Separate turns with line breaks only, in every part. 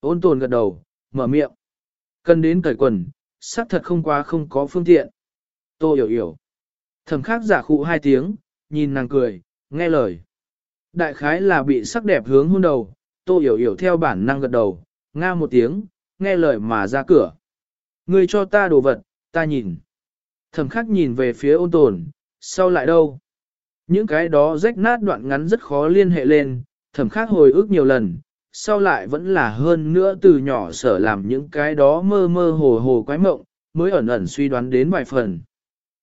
Ôn tồn gật đầu, mở miệng. Cần đến cởi quần, xác thật không quá không có phương tiện. Tô hiểu hiểu. Thẩm khắc giả khụ hai tiếng, nhìn nàng cười, nghe lời. Đại khái là bị sắc đẹp hướng hôn đầu, tô hiểu hiểu theo bản năng gật đầu, nga một tiếng, nghe lời mà ra cửa. Ngươi cho ta đồ vật, ta nhìn. Thẩm khắc nhìn về phía ôn tồn, sau lại đâu? Những cái đó rách nát đoạn ngắn rất khó liên hệ lên, thẩm khắc hồi ức nhiều lần, sau lại vẫn là hơn nữa từ nhỏ sở làm những cái đó mơ mơ hồ hồ quái mộng, mới ẩn ẩn suy đoán đến vài phần.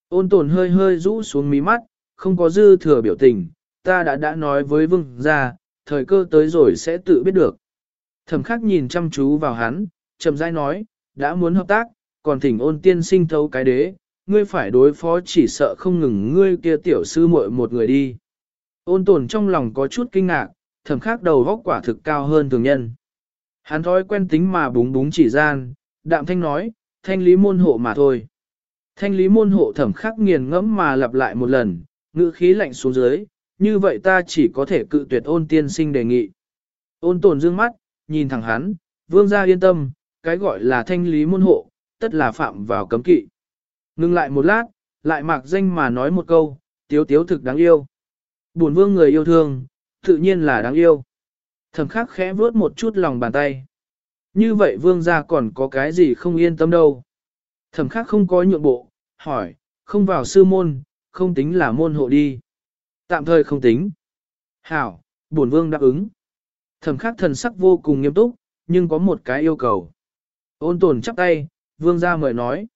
Ôn tồn hơi hơi rũ xuống mí mắt, không có dư thừa biểu tình, ta đã đã nói với vương gia, thời cơ tới rồi sẽ tự biết được. Thẩm khắc nhìn chăm chú vào hắn, chậm rãi nói, đã muốn hợp tác, còn thỉnh ôn tiên sinh thấu cái đế, ngươi phải đối phó chỉ sợ không ngừng ngươi kia tiểu sư muội một người đi. Ôn tồn trong lòng có chút kinh ngạc, thẩm Khác đầu góc quả thực cao hơn thường nhân. Hắn thói quen tính mà búng búng chỉ gian, đạm thanh nói, thanh lý môn hộ mà thôi. Thanh lý môn hộ thẩm khắc nghiền ngẫm mà lặp lại một lần, ngữ khí lạnh xuống dưới, như vậy ta chỉ có thể cự tuyệt ôn tiên sinh đề nghị. Ôn tồn dương mắt, nhìn thẳng hắn, vương gia yên tâm, cái gọi là thanh lý môn hộ, tất là phạm vào cấm kỵ. Ngưng lại một lát, lại mặc danh mà nói một câu, tiếu tiếu thực đáng yêu. Buồn vương người yêu thương, tự nhiên là đáng yêu. Thẩm khắc khẽ vuốt một chút lòng bàn tay. Như vậy vương gia còn có cái gì không yên tâm đâu. Thẩm khắc không có nhượng bộ, hỏi, không vào sư môn, không tính là môn hộ đi. Tạm thời không tính. Hảo, bổn vương đáp ứng. Thẩm khắc thần sắc vô cùng nghiêm túc, nhưng có một cái yêu cầu. Ôn tồn chắp tay, vương gia mời nói.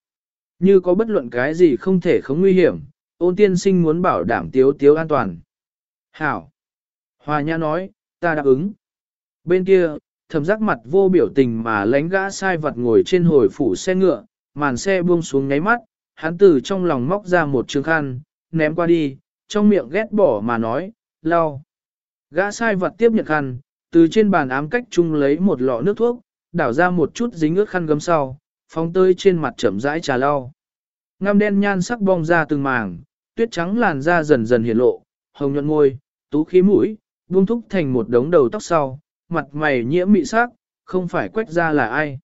Như có bất luận cái gì không thể không nguy hiểm, ôn tiên sinh muốn bảo đảm tiếu tiếu an toàn. Hảo. Hòa Nhã nói, ta đáp ứng. Bên kia, thầm giác mặt vô biểu tình mà lánh gã sai vật ngồi trên hồi phủ xe ngựa, màn xe buông xuống ngáy mắt, hắn từ trong lòng móc ra một trường khăn, ném qua đi, trong miệng ghét bỏ mà nói, lau. Gã sai vật tiếp nhận khăn, từ trên bàn ám cách chung lấy một lọ nước thuốc, đảo ra một chút dính ướt khăn gấm sau, phóng tới trên mặt chậm rãi trà lau. Ngăm đen nhan sắc bong ra từng màng, tuyết trắng làn da dần dần hiện lộ, hồng nhuận môi, tú khí mũi, buông thúc thành một đống đầu tóc sau, mặt mày nhiễm mị sắc, không phải quách ra là ai.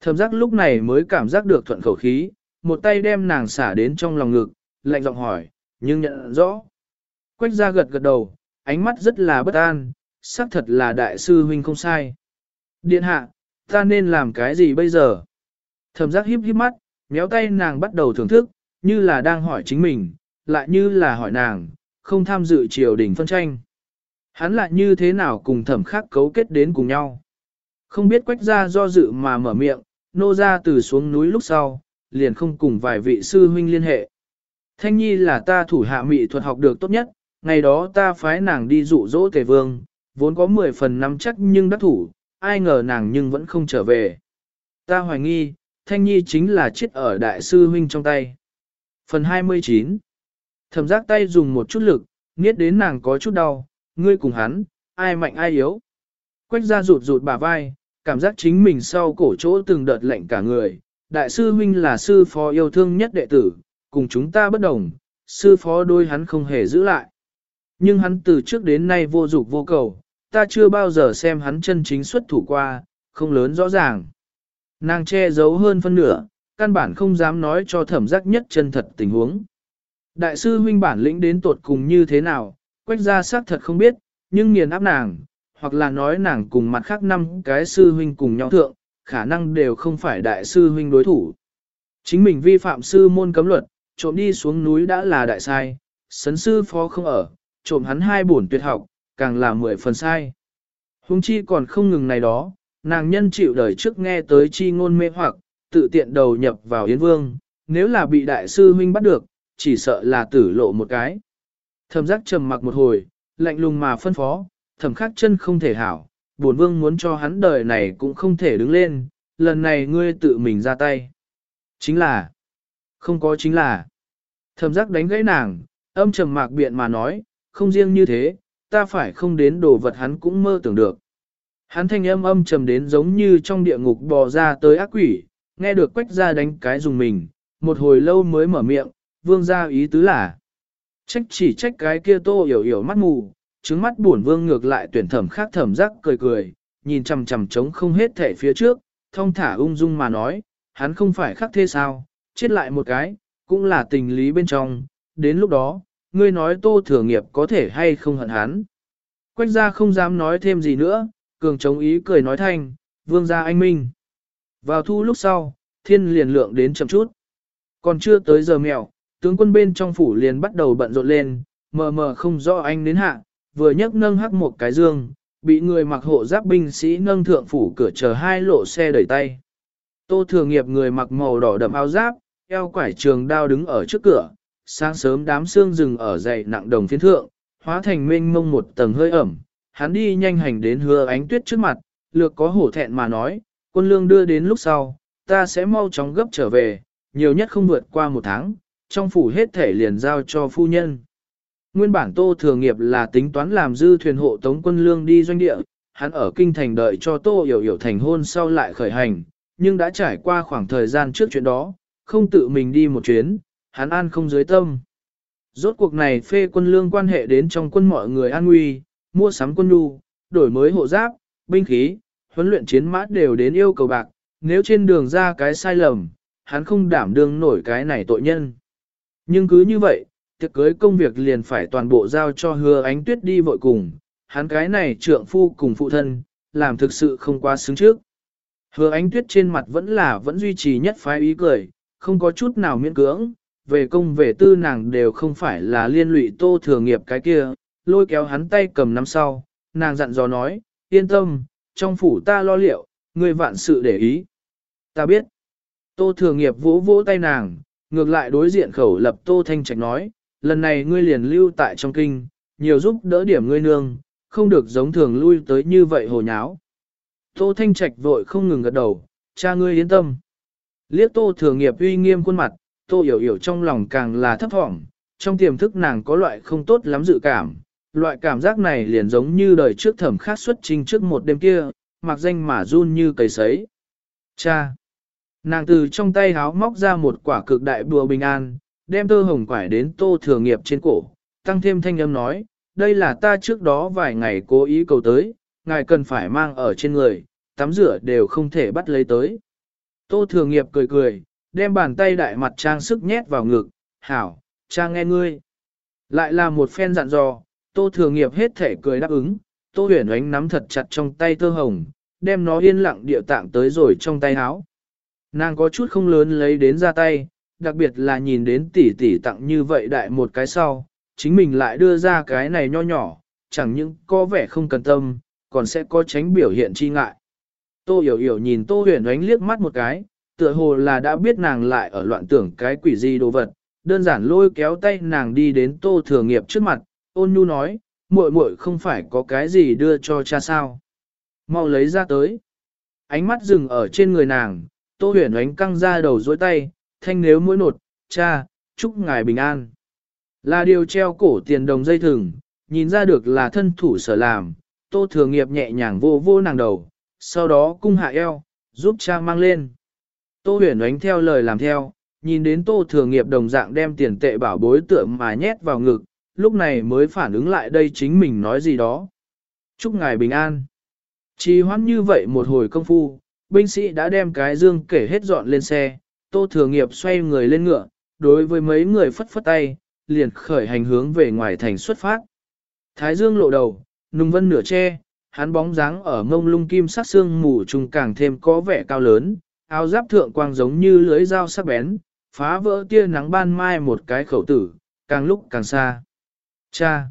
Thẩm giác lúc này mới cảm giác được thuận khẩu khí, một tay đem nàng xả đến trong lòng ngực, lạnh giọng hỏi, nhưng nhận rõ. Quách ra gật gật đầu, ánh mắt rất là bất an, xác thật là đại sư huynh không sai. Điện hạ, ta nên làm cái gì bây giờ? Thẩm giác híp híp mắt, méo tay nàng bắt đầu thưởng thức, như là đang hỏi chính mình, lại như là hỏi nàng, không tham dự triều đình phân tranh. Hắn lại như thế nào cùng thẩm khắc cấu kết đến cùng nhau. Không biết quách ra do dự mà mở miệng, nô ra từ xuống núi lúc sau, liền không cùng vài vị sư huynh liên hệ. Thanh Nhi là ta thủ hạ mỹ thuật học được tốt nhất, ngày đó ta phái nàng đi dụ dỗ tề vương, vốn có 10 phần năm chắc nhưng đắc thủ, ai ngờ nàng nhưng vẫn không trở về. Ta hoài nghi, Thanh Nhi chính là chết ở đại sư huynh trong tay. Phần 29 Thẩm giác tay dùng một chút lực, nghiết đến nàng có chút đau, ngươi cùng hắn, ai mạnh ai yếu. Quách ra rụt rụt bà vai, cảm giác chính mình sau cổ chỗ từng đợt lạnh cả người. Đại sư huynh là sư phó yêu thương nhất đệ tử, cùng chúng ta bất đồng, sư phó đôi hắn không hề giữ lại. Nhưng hắn từ trước đến nay vô dục vô cầu, ta chưa bao giờ xem hắn chân chính xuất thủ qua, không lớn rõ ràng. Nàng che giấu hơn phân nửa, căn bản không dám nói cho thẩm giác nhất chân thật tình huống. Đại sư huynh bản lĩnh đến tột cùng như thế nào, quách gia xác thật không biết, nhưng nghiền áp nàng, hoặc là nói nàng cùng mặt khác năm cái sư huynh cùng nhau thượng, khả năng đều không phải đại sư huynh đối thủ. Chính mình vi phạm sư môn cấm luật, trộm đi xuống núi đã là đại sai, sấn sư phó không ở, trộm hắn hai bổn tuyệt học, càng là mười phần sai. Hùng chi còn không ngừng này đó, nàng nhân chịu đời trước nghe tới chi ngôn mê hoặc, tự tiện đầu nhập vào Yến Vương, nếu là bị đại sư huynh bắt được, chỉ sợ là tử lộ một cái. Thẩm giác trầm mặc một hồi, lạnh lùng mà phân phó, thẩm khắc chân không thể hảo, bổn vương muốn cho hắn đời này cũng không thể đứng lên, lần này ngươi tự mình ra tay. Chính là, không có chính là, thẩm giác đánh gãy nàng, âm trầm mạc biện mà nói, không riêng như thế, ta phải không đến đồ vật hắn cũng mơ tưởng được. Hắn thanh âm âm trầm đến giống như trong địa ngục bò ra tới ác quỷ, nghe được quách ra đánh cái dùng mình, một hồi lâu mới mở miệng, vương ra ý tứ là. Trách chỉ trách cái kia tô hiểu hiểu mắt mù, trứng mắt buồn vương ngược lại tuyển thẩm khác thẩm giác cười cười, nhìn chằm chằm trống không hết thể phía trước, thông thả ung dung mà nói, hắn không phải khắc thế sao, chết lại một cái, cũng là tình lý bên trong, đến lúc đó, ngươi nói tô thừa nghiệp có thể hay không hận hắn. Quách gia không dám nói thêm gì nữa, cường chống ý cười nói thanh, vương gia anh minh. Vào thu lúc sau, thiên liền lượng đến chậm chút. Còn chưa tới giờ mèo, tướng quân bên trong phủ liền bắt đầu bận rộn lên, mờ mờ không rõ anh đến hạ, vừa nhấc nâng hắc một cái dương, bị người mặc hộ giáp binh sĩ nâng thượng phủ cửa chờ hai lộ xe đẩy tay. Tô thường nghiệp người mặc màu đỏ đậm áo giáp, eo quải trường đao đứng ở trước cửa, sáng sớm đám xương rừng ở dậy nặng đồng phiến thượng, hóa thành mênh mông một tầng hơi ẩm, hắn đi nhanh hành đến hứa ánh tuyết trước mặt, lược có hổ thẹn mà nói, quân lương đưa đến lúc sau, ta sẽ mau chóng gấp trở về, nhiều nhất không vượt qua một tháng, trong phủ hết thể liền giao cho phu nhân. Nguyên bản tô thừa nghiệp là tính toán làm dư thuyền hộ tống quân lương đi doanh địa, hắn ở kinh thành đợi cho tô hiểu hiểu thành hôn sau lại khởi hành, nhưng đã trải qua khoảng thời gian trước chuyện đó, không tự mình đi một chuyến, hắn an không dưới tâm. Rốt cuộc này phê quân lương quan hệ đến trong quân mọi người an nguy, mua sắm quân nhu, đổi mới hộ giáp, binh khí, huấn luyện chiến mã đều đến yêu cầu bạc, nếu trên đường ra cái sai lầm, hắn không đảm đương nổi cái này tội nhân. Nhưng cứ như vậy, tiệc cưới công việc liền phải toàn bộ giao cho hứa ánh tuyết đi vội cùng, hắn cái này trượng phu cùng phụ thân, làm thực sự không quá xứng trước. Hứa ánh tuyết trên mặt vẫn là vẫn duy trì nhất phái ý cười, không có chút nào miễn cưỡng, về công về tư nàng đều không phải là liên lụy tô thừa nghiệp cái kia, lôi kéo hắn tay cầm nắm sau, nàng dặn dò nói, yên tâm, trong phủ ta lo liệu, người vạn sự để ý. Ta biết, tô thừa nghiệp vỗ vỗ tay nàng, ngược lại đối diện khẩu lập tô thanh trạch nói, lần này ngươi liền lưu tại trong kinh, nhiều giúp đỡ điểm ngươi nương, không được giống thường lui tới như vậy hồ nháo. Tô thanh trạch vội không ngừng gật đầu, cha ngươi yên tâm. Liếc tô thừa nghiệp uy nghiêm khuôn mặt, tô hiểu hiểu trong lòng càng là thấp thỏm, trong tiềm thức nàng có loại không tốt lắm dự cảm. Loại cảm giác này liền giống như đời trước thẩm khát xuất trình trước một đêm kia, mặc danh mà run như cầy sấy. Cha! Nàng từ trong tay háo móc ra một quả cực đại bùa bình an, đem tơ hồng quải đến tô thừa nghiệp trên cổ, tăng thêm thanh âm nói, đây là ta trước đó vài ngày cố ý cầu tới, ngài cần phải mang ở trên người, tắm rửa đều không thể bắt lấy tới. Tô thừa nghiệp cười cười, đem bàn tay đại mặt trang sức nhét vào ngực, hảo, cha nghe ngươi. Lại là một phen dặn dò, tô thừa nghiệp hết thể cười đáp ứng, tô huyền ánh nắm thật chặt trong tay tơ hồng, đem nó yên lặng địa tạng tới rồi trong tay áo. Nàng có chút không lớn lấy đến ra tay, đặc biệt là nhìn đến tỷ tỷ tặng như vậy đại một cái sau, chính mình lại đưa ra cái này nho nhỏ, chẳng những có vẻ không cần tâm, còn sẽ có tránh biểu hiện chi ngại. Tô hiểu hiểu nhìn Tô huyền ánh liếc mắt một cái, tựa hồ là đã biết nàng lại ở loạn tưởng cái quỷ gì đồ vật, đơn giản lôi kéo tay nàng đi đến Tô thừa nghiệp trước mặt, ôn nhu nói, muội muội không phải có cái gì đưa cho cha sao. Mau lấy ra tới. Ánh mắt dừng ở trên người nàng, Tô huyền ánh căng ra đầu dối tay, thanh nếu mũi nột, cha, chúc ngài bình an. Là điều treo cổ tiền đồng dây thừng, nhìn ra được là thân thủ sở làm, tô thừa nghiệp nhẹ nhàng vô vô nàng đầu, sau đó cung hạ eo, giúp cha mang lên. Tô huyền ánh theo lời làm theo, nhìn đến tô thừa nghiệp đồng dạng đem tiền tệ bảo bối tượng mà nhét vào ngực, lúc này mới phản ứng lại đây chính mình nói gì đó. Chúc ngài bình an. Chỉ hoãn như vậy một hồi công phu, binh sĩ đã đem cái dương kể hết dọn lên xe, tô thừa nghiệp xoay người lên ngựa, đối với mấy người phất phất tay, liền khởi hành hướng về ngoài thành xuất phát. Thái dương lộ đầu, nùng vân nửa che, hắn bóng dáng ở mông lung kim sắc xương mù trùng càng thêm có vẻ cao lớn, áo giáp thượng quang giống như lưới dao sắc bén, phá vỡ tia nắng ban mai một cái khẩu tử, càng lúc càng xa. Cha!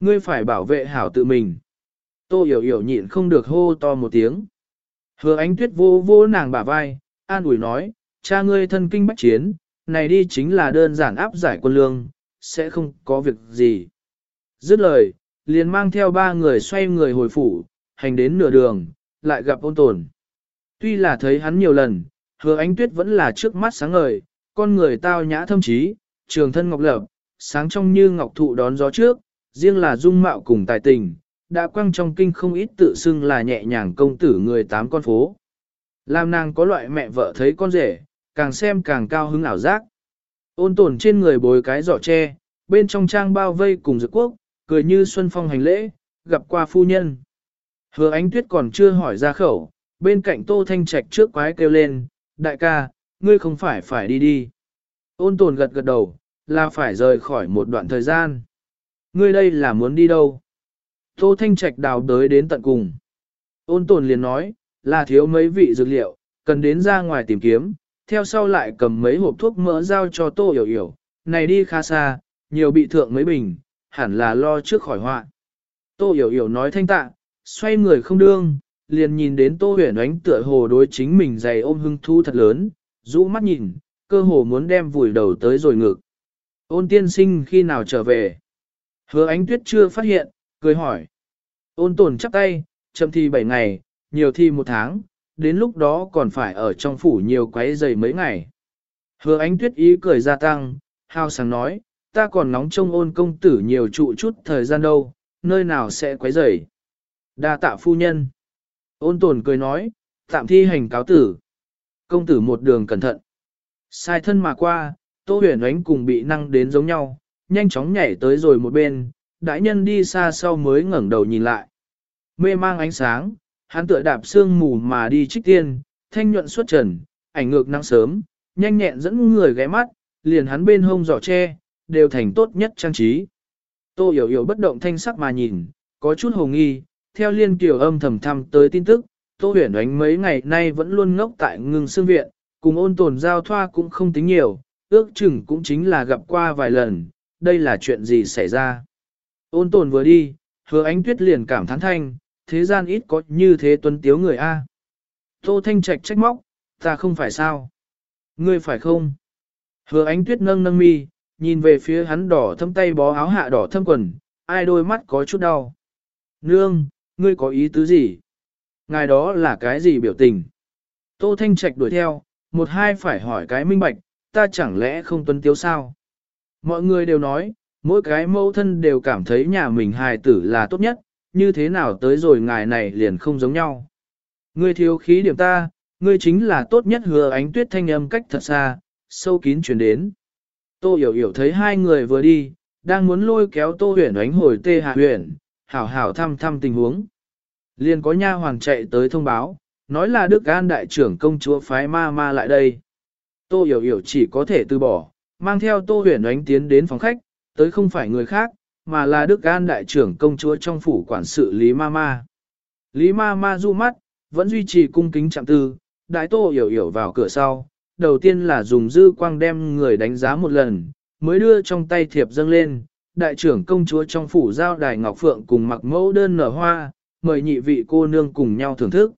Ngươi phải bảo vệ hảo tự mình. Tô hiểu hiểu nhịn không được hô to một tiếng. Hứa ánh tuyết vô vô nàng bả vai, an ủi nói, cha ngươi thân kinh bách chiến, này đi chính là đơn giản áp giải quân lương, sẽ không có việc gì. Dứt lời, liền mang theo ba người xoay người hồi phủ, hành đến nửa đường, lại gặp ôn tồn. Tuy là thấy hắn nhiều lần, hứa ánh tuyết vẫn là trước mắt sáng ngời, con người tao nhã thâm trí, trường thân ngọc lập, sáng trong như ngọc thụ đón gió trước, riêng là dung mạo cùng tài tình, đã quăng trong kinh không ít tự xưng là nhẹ nhàng công tử người tám con phố. Làm nàng có loại mẹ vợ thấy con rể, càng xem càng cao hứng ảo giác. Ôn tồn trên người bồi cái giỏ tre, bên trong trang bao vây cùng dược quốc, cười như xuân phong hành lễ, gặp qua phu nhân. Hứa ánh tuyết còn chưa hỏi ra khẩu, bên cạnh tô thanh trạch trước quái kêu lên, đại ca, ngươi không phải phải đi đi. Ôn tồn gật gật đầu, là phải rời khỏi một đoạn thời gian. Ngươi đây là muốn đi đâu? Tô thanh trạch đào tới đến tận cùng. Ôn tồn liền nói, là thiếu mấy vị dược liệu, cần đến ra ngoài tìm kiếm, theo sau lại cầm mấy hộp thuốc mỡ giao cho tô hiểu hiểu, này đi khá xa, nhiều bị thượng mấy bình, hẳn là lo trước khỏi họa. Tô hiểu hiểu nói thanh tạ, xoay người không đương, liền nhìn đến tô huyền ánh tựa hồ đối chính mình dày ôm hưng thu thật lớn, rũ mắt nhìn, cơ hồ muốn đem vùi đầu tới rồi ngực. Ôn tiên sinh khi nào trở về? Hứa ánh tuyết chưa phát hiện, cười hỏi. Ôn tồn chắp tay, chậm thi 7 ngày, nhiều thi một tháng, đến lúc đó còn phải ở trong phủ nhiều quấy giày mấy ngày. Hứa ánh tuyết ý cười gia tăng, hào sáng nói, ta còn nóng trông ôn công tử nhiều trụ chút thời gian đâu, nơi nào sẽ quấy rầy. Đa tạ phu nhân. Ôn tồn cười nói, tạm thi hành cáo tử. Công tử một đường cẩn thận. Sai thân mà qua, tô huyền ánh cùng bị năng đến giống nhau, nhanh chóng nhảy tới rồi một bên, đại nhân đi xa sau mới ngẩng đầu nhìn lại. Mê mang ánh sáng, hắn tựa đạp sương mù mà đi trích tiên, thanh nhuận xuất trần, ảnh ngược nắng sớm, nhanh nhẹn dẫn người ghé mắt, liền hắn bên hông giỏ tre, đều thành tốt nhất trang trí. Tô hiểu hiểu bất động thanh sắc mà nhìn, có chút hồ nghi, theo liên kiều âm thầm thầm tới tin tức, Tô huyền ánh mấy ngày nay vẫn luôn ngốc tại ngừng xương viện, cùng ôn tồn giao thoa cũng không tính nhiều, ước chừng cũng chính là gặp qua vài lần, đây là chuyện gì xảy ra. Ôn tồn vừa đi, hứa ánh tuyết liền cảm thán thanh, thế gian ít có như thế tuấn tiếu người A. Tô thanh trạch trách móc, ta không phải sao. Ngươi phải không? Hứa ánh tuyết nâng nâng mi, nhìn về phía hắn đỏ thâm tay bó áo hạ đỏ thâm quần, ai đôi mắt có chút đau. Nương, ngươi có ý tứ gì? Ngài đó là cái gì biểu tình? Tô Thanh Trạch đuổi theo, một hai phải hỏi cái minh bạch, ta chẳng lẽ không tuân tiếu sao? Mọi người đều nói, mỗi cái mẫu thân đều cảm thấy nhà mình hài tử là tốt nhất, như thế nào tới rồi ngài này liền không giống nhau. Ngươi thiếu khí điểm ta, ngươi chính là tốt nhất hứa ánh tuyết thanh âm cách thật xa, sâu kín chuyển đến. Tô hiểu hiểu thấy hai người vừa đi, đang muốn lôi kéo tô huyền ánh hồi tê hạ huyền, hảo hảo thăm thăm tình huống. Liền có nha hoàng chạy tới thông báo, nói là Đức An đại trưởng công chúa phái ma ma lại đây. Tô hiểu hiểu chỉ có thể từ bỏ, mang theo tô huyền ánh tiến đến phòng khách, tới không phải người khác, mà là Đức An đại trưởng công chúa trong phủ quản sự Lý Ma Ma. Lý Ma Ma du mắt, vẫn duy trì cung kính chạm tư, đại tô hiểu hiểu vào cửa sau, đầu tiên là dùng dư quang đem người đánh giá một lần, mới đưa trong tay thiệp dâng lên, đại trưởng công chúa trong phủ giao đài Ngọc Phượng cùng mặc mẫu đơn nở hoa, mời nhị vị cô nương cùng nhau thưởng thức.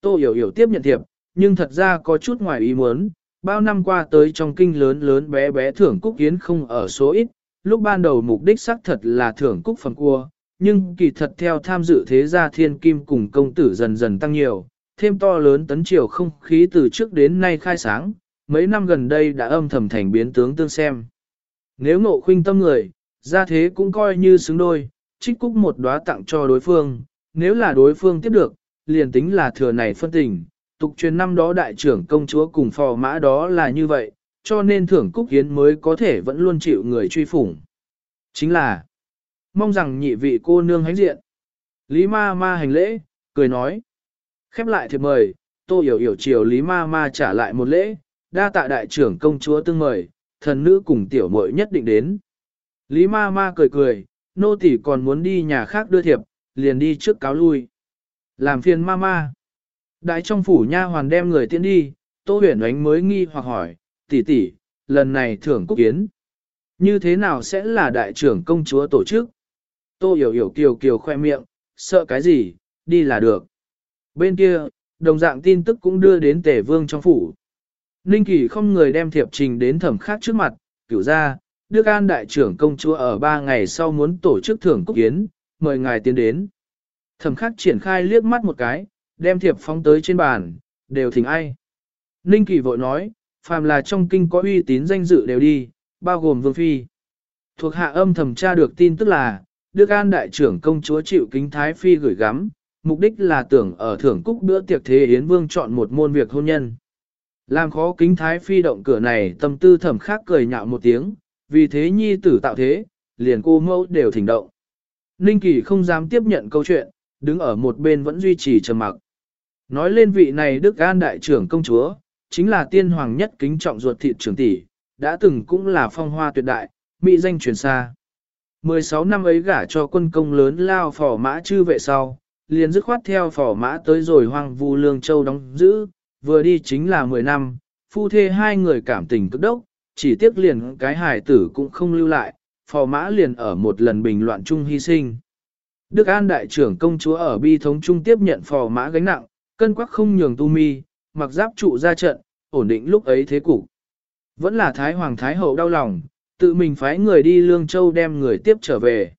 Tô hiểu hiểu tiếp nhận thiệp, nhưng thật ra có chút ngoài ý muốn, bao năm qua tới trong kinh lớn lớn bé bé thưởng cúc kiến không ở số ít, lúc ban đầu mục đích xác thật là thưởng cúc phần cua, nhưng kỳ thật theo tham dự thế gia thiên kim cùng công tử dần dần tăng nhiều, thêm to lớn tấn triều không khí từ trước đến nay khai sáng, mấy năm gần đây đã âm thầm thành biến tướng tương xem. Nếu ngộ khuynh tâm người, ra thế cũng coi như xứng đôi, trích cúc một đóa tặng cho đối phương, nếu là đối phương tiếp được, liền tính là thừa này phân tình, tục truyền năm đó đại trưởng công chúa cùng phò mã đó là như vậy, cho nên thưởng cúc hiến mới có thể vẫn luôn chịu người truy phủng. Chính là, mong rằng nhị vị cô nương hãnh diện. Lý ma ma hành lễ, cười nói. Khép lại thiệp mời, tô hiểu hiểu chiều Lý ma ma trả lại một lễ, đa tạ đại trưởng công chúa tương mời, thần nữ cùng tiểu muội nhất định đến. Lý ma ma cười cười, nô tỷ còn muốn đi nhà khác đưa thiệp, liền đi trước cáo lui. Làm phiền ma ma. Đại trong phủ nha hoàn đem người tiễn đi, tô huyền ánh mới nghi hoặc hỏi, tỷ tỷ, lần này thưởng cúc kiến. Như thế nào sẽ là đại trưởng công chúa tổ chức? Tô hiểu hiểu kiều kiều khoe miệng, sợ cái gì, đi là được. Bên kia, đồng dạng tin tức cũng đưa đến tể vương trong phủ. Ninh Kỳ không người đem thiệp trình đến thẩm khác trước mặt, cửu ra, Đức An đại trưởng công chúa ở ba ngày sau muốn tổ chức thưởng cúc kiến, mời ngài tiến đến. Thẩm khắc triển khai liếc mắt một cái, đem thiệp phóng tới trên bàn, đều thỉnh ai. Ninh Kỳ vội nói, phàm là trong kinh có uy tín danh dự đều đi, bao gồm Vương Phi. Thuộc hạ âm thầm tra được tin tức là, Đức An đại trưởng công chúa chịu kính Thái Phi gửi gắm, mục đích là tưởng ở thưởng cúc bữa tiệc thế Yến Vương chọn một môn việc hôn nhân. Làm khó kính Thái Phi động cửa này tâm tư thầm khác cười nhạo một tiếng, vì thế nhi tử tạo thế, liền cô mẫu đều thỉnh động. Ninh Kỳ không dám tiếp nhận câu chuyện, đứng ở một bên vẫn duy trì trầm mặc. Nói lên vị này Đức An đại trưởng công chúa, chính là tiên hoàng nhất kính trọng ruột thịt trưởng tỷ, đã từng cũng là phong hoa tuyệt đại, mỹ danh truyền xa. 16 năm ấy gả cho quân công lớn lao phỏ mã chư vệ sau, liền dứt khoát theo phỏ mã tới rồi hoang vu lương châu đóng giữ, vừa đi chính là 10 năm, phu thê hai người cảm tình cực đốc, chỉ tiếc liền cái hài tử cũng không lưu lại, phò mã liền ở một lần bình loạn chung hy sinh. Đức An đại trưởng công chúa ở bi thống trung tiếp nhận phò mã gánh nặng, cân quắc không nhường tu mi, mặc giáp trụ ra trận, ổn định lúc ấy thế cục. Vẫn là Thái Hoàng Thái Hậu đau lòng, tự mình phái người đi Lương Châu đem người tiếp trở về.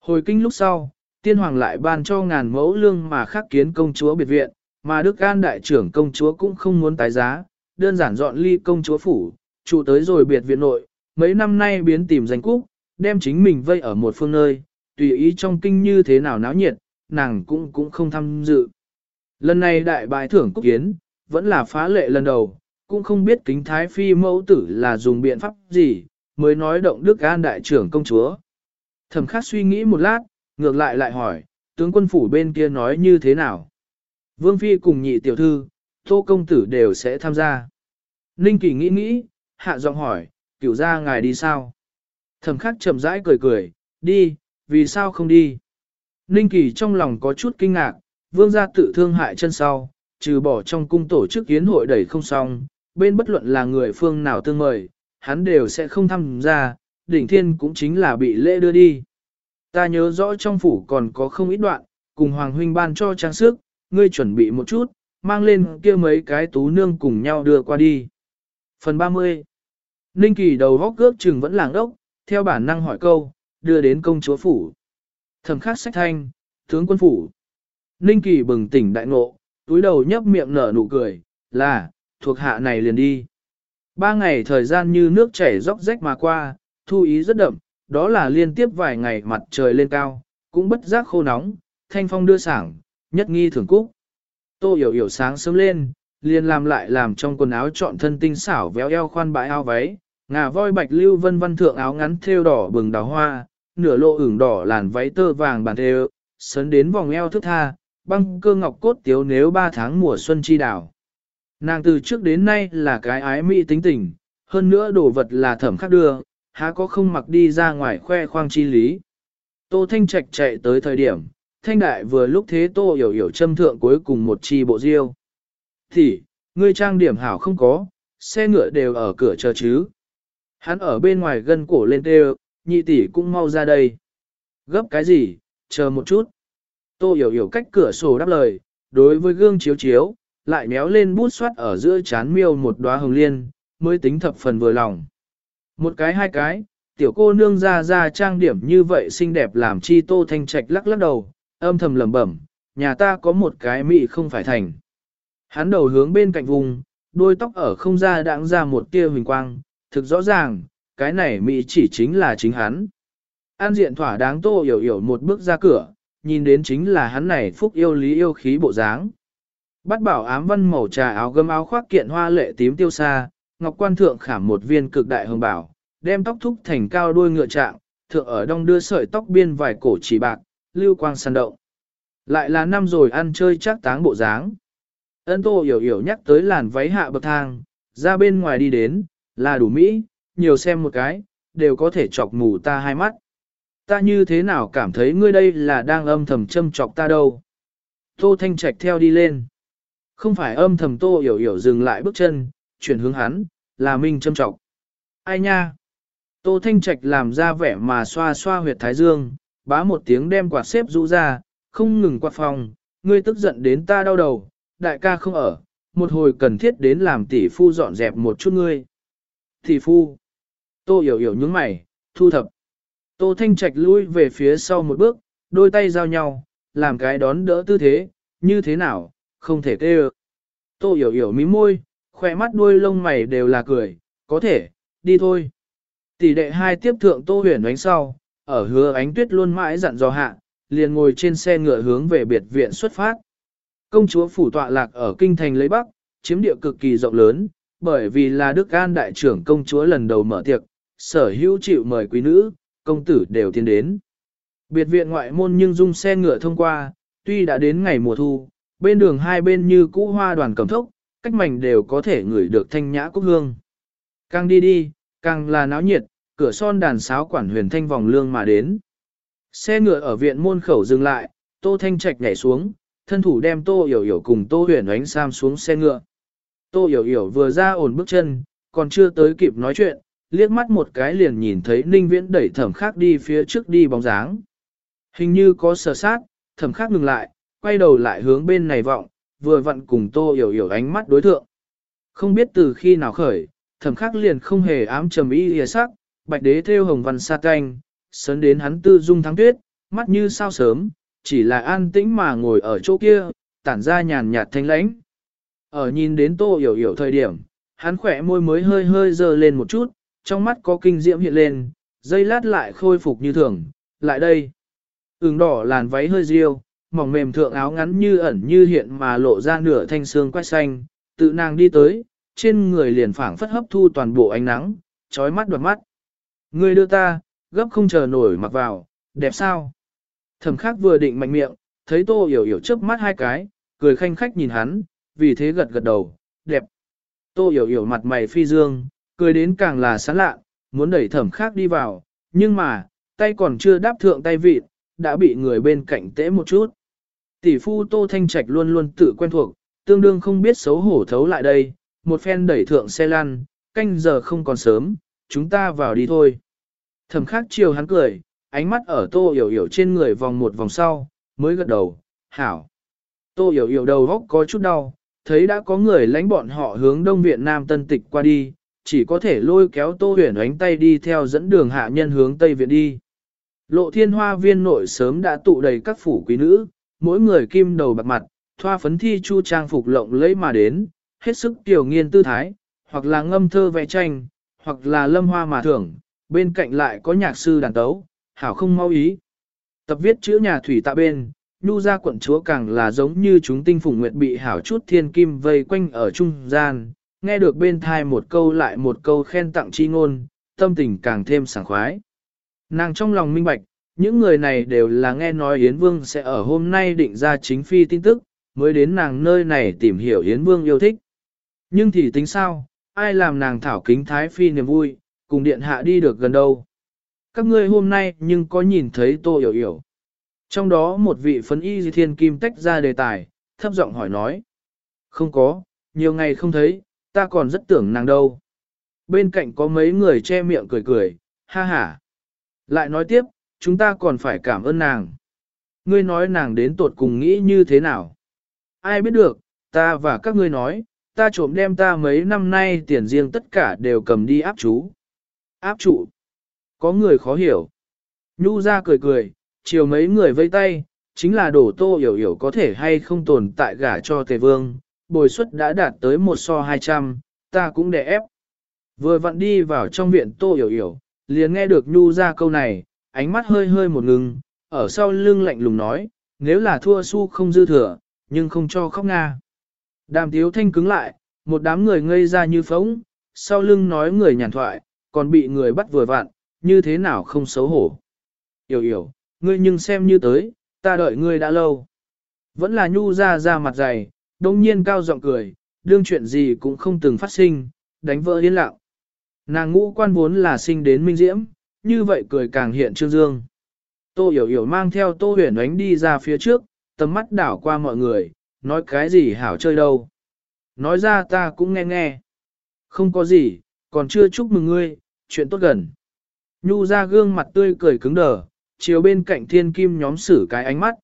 Hồi kinh lúc sau, tiên hoàng lại ban cho ngàn mẫu lương mà khắc kiến công chúa biệt viện, mà Đức An đại trưởng công chúa cũng không muốn tái giá, đơn giản dọn ly công chúa phủ, trụ tới rồi biệt viện nội, mấy năm nay biến tìm danh cúc, đem chính mình vây ở một phương nơi, tùy ý trong kinh như thế nào náo nhiệt, nàng cũng cũng không tham dự. Lần này đại bài thưởng cúc kiến, vẫn là phá lệ lần đầu, cũng không biết kính thái phi mẫu tử là dùng biện pháp gì, mới nói động đức an đại trưởng công chúa. Thẩm khắc suy nghĩ một lát, ngược lại lại hỏi, tướng quân phủ bên kia nói như thế nào? Vương phi cùng nhị tiểu thư, tô công tử đều sẽ tham gia. Ninh kỳ nghĩ nghĩ, hạ giọng hỏi, cửu ra ngài đi sao? Thẩm khắc chậm rãi cười cười, đi, vì sao không đi? Ninh kỳ trong lòng có chút kinh ngạc, vương gia tự thương hại chân sau, trừ bỏ trong cung tổ chức yến hội đẩy không xong, bên bất luận là người phương nào tương mời, hắn đều sẽ không tham gia, đỉnh thiên cũng chính là bị lễ đưa đi. Ta nhớ rõ trong phủ còn có không ít đoạn, cùng Hoàng Huynh ban cho trang sức, ngươi chuẩn bị một chút, mang lên kia mấy cái tú nương cùng nhau đưa qua đi. Phần 30 Ninh Kỳ đầu góc cước chừng vẫn làng đốc, theo bản năng hỏi câu, đưa đến công chúa phủ. Thẩm khắc sách thanh, tướng quân phủ. Ninh Kỳ bừng tỉnh đại ngộ, túi đầu nhấp miệng nở nụ cười, là, thuộc hạ này liền đi. Ba ngày thời gian như nước chảy róc rách mà qua, thu ý rất đậm, đó là liên tiếp vài ngày mặt trời lên cao, cũng bất giác khô nóng, thanh phong đưa sảng, nhất nghi thưởng cúc. Tô hiểu hiểu sáng sớm lên, liền làm lại làm trong quần áo chọn thân tinh xảo véo eo khoan bãi áo váy, ngà voi bạch lưu vân văn thượng áo ngắn thêu đỏ bừng đào hoa, nửa lộ ửng đỏ làn váy tơ vàng bàn thêu, sấn đến vòng eo thức tha, băng cơ ngọc cốt tiếu nếu ba tháng mùa xuân chi đảo. Nàng từ trước đến nay là cái ái mỹ tính tình, hơn nữa đồ vật là thẩm khắc đưa, há có không mặc đi ra ngoài khoe khoang chi lý. Tô Thanh Trạch chạy tới thời điểm, Thanh Đại vừa lúc thế Tô hiểu hiểu châm thượng cuối cùng một chi bộ diêu. Thì, ngươi trang điểm hảo không có, xe ngựa đều ở cửa chờ chứ. Hắn ở bên ngoài gân cổ lên tê nhị tỷ cũng mau ra đây. Gấp cái gì, chờ một chút. Tô hiểu hiểu cách cửa sổ đáp lời, đối với gương chiếu chiếu, lại méo lên bút xoát ở giữa chán miêu một đóa hồng liên, mới tính thập phần vừa lòng. Một cái hai cái, tiểu cô nương ra ra trang điểm như vậy xinh đẹp làm chi tô thanh trạch lắc lắc đầu, âm thầm lẩm bẩm, nhà ta có một cái mị không phải thành. Hắn đầu hướng bên cạnh vùng, đôi tóc ở không ra đãng ra một tia huỳnh quang, thực rõ ràng, cái này mị chỉ chính là chính hắn. An diện thỏa đáng tô hiểu hiểu một bước ra cửa, nhìn đến chính là hắn này phúc yêu lý yêu khí bộ dáng. Bắt bảo ám văn màu trà áo gấm áo khoác kiện hoa lệ tím tiêu xa, ngọc quan thượng khảm một viên cực đại hồng bảo, đem tóc thúc thành cao đuôi ngựa trạng, thượng ở đông đưa sợi tóc biên vài cổ chỉ bạc, lưu quang săn động. Lại là năm rồi ăn chơi chắc táng bộ dáng. Ân tô hiểu hiểu nhắc tới làn váy hạ bậc thang, ra bên ngoài đi đến, là đủ mỹ, nhiều xem một cái, đều có thể chọc mù ta hai mắt. Ta như thế nào cảm thấy ngươi đây là đang âm thầm châm chọc ta đâu. Tô Thanh Trạch theo đi lên. Không phải âm thầm Tô Hiểu Hiểu dừng lại bước chân, chuyển hướng hắn, là Minh châm trọng. Ai nha? Tô Thanh Trạch làm ra vẻ mà xoa xoa huyệt thái dương, bá một tiếng đem quạt xếp rũ ra, không ngừng quạt phòng, ngươi tức giận đến ta đau đầu, đại ca không ở, một hồi cần thiết đến làm tỷ phu dọn dẹp một chút ngươi. Tỷ phu. Tô hiểu hiểu nhướng mày, thu thập. Tô Thanh Trạch lui về phía sau một bước, đôi tay giao nhau, làm cái đón đỡ tư thế, như thế nào, không thể tê Tô hiểu hiểu mí môi, khỏe mắt đuôi lông mày đều là cười, có thể, đi thôi. Tỷ đệ hai tiếp thượng Tô huyền ánh sau, ở hứa ánh tuyết luôn mãi dặn dò hạ, liền ngồi trên xe ngựa hướng về biệt viện xuất phát. Công chúa phủ tọa lạc ở kinh thành lấy Bắc, chiếm địa cực kỳ rộng lớn, bởi vì là Đức An đại trưởng công chúa lần đầu mở tiệc, sở hữu chịu mời quý nữ, công tử đều tiến đến. Biệt viện ngoại môn nhưng dung xe ngựa thông qua, tuy đã đến ngày mùa thu, bên đường hai bên như cũ hoa đoàn cầm thốc, cách mảnh đều có thể ngửi được thanh nhã quốc hương. Càng đi đi, càng là náo nhiệt, cửa son đàn sáo quản huyền thanh vòng lương mà đến. Xe ngựa ở viện môn khẩu dừng lại, Tô Thanh Trạch nhảy xuống, thân thủ đem Tô Yểu Yểu cùng Tô Huyền Ánh Sam xuống xe ngựa. Tô Yểu Yểu vừa ra ổn bước chân, còn chưa tới kịp nói chuyện, liếc mắt một cái liền nhìn thấy Ninh Viễn đẩy thẩm khác đi phía trước đi bóng dáng. Hình như có sở sát, thẩm khác ngừng lại, quay đầu lại hướng bên này vọng, vừa vặn cùng Tô hiểu hiểu ánh mắt đối thượng. Không biết từ khi nào khởi, thẩm khắc liền không hề ám trầm y hìa sắc, bạch đế theo hồng văn sa canh, sớn đến hắn tư dung thắng tuyết, mắt như sao sớm, chỉ là an tĩnh mà ngồi ở chỗ kia, tản ra nhàn nhạt thanh lãnh. Ở nhìn đến tô hiểu hiểu thời điểm, hắn khỏe môi mới hơi hơi dơ lên một chút, trong mắt có kinh diễm hiện lên, dây lát lại khôi phục như thường, lại đây. Ứng đỏ làn váy hơi riêu, mỏng mềm thượng áo ngắn như ẩn như hiện mà lộ ra nửa thanh xương quét xanh, tự nàng đi tới, trên người liền phảng phất hấp thu toàn bộ ánh nắng, trói mắt đoạt mắt. Người đưa ta, gấp không chờ nổi mặc vào, đẹp sao? Thẩm khắc vừa định mạnh miệng, thấy tô hiểu hiểu chớp mắt hai cái, cười khanh khách nhìn hắn, vì thế gật gật đầu, đẹp. Tô hiểu hiểu mặt mày phi dương, cười đến càng là sán lạ, muốn đẩy thẩm khắc đi vào, nhưng mà, tay còn chưa đáp thượng tay vịt, đã bị người bên cạnh tễ một chút. Tỷ phu Tô Thanh Trạch luôn luôn tự quen thuộc, tương đương không biết xấu hổ thấu lại đây, một phen đẩy thượng xe lăn, canh giờ không còn sớm, chúng ta vào đi thôi. Thẩm khắc chiều hắn cười, ánh mắt ở tô hiểu hiểu trên người vòng một vòng sau, mới gật đầu, hảo. Tô hiểu hiểu đầu góc có chút đau, thấy đã có người lãnh bọn họ hướng đông viện nam tân tịch qua đi, chỉ có thể lôi kéo tô huyền ánh tay đi theo dẫn đường hạ nhân hướng tây viện đi. Lộ thiên hoa viên nội sớm đã tụ đầy các phủ quý nữ, mỗi người kim đầu bạc mặt, thoa phấn thi chu trang phục lộng lẫy mà đến, hết sức tiểu nghiên tư thái, hoặc là ngâm thơ vẽ tranh, hoặc là lâm hoa mà thưởng, bên cạnh lại có nhạc sư đàn tấu, hảo không mau ý. Tập viết chữ nhà thủy tạ bên, nhu ra quận chúa càng là giống như chúng tinh phùng nguyệt bị hảo chút thiên kim vây quanh ở trung gian, nghe được bên thai một câu lại một câu khen tặng chi ngôn, tâm tình càng thêm sảng khoái. Nàng trong lòng minh bạch, những người này đều là nghe nói Yến Vương sẽ ở hôm nay định ra chính phi tin tức, mới đến nàng nơi này tìm hiểu Yến Vương yêu thích. Nhưng thì tính sao, ai làm nàng thảo kính thái phi niềm vui, cùng điện hạ đi được gần đâu. Các ngươi hôm nay nhưng có nhìn thấy tô hiểu hiểu. Trong đó một vị phấn y di thiên kim tách ra đề tài, thấp giọng hỏi nói. Không có, nhiều ngày không thấy, ta còn rất tưởng nàng đâu. Bên cạnh có mấy người che miệng cười cười, ha ha. Lại nói tiếp, chúng ta còn phải cảm ơn nàng. Ngươi nói nàng đến tột cùng nghĩ như thế nào? Ai biết được, ta và các ngươi nói, ta trộm đem ta mấy năm nay tiền riêng tất cả đều cầm đi áp chú. Áp trụ. Có người khó hiểu. Nhu ra cười cười, chiều mấy người vây tay, chính là đổ tô hiểu hiểu có thể hay không tồn tại gả cho tề vương, bồi suất đã đạt tới một so hai trăm, ta cũng để ép. Vừa vặn đi vào trong viện tô hiểu hiểu, liền nghe được Nhu ra câu này, ánh mắt hơi hơi một ngừng, ở sau lưng lạnh lùng nói, nếu là thua su không dư thừa, nhưng không cho khóc nga. Đàm tiếu thanh cứng lại, một đám người ngây ra như phóng, sau lưng nói người nhàn thoại, còn bị người bắt vừa vặn, như thế nào không xấu hổ. Yểu yểu, ngươi nhưng xem như tới, ta đợi ngươi đã lâu. Vẫn là nhu ra ra mặt dày, đông nhiên cao giọng cười, đương chuyện gì cũng không từng phát sinh, đánh vỡ yên lặng. Nàng ngũ quan vốn là sinh đến minh diễm, như vậy cười càng hiện trương dương. Tô hiểu hiểu mang theo Tô Huyền Ánh đi ra phía trước, tầm mắt đảo qua mọi người, nói cái gì hảo chơi đâu. Nói ra ta cũng nghe nghe. Không có gì, còn chưa chúc mừng ngươi, chuyện tốt gần. Nhu ra gương mặt tươi cười cứng đờ, chiều bên cạnh thiên kim nhóm xử cái ánh mắt.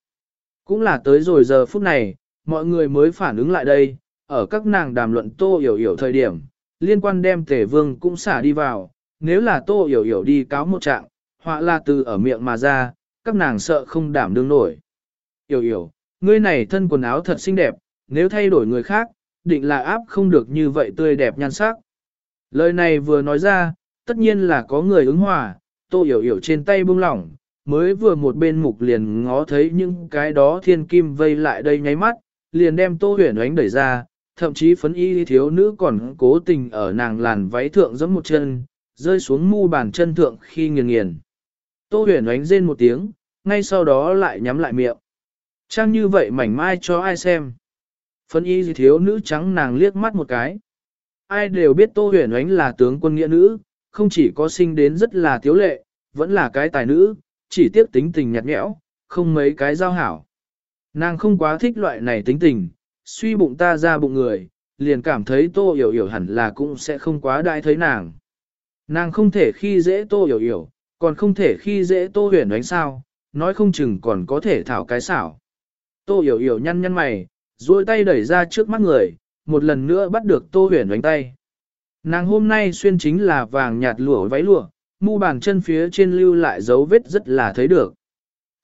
Cũng là tới rồi giờ phút này, mọi người mới phản ứng lại đây, ở các nàng đàm luận tô hiểu hiểu thời điểm, liên quan đem tể vương cũng xả đi vào, nếu là tô hiểu hiểu đi cáo một trạng, họa là từ ở miệng mà ra, các nàng sợ không đảm đương nổi. Hiểu hiểu, ngươi này thân quần áo thật xinh đẹp, nếu thay đổi người khác, định là áp không được như vậy tươi đẹp nhan sắc. Lời này vừa nói ra, tất nhiên là có người ứng hòa, tô hiểu hiểu trên tay buông lỏng, mới vừa một bên mục liền ngó thấy những cái đó thiên kim vây lại đây nháy mắt, liền đem tô huyền ánh đẩy ra, thậm chí phấn y thiếu nữ còn cố tình ở nàng làn váy thượng giẫm một chân, rơi xuống mu bàn chân thượng khi nghiền nghiền. Tô huyền oánh rên một tiếng, ngay sau đó lại nhắm lại miệng. Trang như vậy mảnh mai cho ai xem. Phân y gì thiếu nữ trắng nàng liếc mắt một cái. Ai đều biết Tô Huyền oánh là tướng quân nghĩa nữ, không chỉ có sinh đến rất là thiếu lệ, vẫn là cái tài nữ, chỉ tiếc tính tình nhạt nhẽo, không mấy cái giao hảo. Nàng không quá thích loại này tính tình, suy bụng ta ra bụng người, liền cảm thấy Tô Hiểu Hiểu hẳn là cũng sẽ không quá đại thấy nàng. Nàng không thể khi dễ Tô Hiểu Hiểu, còn không thể khi dễ Tô Huyền đánh sao, nói không chừng còn có thể thảo cái xảo. Tô Hiểu Hiểu nhăn nhăn mày, duỗi tay đẩy ra trước mắt người, một lần nữa bắt được Tô Huyền đánh tay. Nàng hôm nay xuyên chính là vàng nhạt lụa váy lụa, mu bàn chân phía trên lưu lại dấu vết rất là thấy được.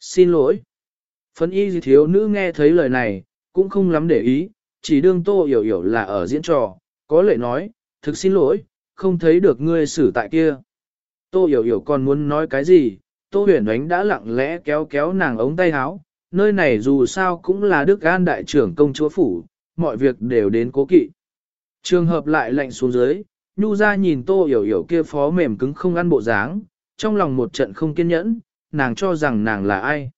Xin lỗi. Phấn y thiếu nữ nghe thấy lời này, cũng không lắm để ý, chỉ đương tô hiểu hiểu là ở diễn trò, có lệ nói, thực xin lỗi, không thấy được ngươi xử tại kia. Tô hiểu hiểu còn muốn nói cái gì, tô huyền ánh đã lặng lẽ kéo kéo nàng ống tay áo, nơi này dù sao cũng là Đức An đại trưởng công chúa phủ, mọi việc đều đến cố kỵ. Trường hợp lại lạnh xuống dưới, nhu ra nhìn tô hiểu hiểu kia phó mềm cứng không ăn bộ dáng, trong lòng một trận không kiên nhẫn, nàng cho rằng nàng là ai.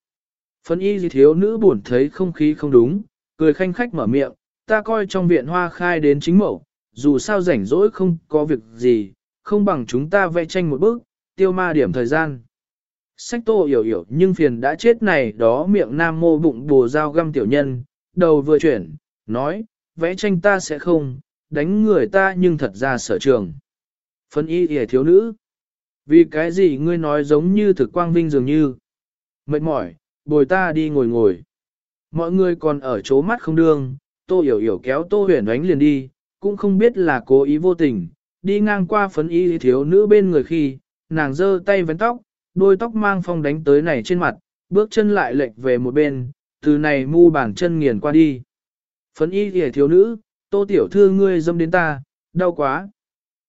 Phân y gì thiếu nữ buồn thấy không khí không đúng, cười khanh khách mở miệng, ta coi trong viện hoa khai đến chính mẫu, dù sao rảnh rỗi không có việc gì, không bằng chúng ta vẽ tranh một bước, tiêu ma điểm thời gian. Sách tô hiểu hiểu nhưng phiền đã chết này đó miệng nam mô bụng bồ dao găm tiểu nhân, đầu vừa chuyển, nói, vẽ tranh ta sẽ không, đánh người ta nhưng thật ra sở trường. Phân y hề thiếu nữ. Vì cái gì ngươi nói giống như thực quang vinh dường như. Mệt mỏi, bồi ta đi ngồi ngồi. Mọi người còn ở chỗ mắt không đương, tô hiểu hiểu kéo tô huyền ánh liền đi, cũng không biết là cố ý vô tình, đi ngang qua phấn y thiếu nữ bên người khi, nàng giơ tay vấn tóc, đôi tóc mang phong đánh tới này trên mặt, bước chân lại lệch về một bên, từ này mu bàn chân nghiền qua đi. Phấn y thiếu nữ, tô tiểu thư ngươi dâm đến ta, đau quá.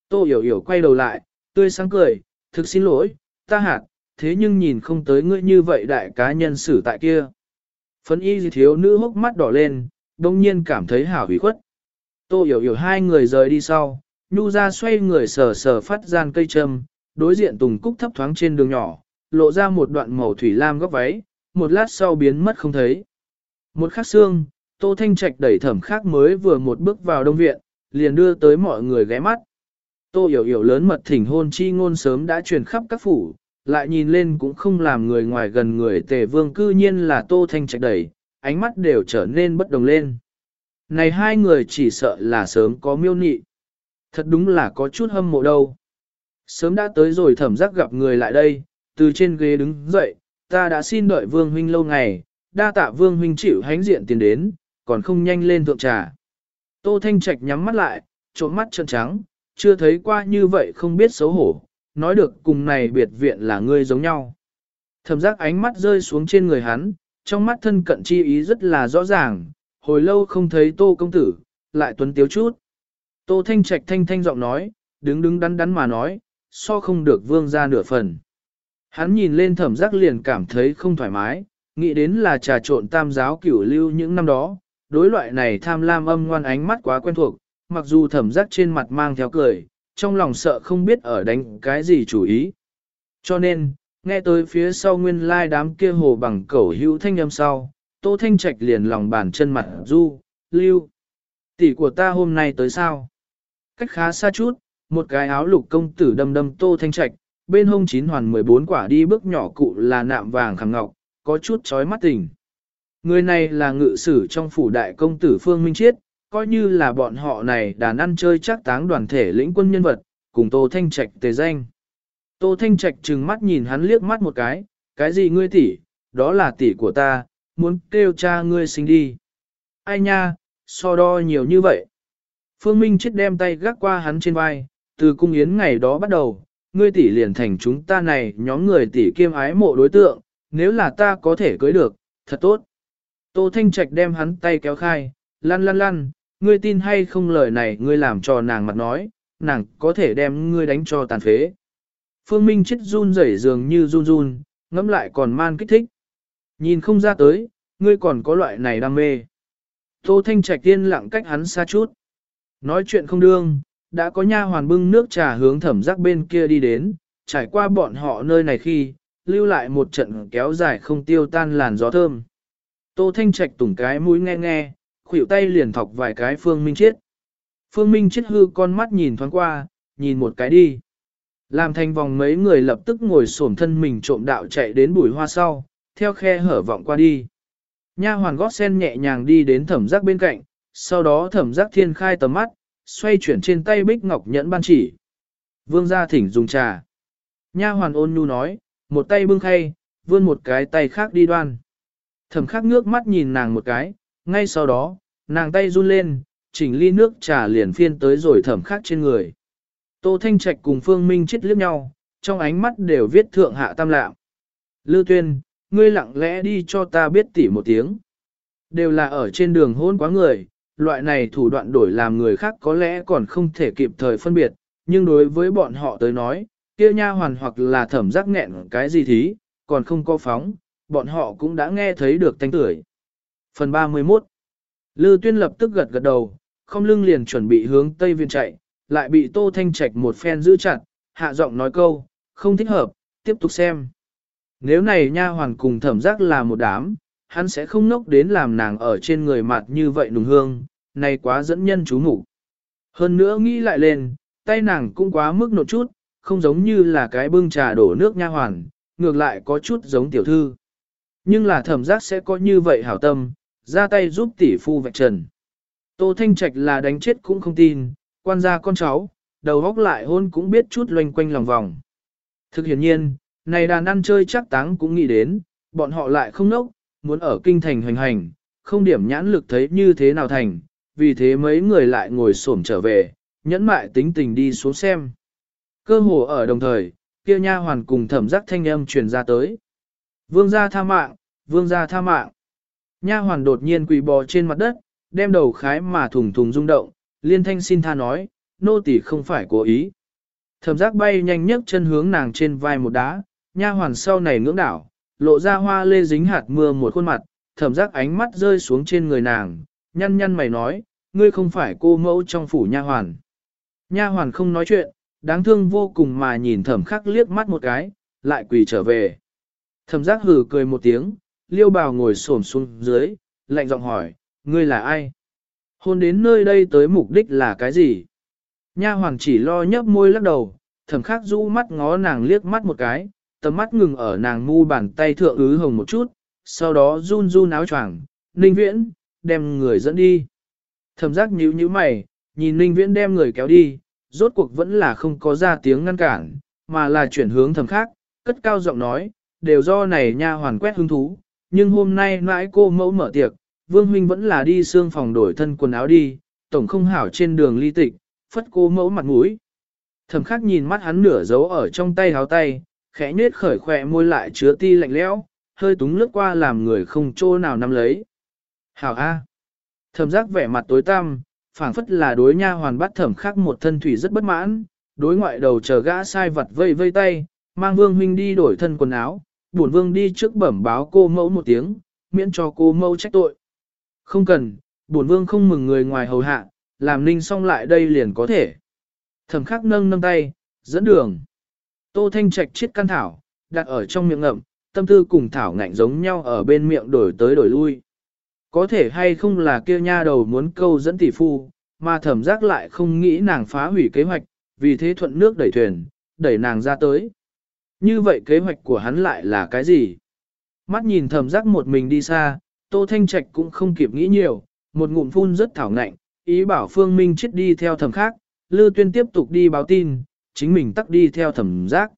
Tô hiểu hiểu quay đầu lại, tươi sáng cười, thực xin lỗi, ta hạt, thế nhưng nhìn không tới ngươi như vậy đại cá nhân xử tại kia. Phấn y thiếu nữ hốc mắt đỏ lên, đông nhiên cảm thấy hảo hủy khuất. Tô hiểu hiểu hai người rời đi sau, nhu ra xoay người sờ sờ phát gian cây trâm, đối diện tùng cúc thấp thoáng trên đường nhỏ, lộ ra một đoạn màu thủy lam góc váy, một lát sau biến mất không thấy. Một khắc xương, Tô Thanh Trạch đẩy thẩm khác mới vừa một bước vào đông viện, liền đưa tới mọi người ghé mắt. Tô hiểu hiểu lớn mật thỉnh hôn chi ngôn sớm đã truyền khắp các phủ, lại nhìn lên cũng không làm người ngoài gần người tề vương cư nhiên là Tô Thanh Trạch đẩy, ánh mắt đều trở nên bất đồng lên. Này hai người chỉ sợ là sớm có miêu nị. Thật đúng là có chút hâm mộ đâu. Sớm đã tới rồi thẩm giác gặp người lại đây, từ trên ghế đứng dậy, ta đã xin đợi vương huynh lâu ngày, đa tạ vương huynh chịu hánh diện tiền đến, còn không nhanh lên thượng trà. Tô Thanh Trạch nhắm mắt lại, trộm mắt trợn trắng, chưa thấy qua như vậy không biết xấu hổ, nói được cùng này biệt viện là ngươi giống nhau. Thẩm giác ánh mắt rơi xuống trên người hắn, trong mắt thân cận chi ý rất là rõ ràng, hồi lâu không thấy tô công tử, lại tuấn tiếu chút. Tô thanh trạch thanh thanh giọng nói, đứng đứng đắn đắn mà nói, so không được vương ra nửa phần. Hắn nhìn lên thẩm giác liền cảm thấy không thoải mái, nghĩ đến là trà trộn tam giáo cửu lưu những năm đó, đối loại này tham lam âm ngoan ánh mắt quá quen thuộc, mặc dù thẩm giác trên mặt mang theo cười, trong lòng sợ không biết ở đánh cái gì chủ ý. Cho nên, nghe tới phía sau nguyên lai đám kia hồ bằng cẩu hữu thanh âm sau, Tô Thanh Trạch liền lòng bàn chân mặt du, lưu. Tỷ của ta hôm nay tới sao? Cách khá xa chút, một cái áo lục công tử đâm đâm Tô Thanh Trạch, bên hông chín hoàn 14 quả đi bước nhỏ cụ là nạm vàng khẳng ngọc, có chút chói mắt tình. Người này là ngự sử trong phủ đại công tử Phương Minh Chiết, coi như là bọn họ này đàn ăn chơi chắc táng đoàn thể lĩnh quân nhân vật, cùng Tô Thanh Trạch tề danh. Tô Thanh Trạch trừng mắt nhìn hắn liếc mắt một cái, cái gì ngươi tỷ, đó là tỷ của ta, muốn kêu cha ngươi sinh đi. Ai nha, so đo nhiều như vậy. Phương Minh chết đem tay gác qua hắn trên vai, từ cung yến ngày đó bắt đầu, ngươi tỷ liền thành chúng ta này nhóm người tỷ kiêm ái mộ đối tượng, nếu là ta có thể cưới được, thật tốt. Tô Thanh Trạch đem hắn tay kéo khai, lăn lăn lăn, ngươi tin hay không lời này ngươi làm cho nàng mặt nói, nàng có thể đem ngươi đánh cho tàn phế. Phương Minh chết run rẩy dường như run run, ngẫm lại còn man kích thích. Nhìn không ra tới, ngươi còn có loại này đam mê. Tô Thanh Trạch tiên lặng cách hắn xa chút. Nói chuyện không đương, đã có nha hoàn bưng nước trà hướng thẩm giác bên kia đi đến, trải qua bọn họ nơi này khi, lưu lại một trận kéo dài không tiêu tan làn gió thơm. Tô Thanh Trạch tủng cái mũi nghe nghe, khuỷu tay liền thọc vài cái Phương Minh Chiết. Phương Minh Chiết hư con mắt nhìn thoáng qua, nhìn một cái đi. Làm thành vòng mấy người lập tức ngồi xổm thân mình trộm đạo chạy đến bùi hoa sau, theo khe hở vọng qua đi. Nha hoàn gót sen nhẹ nhàng đi đến thẩm giác bên cạnh, sau đó thẩm giác thiên khai tầm mắt, xoay chuyển trên tay bích ngọc nhẫn ban chỉ. Vương gia thỉnh dùng trà. Nha hoàn ôn nhu nói, một tay bưng khay, vươn một cái tay khác đi đoan. Thẩm khắc ngước mắt nhìn nàng một cái, ngay sau đó, nàng tay run lên, chỉnh ly nước trà liền phiên tới rồi thẩm khắc trên người. Tô Thanh Trạch cùng Phương Minh chết liếc nhau, trong ánh mắt đều viết thượng hạ tam lạm. Lưu Tuyên, ngươi lặng lẽ đi cho ta biết tỉ một tiếng. Đều là ở trên đường hôn quá người, loại này thủ đoạn đổi làm người khác có lẽ còn không thể kịp thời phân biệt, nhưng đối với bọn họ tới nói, kia nha hoàn hoặc là thẩm giác nghẹn cái gì thí, còn không có phóng, bọn họ cũng đã nghe thấy được thanh tuổi. Phần 31 Lư Tuyên lập tức gật gật đầu, không lưng liền chuẩn bị hướng Tây Viên chạy, lại bị Tô Thanh Trạch một phen giữ chặt, hạ giọng nói câu, không thích hợp, tiếp tục xem. Nếu này nha hoàn cùng thẩm giác là một đám, hắn sẽ không nốc đến làm nàng ở trên người mặt như vậy nùng hương, này quá dẫn nhân chú mục Hơn nữa nghĩ lại lên, tay nàng cũng quá mức nột chút, không giống như là cái bưng trà đổ nước nha hoàn, ngược lại có chút giống tiểu thư. Nhưng là thẩm giác sẽ có như vậy hảo tâm, ra tay giúp tỷ phu vạch trần. Tô Thanh Trạch là đánh chết cũng không tin, quan gia con cháu, đầu góc lại hôn cũng biết chút loanh quanh lòng vòng. Thực hiện nhiên, này đàn ăn chơi chắc táng cũng nghĩ đến, bọn họ lại không nốc, muốn ở kinh thành hoành hành, không điểm nhãn lực thấy như thế nào thành, vì thế mấy người lại ngồi xổm trở về, nhẫn mại tính tình đi xuống xem. Cơ hồ ở đồng thời, kia nha hoàn cùng thẩm giác thanh âm truyền ra tới. Vương gia tha mạng, vương gia tha mạng. Nha hoàn đột nhiên quỳ bò trên mặt đất, đem đầu khái mà thùng thùng rung động, liên thanh xin tha nói, nô tỳ không phải cố ý. Thẩm giác bay nhanh nhất chân hướng nàng trên vai một đá, nha hoàn sau này ngưỡng đảo, lộ ra hoa lê dính hạt mưa một khuôn mặt, thẩm giác ánh mắt rơi xuống trên người nàng, nhăn nhăn mày nói, ngươi không phải cô mẫu trong phủ nha hoàn. Nha hoàn không nói chuyện, đáng thương vô cùng mà nhìn thẩm khắc liếc mắt một cái, lại quỳ trở về. Thẩm giác hừ cười một tiếng, liêu bào ngồi xổm xuống dưới, lạnh giọng hỏi, ngươi là ai? Hôn đến nơi đây tới mục đích là cái gì? Nha hoàn chỉ lo nhấp môi lắc đầu, thẩm khắc rũ mắt ngó nàng liếc mắt một cái, tầm mắt ngừng ở nàng ngu, bàn tay thượng ứ hồng một chút, sau đó run run áo choàng, ninh viễn, đem người dẫn đi. Thẩm giác nhíu nhíu mày, nhìn ninh viễn đem người kéo đi, rốt cuộc vẫn là không có ra tiếng ngăn cản, mà là chuyển hướng thầm khác, cất cao giọng nói, đều do này nha hoàn quét hứng thú, nhưng hôm nay nãi cô mẫu mở tiệc, Vương Huynh vẫn là đi xương phòng đổi thân quần áo đi, tổng không hảo trên đường ly tịch, phất cô mẫu mặt mũi. Thầm khắc nhìn mắt hắn nửa giấu ở trong tay háo tay, khẽ nết khởi khỏe môi lại chứa ti lạnh lẽo, hơi túng lướt qua làm người không chỗ nào nắm lấy. Hảo A. Thẩm giác vẻ mặt tối tăm, phảng phất là đối nha hoàn bắt thẩm khắc một thân thủy rất bất mãn, đối ngoại đầu chờ gã sai vật vây vây tay, mang vương huynh đi đổi thân quần áo, buồn vương đi trước bẩm báo cô mẫu một tiếng, miễn cho cô mẫu trách tội. Không cần, bổn vương không mừng người ngoài hầu hạ, làm ninh xong lại đây liền có thể. Thẩm khắc nâng nâng tay, dẫn đường. Tô Thanh Trạch chiết căn thảo, đặt ở trong miệng ngậm, tâm tư cùng thảo ngạnh giống nhau ở bên miệng đổi tới đổi lui. Có thể hay không là kia nha đầu muốn câu dẫn tỷ phu, mà thẩm giác lại không nghĩ nàng phá hủy kế hoạch, vì thế thuận nước đẩy thuyền, đẩy nàng ra tới. Như vậy kế hoạch của hắn lại là cái gì? Mắt nhìn thẩm giác một mình đi xa, Tô Thanh Trạch cũng không kịp nghĩ nhiều, một ngụm phun rất thảo ngạnh, ý bảo Phương Minh chết đi theo thẩm khác, Lư Tuyên tiếp tục đi báo tin, chính mình tắt đi theo thẩm giác.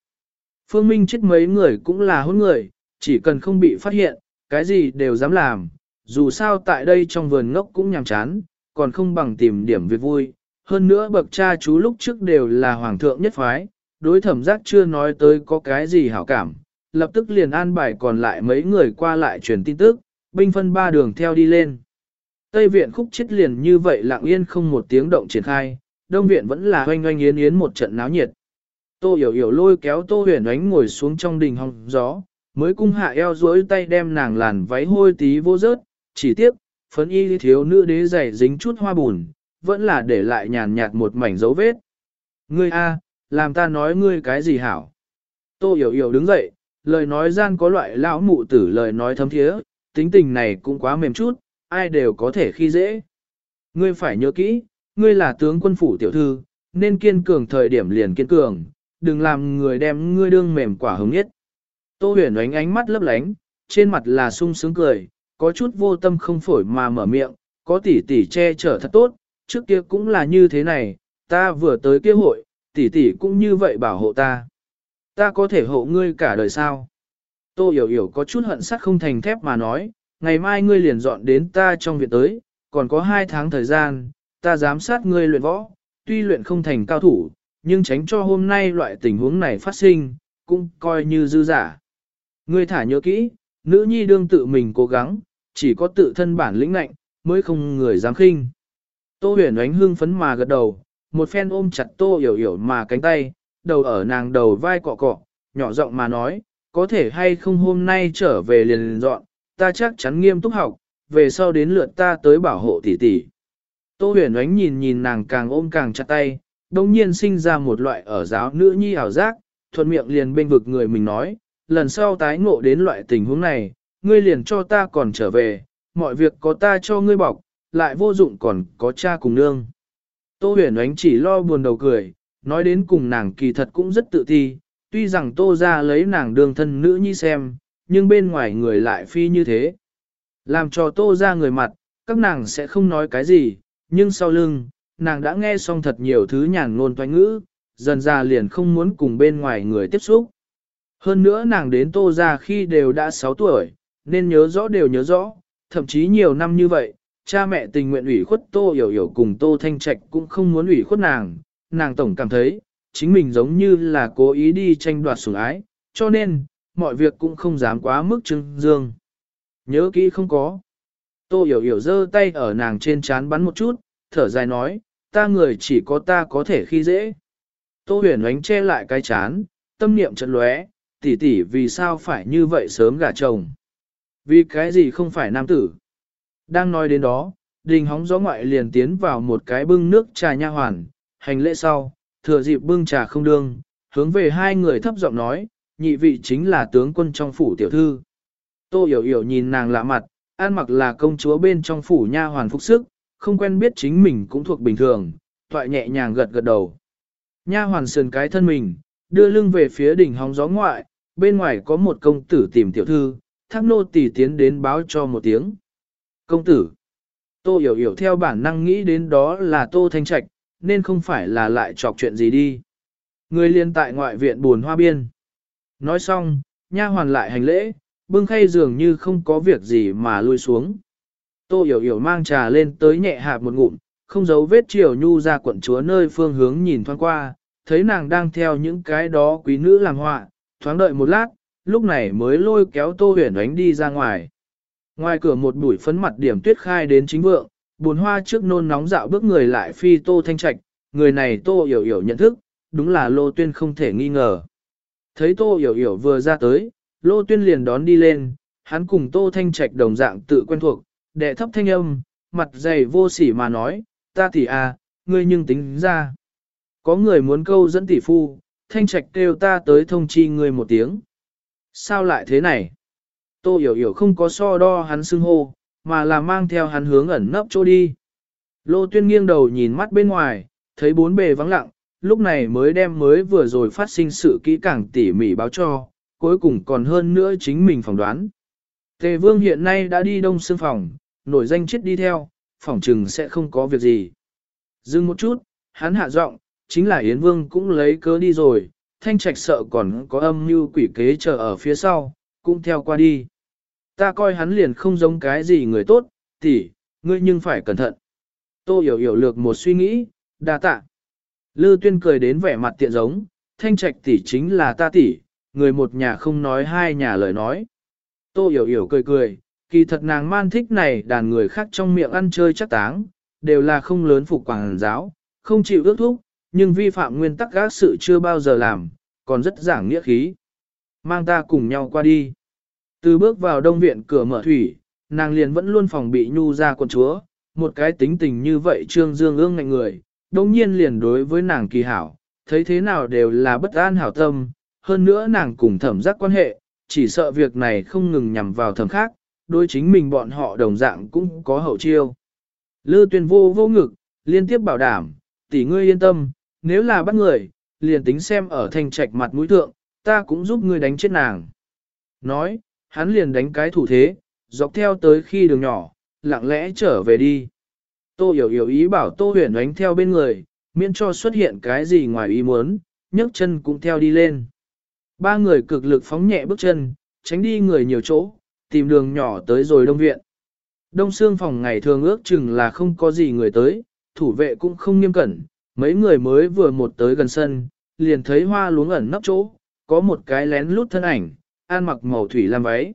Phương Minh chết mấy người cũng là hôn người, chỉ cần không bị phát hiện, cái gì đều dám làm, dù sao tại đây trong vườn ngốc cũng nhàm chán, còn không bằng tìm điểm việc vui. Hơn nữa bậc cha chú lúc trước đều là hoàng thượng nhất phái, đối thẩm giác chưa nói tới có cái gì hảo cảm, lập tức liền an bài còn lại mấy người qua lại truyền tin tức, binh phân ba đường theo đi lên. Tây viện khúc chết liền như vậy lặng yên không một tiếng động triển khai, đông viện vẫn là hoanh hoanh yến yến một trận náo nhiệt. Tô hiểu hiểu lôi kéo tô huyền ánh ngồi xuống trong đình hong gió, mới cung hạ eo duỗi tay đem nàng làn váy hôi tí vô rớt, chỉ tiếc, phấn y thiếu nữ đế giày dính chút hoa bùn, vẫn là để lại nhàn nhạt một mảnh dấu vết. Ngươi a, làm ta nói ngươi cái gì hảo? Tô hiểu hiểu đứng dậy, lời nói gian có loại lão mụ tử lời nói thấm thiế, tính tình này cũng quá mềm chút, ai đều có thể khi dễ. Ngươi phải nhớ kỹ, ngươi là tướng quân phủ tiểu thư, nên kiên cường thời điểm liền kiên cường, đừng làm người đem ngươi đương mềm quả hứng nhất. Tô huyền ánh ánh mắt lấp lánh, trên mặt là sung sướng cười, có chút vô tâm không phổi mà mở miệng, có tỷ tỷ che chở thật tốt, trước kia cũng là như thế này, ta vừa tới kia hội, tỷ tỷ cũng như vậy bảo hộ ta. Ta có thể hộ ngươi cả đời sao? Tô hiểu hiểu có chút hận sắt không thành thép mà nói, ngày mai ngươi liền dọn đến ta trong viện tới, còn có hai tháng thời gian, ta giám sát ngươi luyện võ, tuy luyện không thành cao thủ, nhưng tránh cho hôm nay loại tình huống này phát sinh, cũng coi như dư giả. Ngươi thả nhớ kỹ, nữ nhi đương tự mình cố gắng, chỉ có tự thân bản lĩnh lạnh, mới không người dám khinh. Tô huyền ánh hương phấn mà gật đầu, một phen ôm chặt tô hiểu hiểu mà cánh tay, đầu ở nàng đầu vai cọ cọ, nhỏ giọng mà nói, có thể hay không hôm nay trở về liền, liền dọn, ta chắc chắn nghiêm túc học, về sau đến lượt ta tới bảo hộ tỷ tỷ. Tô huyền ánh nhìn nhìn nàng càng ôm càng chặt tay, đồng nhiên sinh ra một loại ở giáo nữ nhi ảo giác, thuận miệng liền bên vực người mình nói, lần sau tái ngộ đến loại tình huống này, ngươi liền cho ta còn trở về, mọi việc có ta cho ngươi bọc, lại vô dụng còn có cha cùng nương. Tô huyền ánh chỉ lo buồn đầu cười, nói đến cùng nàng kỳ thật cũng rất tự ti, tuy rằng tô ra lấy nàng đường thân nữ nhi xem, nhưng bên ngoài người lại phi như thế. Làm cho tô ra người mặt, các nàng sẽ không nói cái gì, nhưng sau lưng, nàng đã nghe xong thật nhiều thứ nhàn ngôn toanh ngữ, dần ra liền không muốn cùng bên ngoài người tiếp xúc. Hơn nữa nàng đến tô ra khi đều đã 6 tuổi, nên nhớ rõ đều nhớ rõ, thậm chí nhiều năm như vậy, cha mẹ tình nguyện ủy khuất tô hiểu hiểu cùng tô thanh trạch cũng không muốn ủy khuất nàng, nàng tổng cảm thấy, chính mình giống như là cố ý đi tranh đoạt sủng ái, cho nên, mọi việc cũng không dám quá mức trưng dương. Nhớ kỹ không có. Tô hiểu hiểu giơ tay ở nàng trên chán bắn một chút, thở dài nói, ta người chỉ có ta có thể khi dễ. Tô huyền ánh che lại cái chán, tâm niệm chợt lóe, tỷ tỷ vì sao phải như vậy sớm gả chồng. Vì cái gì không phải nam tử. Đang nói đến đó, đình hóng gió ngoại liền tiến vào một cái bưng nước trà nha hoàn, hành lễ sau, thừa dịp bưng trà không đương, hướng về hai người thấp giọng nói, nhị vị chính là tướng quân trong phủ tiểu thư. Tô hiểu hiểu nhìn nàng lạ mặt, an mặc là công chúa bên trong phủ nha hoàn phục sức, không quen biết chính mình cũng thuộc bình thường, toại nhẹ nhàng gật gật đầu. Nha hoàn sườn cái thân mình, đưa lưng về phía đỉnh hóng gió ngoại, bên ngoài có một công tử tìm tiểu thư, thác nô tỳ tiến đến báo cho một tiếng. Công tử, tô hiểu hiểu theo bản năng nghĩ đến đó là tô thanh trạch, nên không phải là lại chọc chuyện gì đi. Người liên tại ngoại viện buồn hoa biên. Nói xong, nha hoàn lại hành lễ, bưng khay dường như không có việc gì mà lui xuống. Tô hiểu hiểu mang trà lên tới nhẹ hạp một ngụm, không giấu vết chiều nhu ra quận chúa nơi phương hướng nhìn thoáng qua, thấy nàng đang theo những cái đó quý nữ làm họa, thoáng đợi một lát, lúc này mới lôi kéo tô huyền ánh đi ra ngoài. Ngoài cửa một bụi phấn mặt điểm tuyết khai đến chính vượng, buồn hoa trước nôn nóng dạo bước người lại phi tô thanh trạch, người này tô hiểu hiểu nhận thức, đúng là lô tuyên không thể nghi ngờ. Thấy tô hiểu hiểu vừa ra tới, lô tuyên liền đón đi lên, hắn cùng tô thanh trạch đồng dạng tự quen thuộc, đệ thấp thanh âm, mặt dày vô sỉ mà nói, ta tỷ à, ngươi nhưng tính ra. Có người muốn câu dẫn tỷ phu, thanh trạch kêu ta tới thông chi ngươi một tiếng. Sao lại thế này? Tô hiểu hiểu không có so đo hắn xưng hô, mà là mang theo hắn hướng ẩn nấp chỗ đi. Lô tuyên nghiêng đầu nhìn mắt bên ngoài, thấy bốn bề vắng lặng, lúc này mới đem mới vừa rồi phát sinh sự kỹ càng tỉ mỉ báo cho, cuối cùng còn hơn nữa chính mình phỏng đoán. Tề vương hiện nay đã đi đông xương phòng, nổi danh chết đi theo, phỏng trừng sẽ không có việc gì. Dừng một chút, hắn hạ giọng, chính là Yến Vương cũng lấy cớ đi rồi, thanh trạch sợ còn có âm mưu quỷ kế chờ ở phía sau, cũng theo qua đi. Ta coi hắn liền không giống cái gì người tốt, tỷ, ngươi nhưng phải cẩn thận. Tô hiểu hiểu lược một suy nghĩ, đa tạ. Lư tuyên cười đến vẻ mặt tiện giống, thanh trạch tỷ chính là ta tỷ, người một nhà không nói hai nhà lời nói. Tô hiểu hiểu cười cười, kỳ thật nàng man thích này đàn người khác trong miệng ăn chơi chắc táng, đều là không lớn phục quảng giáo, không chịu ước thúc, nhưng vi phạm nguyên tắc gác sự chưa bao giờ làm, còn rất giảng nghĩa khí. Mang ta cùng nhau qua đi. Từ bước vào đông viện cửa mở thủy, nàng liền vẫn luôn phòng bị nhu ra con chúa, một cái tính tình như vậy trương dương ương ngạnh người, đồng nhiên liền đối với nàng kỳ hảo, thấy thế nào đều là bất an hảo tâm, hơn nữa nàng cùng thẩm giác quan hệ, chỉ sợ việc này không ngừng nhằm vào thẩm khác, đối chính mình bọn họ đồng dạng cũng có hậu chiêu. Lư tuyên vô vô ngực, liên tiếp bảo đảm, tỷ ngươi yên tâm, nếu là bắt người, liền tính xem ở thanh trạch mặt mũi thượng, ta cũng giúp ngươi đánh chết nàng. Nói, hắn liền đánh cái thủ thế, dọc theo tới khi đường nhỏ, lặng lẽ trở về đi. Tô hiểu hiểu ý bảo Tô huyền đánh theo bên người, miễn cho xuất hiện cái gì ngoài ý muốn, nhấc chân cũng theo đi lên. Ba người cực lực phóng nhẹ bước chân, tránh đi người nhiều chỗ, tìm đường nhỏ tới rồi đông viện. Đông xương phòng ngày thường ước chừng là không có gì người tới, thủ vệ cũng không nghiêm cẩn, mấy người mới vừa một tới gần sân, liền thấy hoa luống ẩn nấp chỗ, có một cái lén lút thân ảnh, an mặc màu thủy làm váy.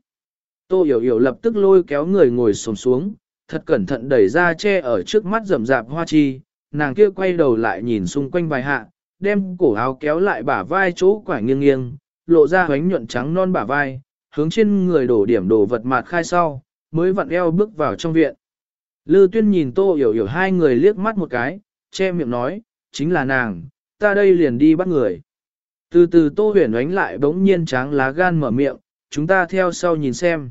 Tô hiểu hiểu lập tức lôi kéo người ngồi xổm xuống, thật cẩn thận đẩy ra che ở trước mắt rậm rạp hoa chi, nàng kia quay đầu lại nhìn xung quanh vài hạ, đem cổ áo kéo lại bả vai chỗ quải nghiêng nghiêng, lộ ra hoánh nhuận trắng non bả vai, hướng trên người đổ điểm đồ vật mạt khai sau, mới vặn eo bước vào trong viện. Lư tuyên nhìn tô hiểu hiểu hai người liếc mắt một cái, che miệng nói, chính là nàng, ta đây liền đi bắt người. Từ từ tô huyền ánh lại bỗng nhiên tráng lá gan mở miệng, chúng ta theo sau nhìn xem.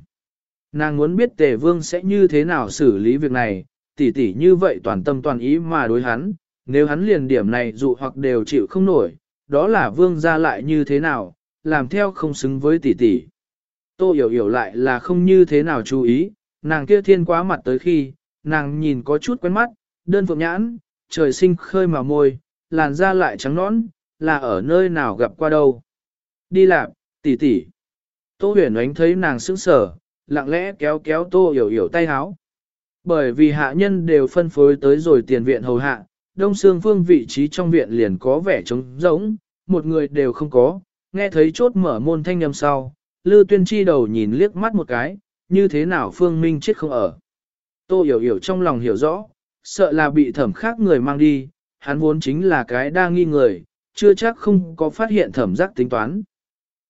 Nàng muốn biết tề vương sẽ như thế nào xử lý việc này, tỉ tỉ như vậy toàn tâm toàn ý mà đối hắn, nếu hắn liền điểm này dụ hoặc đều chịu không nổi, đó là vương ra lại như thế nào, làm theo không xứng với tỷ tỷ. Tô hiểu hiểu lại là không như thế nào chú ý, nàng kia thiên quá mặt tới khi, nàng nhìn có chút quen mắt, đơn phượng nhãn, trời sinh khơi mà môi, làn da lại trắng nõn, là ở nơi nào gặp qua đâu. Đi làm, tỷ tỷ. Tô huyền ánh thấy nàng sững sờ, lặng lẽ kéo kéo tô hiểu hiểu tay háo. Bởi vì hạ nhân đều phân phối tới rồi tiền viện hầu hạ, đông xương phương vị trí trong viện liền có vẻ trống rỗng, một người đều không có, nghe thấy chốt mở môn thanh âm sau, Lư Tuyên Chi đầu nhìn liếc mắt một cái, như thế nào Phương Minh chết không ở. Tô hiểu hiểu trong lòng hiểu rõ, sợ là bị thẩm khác người mang đi, hắn vốn chính là cái đa nghi người, chưa chắc không có phát hiện thẩm giác tính toán.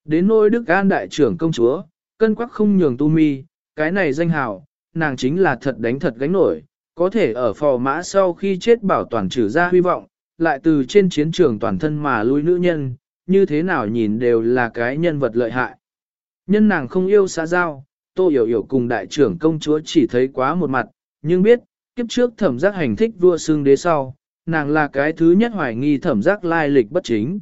Đến nôi Đức An đại trưởng công chúa, cân quắc không nhường tu mi, cái này danh hào, nàng chính là thật đánh thật gánh nổi, có thể ở phò mã sau khi chết bảo toàn trừ ra hy vọng, lại từ trên chiến trường toàn thân mà lui nữ nhân, như thế nào nhìn đều là cái nhân vật lợi hại. Nhân nàng không yêu xã giao, tô hiểu hiểu cùng đại trưởng công chúa chỉ thấy quá một mặt, nhưng biết, kiếp trước thẩm giác hành thích vua xương đế sau, nàng là cái thứ nhất hoài nghi thẩm giác lai lịch bất chính.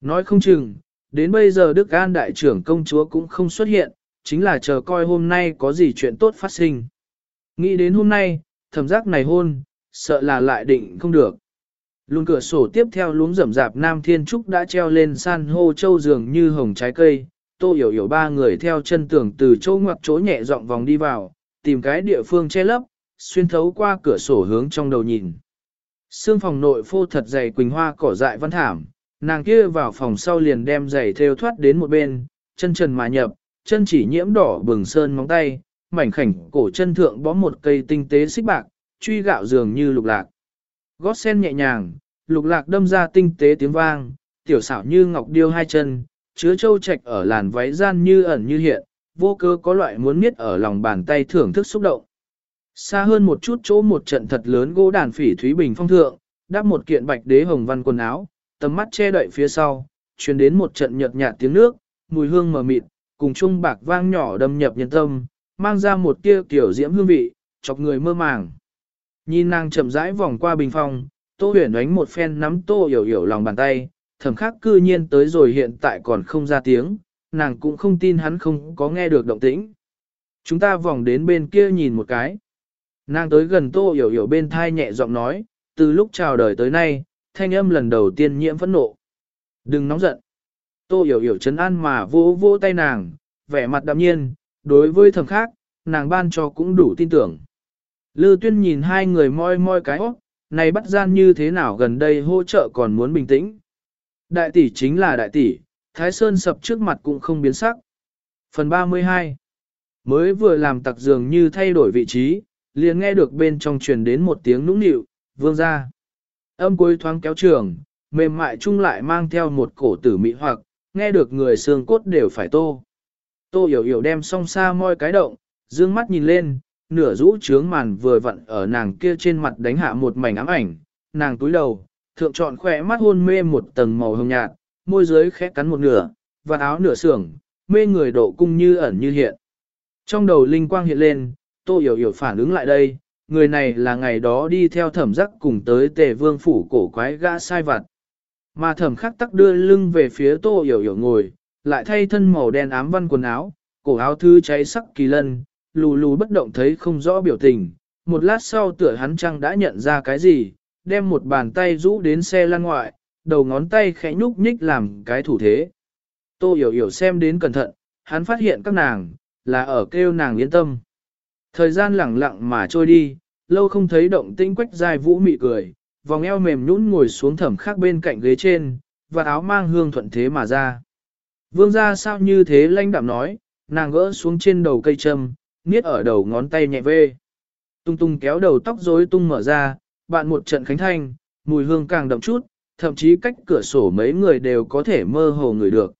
Nói không chừng, đến bây giờ Đức An đại trưởng công chúa cũng không xuất hiện, chính là chờ coi hôm nay có gì chuyện tốt phát sinh. Nghĩ đến hôm nay, thẩm giác này hôn, sợ là lại định không được. Luôn cửa sổ tiếp theo luống rậm rạp Nam Thiên Trúc đã treo lên san hô châu dường như hồng trái cây, tô hiểu hiểu ba người theo chân tường từ chỗ ngoặc chỗ nhẹ dọn vòng đi vào, tìm cái địa phương che lấp, xuyên thấu qua cửa sổ hướng trong đầu nhìn. Sương phòng nội phô thật dày quỳnh hoa cỏ dại văn thảm, nàng kia vào phòng sau liền đem giày theo thoát đến một bên, chân trần mà nhập, chân chỉ nhiễm đỏ bừng sơn móng tay, mảnh khảnh cổ chân thượng bó một cây tinh tế xích bạc, truy gạo dường như lục lạc. Gót sen nhẹ nhàng, lục lạc đâm ra tinh tế tiếng vang, tiểu xảo như ngọc điêu hai chân, chứa châu trạch ở làn váy gian như ẩn như hiện, vô cơ có loại muốn miết ở lòng bàn tay thưởng thức xúc động. Xa hơn một chút chỗ một trận thật lớn gỗ đàn phỉ thúy bình phong thượng, đắp một kiện bạch đế hồng văn quần áo, tầm mắt che đậy phía sau, truyền đến một trận nhợt nhạt tiếng nước, mùi hương mờ mịt, cùng chung bạc vang nhỏ đâm nhập nhân tâm, mang ra một tia kiểu diễm hương vị, chọc người mơ màng. Nhìn nàng chậm rãi vòng qua bình phong, Tô huyền ánh một phen nắm Tô hiểu hiểu lòng bàn tay, thầm khắc cư nhiên tới rồi hiện tại còn không ra tiếng, nàng cũng không tin hắn không có nghe được động tĩnh. Chúng ta vòng đến bên kia nhìn một cái. Nàng tới gần Tô hiểu hiểu bên thai nhẹ giọng nói, từ lúc chào đời tới nay, thanh âm lần đầu tiên nhiễm phẫn nộ. Đừng nóng giận. Tô hiểu hiểu chấn an mà vỗ vỗ tay nàng, vẻ mặt đạm nhiên, đối với thầm khác, nàng ban cho cũng đủ tin tưởng. Lư tuyên nhìn hai người moi moi cái óc, này bắt gian như thế nào gần đây hỗ trợ còn muốn bình tĩnh. Đại tỷ chính là đại tỷ, Thái Sơn sập trước mặt cũng không biến sắc. Phần 32 Mới vừa làm tặc dường như thay đổi vị trí, liền nghe được bên trong truyền đến một tiếng nũng nịu, vương ra. Âm cuối thoáng kéo trường, mềm mại chung lại mang theo một cổ tử mị hoặc, nghe được người xương cốt đều phải tô. Tô hiểu hiểu đem song xa moi cái động, dương mắt nhìn lên, nửa rũ trướng màn vừa vặn ở nàng kia trên mặt đánh hạ một mảnh ám ảnh, nàng túi đầu, thượng trọn khỏe mắt hôn mê một tầng màu hồng nhạt, môi dưới khẽ cắn một nửa, và áo nửa sưởng, mê người độ cung như ẩn như hiện. Trong đầu linh quang hiện lên, tô hiểu hiểu phản ứng lại đây, người này là ngày đó đi theo thẩm giác cùng tới tề vương phủ cổ quái gã sai vặt. Mà thẩm khắc tắc đưa lưng về phía tô hiểu hiểu ngồi, lại thay thân màu đen ám văn quần áo, cổ áo thư cháy sắc kỳ lân, lù lù bất động thấy không rõ biểu tình. Một lát sau tựa hắn chăng đã nhận ra cái gì, đem một bàn tay rũ đến xe lăn ngoại, đầu ngón tay khẽ nhúc nhích làm cái thủ thế. Tô hiểu hiểu xem đến cẩn thận, hắn phát hiện các nàng, là ở kêu nàng yên tâm. Thời gian lẳng lặng mà trôi đi, lâu không thấy động tĩnh quách dài vũ mị cười, vòng eo mềm nhũn ngồi xuống thẩm khác bên cạnh ghế trên, và áo mang hương thuận thế mà ra. Vương gia sao như thế lanh đạm nói, nàng gỡ xuống trên đầu cây châm, niết ở đầu ngón tay nhẹ vê. Tung tung kéo đầu tóc rối tung mở ra, bạn một trận khánh thanh, mùi hương càng đậm chút, thậm chí cách cửa sổ mấy người đều có thể mơ hồ người được.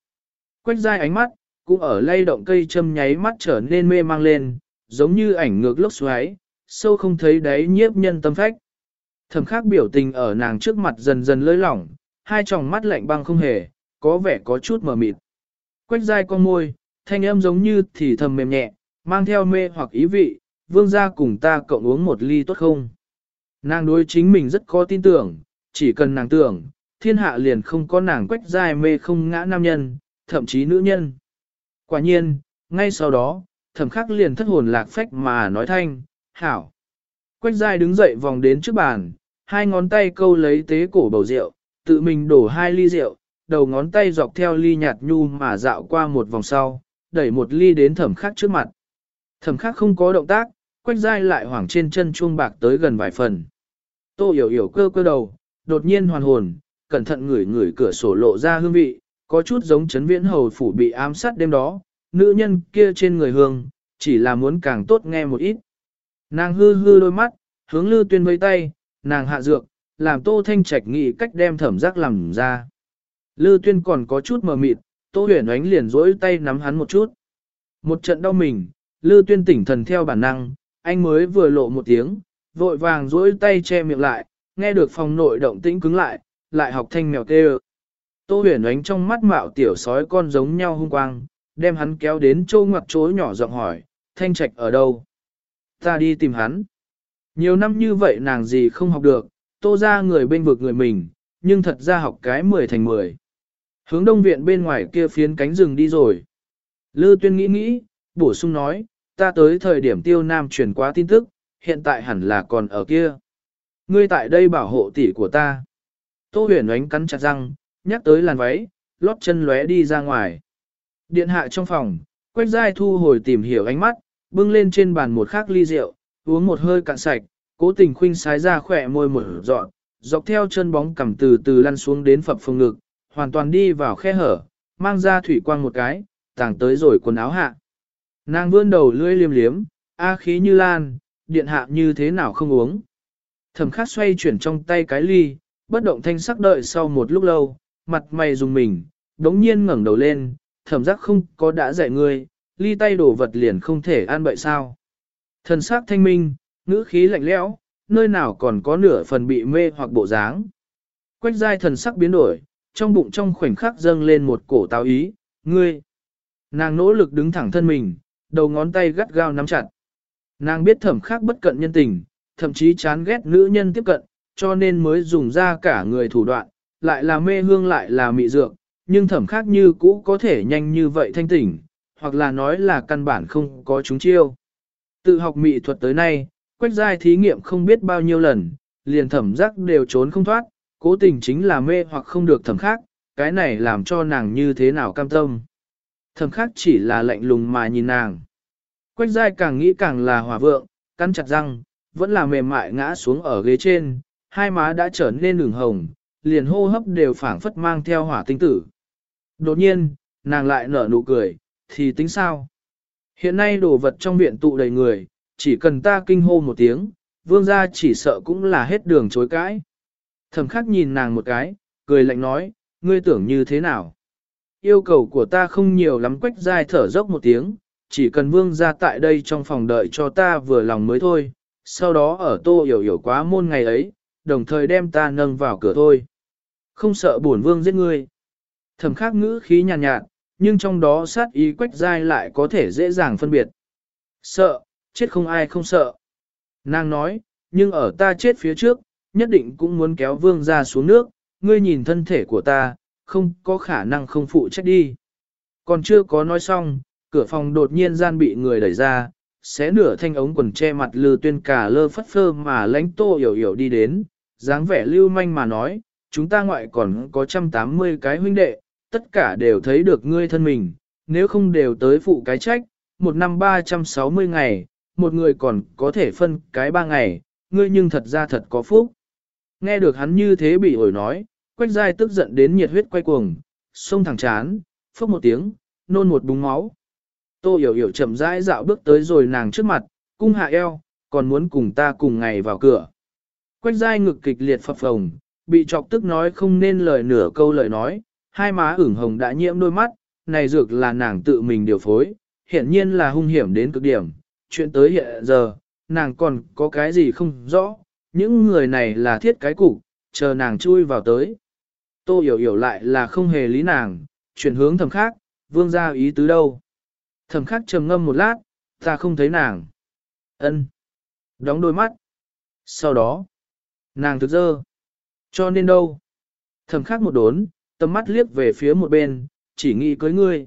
Quách dai ánh mắt, cũng ở lay động cây châm nháy mắt trở nên mê mang lên, giống như ảnh ngược lốc xoáy, sâu không thấy đáy nhiếp nhân tâm phách. Thầm khác biểu tình ở nàng trước mặt dần dần lơi lỏng, hai tròng mắt lạnh băng không hề, có vẻ có chút mờ mịt. Quách dai con môi, thanh âm giống như thì thầm mềm nhẹ, mang theo mê hoặc ý vị, vương gia cùng ta cộng uống một ly tốt không? Nàng đối chính mình rất có tin tưởng, chỉ cần nàng tưởng, thiên hạ liền không có nàng quách dài mê không ngã nam nhân, thậm chí nữ nhân. Quả nhiên, ngay sau đó, thẩm khắc liền thất hồn lạc phách mà nói thanh, hảo. Quách dài đứng dậy vòng đến trước bàn, hai ngón tay câu lấy tế cổ bầu rượu, tự mình đổ hai ly rượu, đầu ngón tay dọc theo ly nhạt nhu mà dạo qua một vòng sau, đẩy một ly đến thẩm khắc trước mặt. Thẩm khác không có động tác, quách dai lại hoảng trên chân chuông bạc tới gần vài phần. Tô hiểu hiểu cơ cơ đầu, đột nhiên hoàn hồn, cẩn thận ngửi ngửi cửa sổ lộ ra hương vị, có chút giống chấn viễn hầu phủ bị ám sát đêm đó, nữ nhân kia trên người hương, chỉ là muốn càng tốt nghe một ít. Nàng hư hư đôi mắt, hướng lư tuyên vây tay, nàng hạ dược, làm tô thanh trạch nghĩ cách đem thẩm giác làm ra. Lư tuyên còn có chút mờ mịt, tô huyền ánh liền rỗi tay nắm hắn một chút. Một trận đau mình, lư tuyên tỉnh thần theo bản năng, anh mới vừa lộ một tiếng, vội vàng duỗi tay che miệng lại, nghe được phòng nội động tĩnh cứng lại, lại học thanh mèo kêu. Tô huyền ánh trong mắt mạo tiểu sói con giống nhau hung quang, đem hắn kéo đến chỗ ngoặc chối nhỏ giọng hỏi, thanh trạch ở đâu? Ta đi tìm hắn. Nhiều năm như vậy nàng gì không học được, tô ra người bên vực người mình, nhưng thật ra học cái 10 thành 10. Hướng đông viện bên ngoài kia phiến cánh rừng đi rồi. Lư tuyên nghĩ nghĩ, bổ sung nói, ta tới thời điểm tiêu nam truyền quá tin tức, hiện tại hẳn là còn ở kia. Ngươi tại đây bảo hộ tỷ của ta. Tô huyền ánh cắn chặt răng, nhắc tới làn váy, lót chân lóe đi ra ngoài. Điện hạ trong phòng, quách giai thu hồi tìm hiểu ánh mắt, bưng lên trên bàn một khắc ly rượu, uống một hơi cạn sạch, cố tình khuynh sái ra khỏe môi mở dọn, dọc theo chân bóng cầm từ từ lăn xuống đến phập phương ngực, hoàn toàn đi vào khe hở, mang ra thủy quang một cái, tàng tới rồi quần áo hạ. Nàng vươn đầu lưỡi liêm liếm, a khí như lan, điện hạ như thế nào không uống. Thẩm khắc xoay chuyển trong tay cái ly, bất động thanh sắc đợi sau một lúc lâu, mặt mày dùng mình, đống nhiên ngẩng đầu lên, thẩm giác không có đã dạy ngươi, ly tay đổ vật liền không thể ăn bậy sao. Thần sắc thanh minh, ngữ khí lạnh lẽo, nơi nào còn có nửa phần bị mê hoặc bộ dáng. Quách giai thần sắc biến đổi, trong bụng trong khoảnh khắc dâng lên một cổ táo ý, ngươi. Nàng nỗ lực đứng thẳng thân mình, đầu ngón tay gắt gao nắm chặt. Nàng biết thẩm khác bất cận nhân tình, thậm chí chán ghét nữ nhân tiếp cận, cho nên mới dùng ra cả người thủ đoạn, lại là mê hương lại là mị dược, nhưng thẩm khác như cũ có thể nhanh như vậy thanh tỉnh, hoặc là nói là căn bản không có chúng chiêu. Tự học mị thuật tới nay, quách giai thí nghiệm không biết bao nhiêu lần, liền thẩm giác đều trốn không thoát, cố tình chính là mê hoặc không được thẩm khác, cái này làm cho nàng như thế nào cam tâm. Thầm khác chỉ là lạnh lùng mà nhìn nàng. Quách giai càng nghĩ càng là hòa vượng, cắn chặt răng, vẫn là mềm mại ngã xuống ở ghế trên, hai má đã trở nên đường hồng, liền hô hấp đều phảng phất mang theo hỏa tinh tử. Đột nhiên, nàng lại nở nụ cười, thì tính sao? Hiện nay đồ vật trong viện tụ đầy người, chỉ cần ta kinh hô một tiếng, vương gia chỉ sợ cũng là hết đường chối cãi. Thẩm khắc nhìn nàng một cái, cười lạnh nói, ngươi tưởng như thế nào? Yêu cầu của ta không nhiều lắm quách dai thở dốc một tiếng, chỉ cần vương gia tại đây trong phòng đợi cho ta vừa lòng mới thôi, sau đó ở tô hiểu hiểu quá môn ngày ấy, đồng thời đem ta nâng vào cửa thôi. Không sợ bổn vương giết ngươi. Thẩm khắc ngữ khí nhàn nhạt, nhạt, nhưng trong đó sát ý quách dai lại có thể dễ dàng phân biệt. Sợ, chết không ai không sợ. Nàng nói, nhưng ở ta chết phía trước, nhất định cũng muốn kéo vương ra xuống nước, ngươi nhìn thân thể của ta, không có khả năng không phụ trách đi. Còn chưa có nói xong, cửa phòng đột nhiên gian bị người đẩy ra, xé nửa thanh ống quần che mặt lư tuyên cả lơ phất phơ mà lãnh tô hiểu hiểu đi đến, dáng vẻ lưu manh mà nói, chúng ta ngoại còn có trăm tám mươi cái huynh đệ, tất cả đều thấy được ngươi thân mình, nếu không đều tới phụ cái trách, một năm ba trăm sáu mươi ngày, một người còn có thể phân cái ba ngày, ngươi nhưng thật ra thật có phúc. Nghe được hắn như thế bị ổi nói, quách giai tức giận đến nhiệt huyết quay cuồng, sông thẳng chán, phốc một tiếng, nôn một búng máu. Tô hiểu hiểu chậm rãi dạo bước tới rồi nàng trước mặt, cung hạ eo, còn muốn cùng ta cùng ngày vào cửa. Quách giai ngực kịch liệt phập phồng, bị chọc tức nói không nên lời nửa câu lời nói, hai má ửng hồng đã nhiễm đôi mắt, này dược là nàng tự mình điều phối, hiện nhiên là hung hiểm đến cực điểm, chuyện tới hiện giờ, nàng còn có cái gì không rõ, những người này là thiết cái cục, chờ nàng chui vào tới. Tô hiểu hiểu lại là không hề lý nàng, chuyển hướng thầm khác, vương ra ý tứ đâu. Thầm khác trầm ngâm một lát, ta không thấy nàng. ân Đóng đôi mắt. Sau đó, nàng thực dơ. Cho nên đâu? Thầm khác một đốn, tầm mắt liếc về phía một bên, chỉ nghĩ cưới ngươi.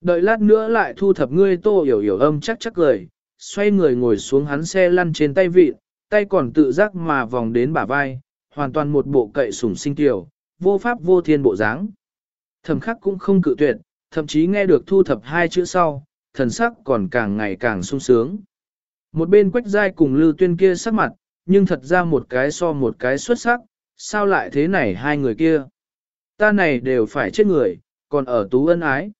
Đợi lát nữa lại thu thập ngươi tô hiểu hiểu âm chắc chắc lời, xoay người ngồi xuống hắn xe lăn trên tay vịt, tay còn tự giác mà vòng đến bả vai, hoàn toàn một bộ cậy sủng sinh tiểu, vô pháp vô thiên bộ dáng. Thẩm khắc cũng không cự tuyệt, thậm chí nghe được thu thập hai chữ sau, thần sắc còn càng ngày càng sung sướng. Một bên quách giai cùng lưu tuyên kia sắc mặt, nhưng thật ra một cái so một cái xuất sắc, sao lại thế này hai người kia? Ta này đều phải chết người, còn ở tú ân ái.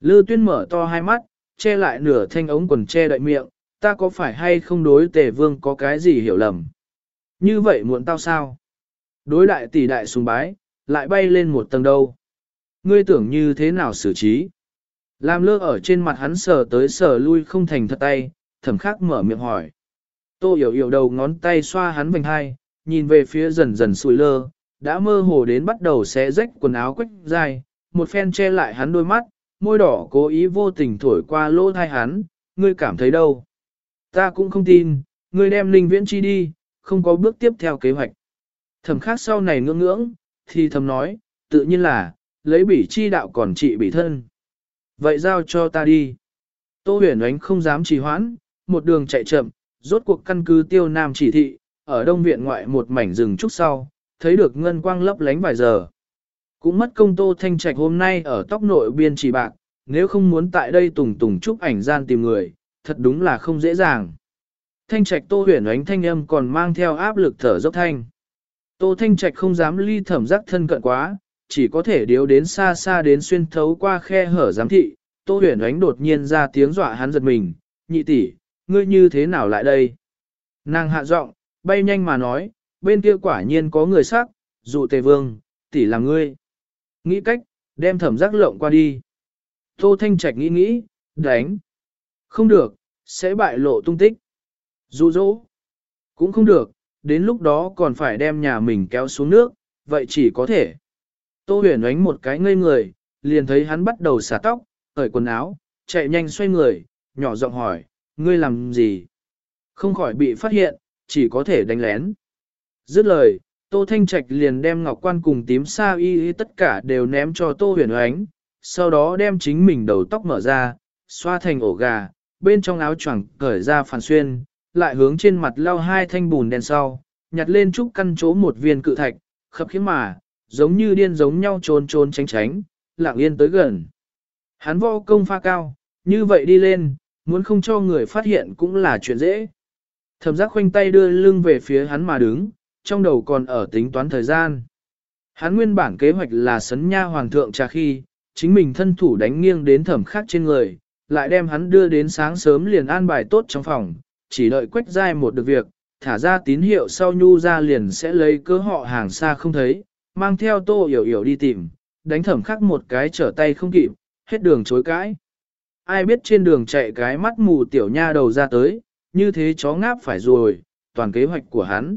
Lư tuyên mở to hai mắt, che lại nửa thanh ống quần che đậy miệng, ta có phải hay không đối tề vương có cái gì hiểu lầm? Như vậy muộn tao sao? Đối đại tỷ đại sùng bái, lại bay lên một tầng đâu. Ngươi tưởng như thế nào xử trí? Làm lơ ở trên mặt hắn sờ tới sờ lui không thành thật tay, thẩm khắc mở miệng hỏi. Tô hiểu hiểu đầu ngón tay xoa hắn vành hai, nhìn về phía dần dần sùi lơ, đã mơ hồ đến bắt đầu xé rách quần áo quách dài, một phen che lại hắn đôi mắt, môi đỏ cố ý vô tình thổi qua lỗ thai hắn, ngươi cảm thấy đâu? Ta cũng không tin, ngươi đem linh viễn chi đi, không có bước tiếp theo kế hoạch. Thẩm Khắc sau này ngưỡng ngưỡng, thì thầm nói, tự nhiên là, lấy bỉ chi đạo còn trị bị thân. Vậy giao cho ta đi. Tô huyền ánh không dám trì hoãn, một đường chạy chậm, rốt cuộc căn cứ tiêu nam chỉ thị, ở đông viện ngoại một mảnh rừng trúc sau, thấy được ngân quang lấp lánh vài giờ. Cũng mất công tô thanh trạch hôm nay ở tóc nội biên chỉ bạc, nếu không muốn tại đây tùng tùng chúc ảnh gian tìm người, thật đúng là không dễ dàng. Thanh trạch tô huyền ánh thanh âm còn mang theo áp lực thở dốc thanh. Tô thanh trạch không dám ly thẩm giác thân cận quá, chỉ có thể điếu đến xa xa đến xuyên thấu qua khe hở giám thị. Tô huyền ánh đột nhiên ra tiếng dọa hắn giật mình, nhị tỷ, ngươi như thế nào lại đây? Nàng hạ giọng, bay nhanh mà nói, bên kia quả nhiên có người sắc, dụ tề vương, tỷ là ngươi. Nghĩ cách, đem thẩm giác lộng qua đi. Tô Thanh Trạch nghĩ nghĩ, đánh. Không được, sẽ bại lộ tung tích. Dụ dỗ. Cũng không được, đến lúc đó còn phải đem nhà mình kéo xuống nước, vậy chỉ có thể. Tô huyền ánh một cái ngây người, liền thấy hắn bắt đầu xả tóc, cởi quần áo, chạy nhanh xoay người, nhỏ giọng hỏi, ngươi làm gì? Không khỏi bị phát hiện, chỉ có thể đánh lén. Dứt lời, Tô Thanh Trạch liền đem ngọc quan cùng tím sa y y tất cả đều ném cho Tô huyền ánh, sau đó đem chính mình đầu tóc mở ra, xoa thành ổ gà, bên trong áo choàng cởi ra phản xuyên, lại hướng trên mặt lau hai thanh bùn đen sau, nhặt lên trúc căn chỗ một viên cự thạch, khập khiếm mà, giống như điên giống nhau trốn trốn tránh tránh, lặng yên tới gần. Hắn võ công pha cao, như vậy đi lên, muốn không cho người phát hiện cũng là chuyện dễ. Thẩm giác khoanh tay đưa lưng về phía hắn mà đứng, trong đầu còn ở tính toán thời gian. Hắn nguyên bản kế hoạch là sấn nha hoàng thượng trà khi, chính mình thân thủ đánh nghiêng đến thẩm khác trên người, lại đem hắn đưa đến sáng sớm liền an bài tốt trong phòng, chỉ đợi quách dai một được việc, thả ra tín hiệu sau nhu ra liền sẽ lấy cớ họ hàng xa không thấy, mang theo tô hiểu hiểu đi tìm, đánh thẩm khắc một cái trở tay không kịp, hết đường chối cãi. Ai biết trên đường chạy cái mắt mù tiểu nha đầu ra tới, như thế chó ngáp phải rồi, toàn kế hoạch của hắn.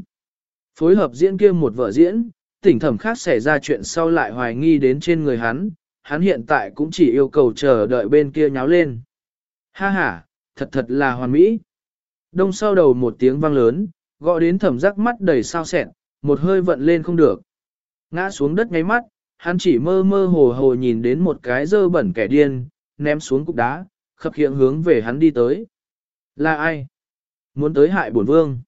Phối hợp diễn kia một vợ diễn, tỉnh thẩm khác xảy ra chuyện sau lại hoài nghi đến trên người hắn, hắn hiện tại cũng chỉ yêu cầu chờ đợi bên kia nháo lên. Ha ha, thật thật là hoàn mỹ. Đông sau đầu một tiếng vang lớn, gọi đến thẩm giác mắt đầy sao sẹn, một hơi vận lên không được. Ngã xuống đất ngay mắt, hắn chỉ mơ mơ hồ hồ nhìn đến một cái dơ bẩn kẻ điên, ném xuống cục đá, khập hiện hướng về hắn đi tới. Là ai? Muốn tới hại bổn vương.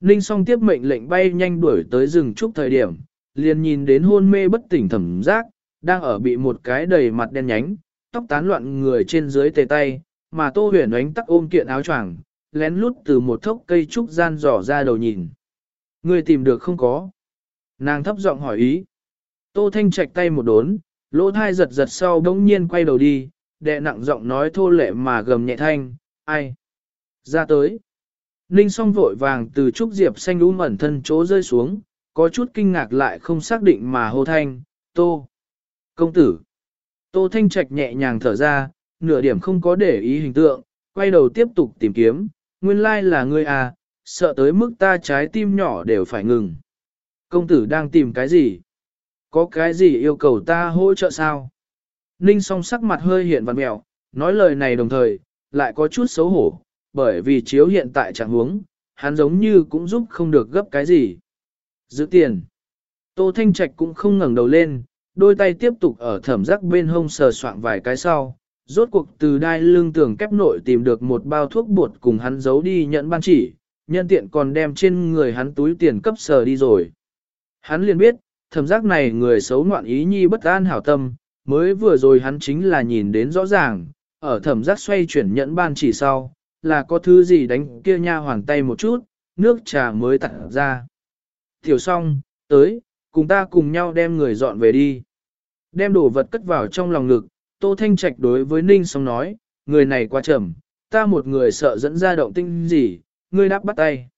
Ninh song tiếp mệnh lệnh bay nhanh đuổi tới rừng trúc thời điểm, liền nhìn đến hôn mê bất tỉnh thẩm giác, đang ở bị một cái đầy mặt đen nhánh, tóc tán loạn người trên dưới tề tay, mà tô huyền ánh tắc ôm kiện áo choàng, lén lút từ một thốc cây trúc gian dò ra đầu nhìn. Người tìm được không có? Nàng thấp giọng hỏi ý. Tô Thanh Trạch tay một đốn, lỗ thai giật giật sau đống nhiên quay đầu đi, đệ nặng giọng nói thô lệ mà gầm nhẹ thanh, ai? Ra tới. Ninh song vội vàng từ trúc diệp xanh u ẩn thân chỗ rơi xuống, có chút kinh ngạc lại không xác định mà hô thanh, tô. Công tử. Tô Thanh Trạch nhẹ nhàng thở ra, nửa điểm không có để ý hình tượng, quay đầu tiếp tục tìm kiếm, nguyên lai là ngươi à, sợ tới mức ta trái tim nhỏ đều phải ngừng. Công tử đang tìm cái gì? Có cái gì yêu cầu ta hỗ trợ sao? Ninh song sắc mặt hơi hiện văn mẹo, nói lời này đồng thời, lại có chút xấu hổ, bởi vì chiếu hiện tại trạng huống, hắn giống như cũng giúp không được gấp cái gì. Giữ tiền. Tô Thanh Trạch cũng không ngẩng đầu lên, đôi tay tiếp tục ở thẩm giác bên hông sờ soạn vài cái sau. Rốt cuộc từ đai lưng tường kép nội tìm được một bao thuốc bột cùng hắn giấu đi nhận ban chỉ, nhân tiện còn đem trên người hắn túi tiền cấp sờ đi rồi. Hắn liền biết, thẩm giác này người xấu ngoạn ý nhi bất an hảo tâm, mới vừa rồi hắn chính là nhìn đến rõ ràng, ở thẩm giác xoay chuyển nhẫn ban chỉ sau, là có thứ gì đánh kia nha hoàng tay một chút, nước trà mới tặng ra. Tiểu xong, tới, cùng ta cùng nhau đem người dọn về đi. Đem đồ vật cất vào trong lòng ngực, Tô Thanh Trạch đối với Ninh Song nói, người này quá chậm, ta một người sợ dẫn ra động tinh gì, ngươi đáp bắt tay.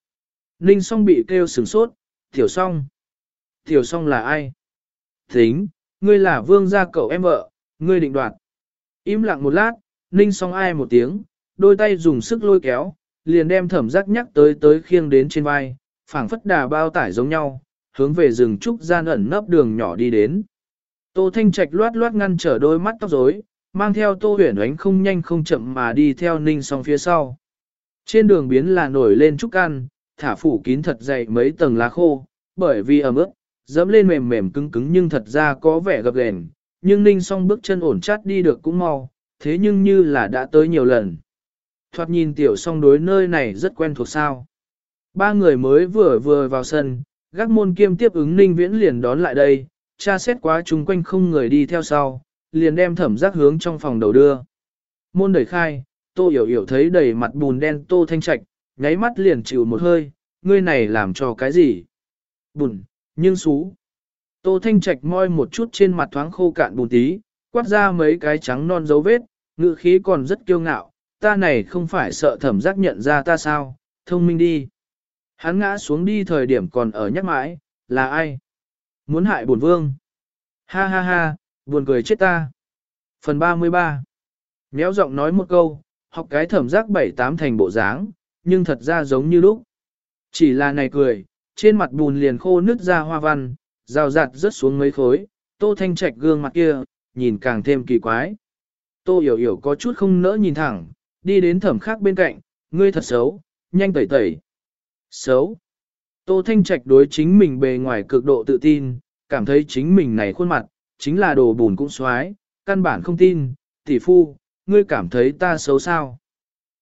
Ninh Song bị kêu sửng sốt, Tiểu Song. Tiểu Song là ai? Tính, ngươi là vương gia cậu em vợ, ngươi định đoạt. Im lặng một lát, Ninh Song ai một tiếng, đôi tay dùng sức lôi kéo, liền đem thẩm giác nhắc tới tới khiêng đến trên vai, phảng phất đà bao tải giống nhau, hướng về rừng trúc gian ẩn nấp đường nhỏ đi đến. Tô Thanh Trạch loát loát ngăn trở đôi mắt tóc rối, mang theo Tô Huyền Ánh không nhanh không chậm mà đi theo Ninh song phía sau. Trên đường biến là nổi lên trúc ăn, thả phủ kín thật dày mấy tầng lá khô, bởi vì ẩm ướt, dẫm lên mềm mềm cứng cứng nhưng thật ra có vẻ gập ghềnh, nhưng Ninh song bước chân ổn chát đi được cũng mau, thế nhưng như là đã tới nhiều lần. Thoạt nhìn tiểu song đối nơi này rất quen thuộc sao. Ba người mới vừa vừa vào sân, gác môn kiêm tiếp ứng ninh viễn liền đón lại đây, tra xét quá chung quanh không người đi theo sau, liền đem thẩm giác hướng trong phòng đầu đưa. Môn đẩy khai, tô hiểu hiểu thấy đầy mặt bùn đen tô thanh trạch, nháy mắt liền chịu một hơi, ngươi này làm cho cái gì? Bùn, nhưng xú. Tô thanh trạch moi một chút trên mặt thoáng khô cạn bùn tí, quát ra mấy cái trắng non dấu vết, ngự khí còn rất kiêu ngạo, ta này không phải sợ thẩm giác nhận ra ta sao, thông minh đi. Hắn ngã xuống đi thời điểm còn ở nhắc mãi, là ai? Muốn hại bổn vương. Ha ha ha, buồn cười chết ta. Phần 33 Méo giọng nói một câu, học cái thẩm giác bảy tám thành bộ dáng, nhưng thật ra giống như lúc. Chỉ là này cười, trên mặt bùn liền khô nứt ra hoa văn, rào rạt rớt xuống mấy khối, tô thanh trạch gương mặt kia, nhìn càng thêm kỳ quái. Tô hiểu hiểu có chút không nỡ nhìn thẳng, đi đến thẩm khác bên cạnh, ngươi thật xấu, nhanh tẩy tẩy. Xấu. Tô Thanh Trạch đối chính mình bề ngoài cực độ tự tin, cảm thấy chính mình này khuôn mặt, chính là đồ bùn cũng xoái, căn bản không tin, tỷ phu, ngươi cảm thấy ta xấu sao.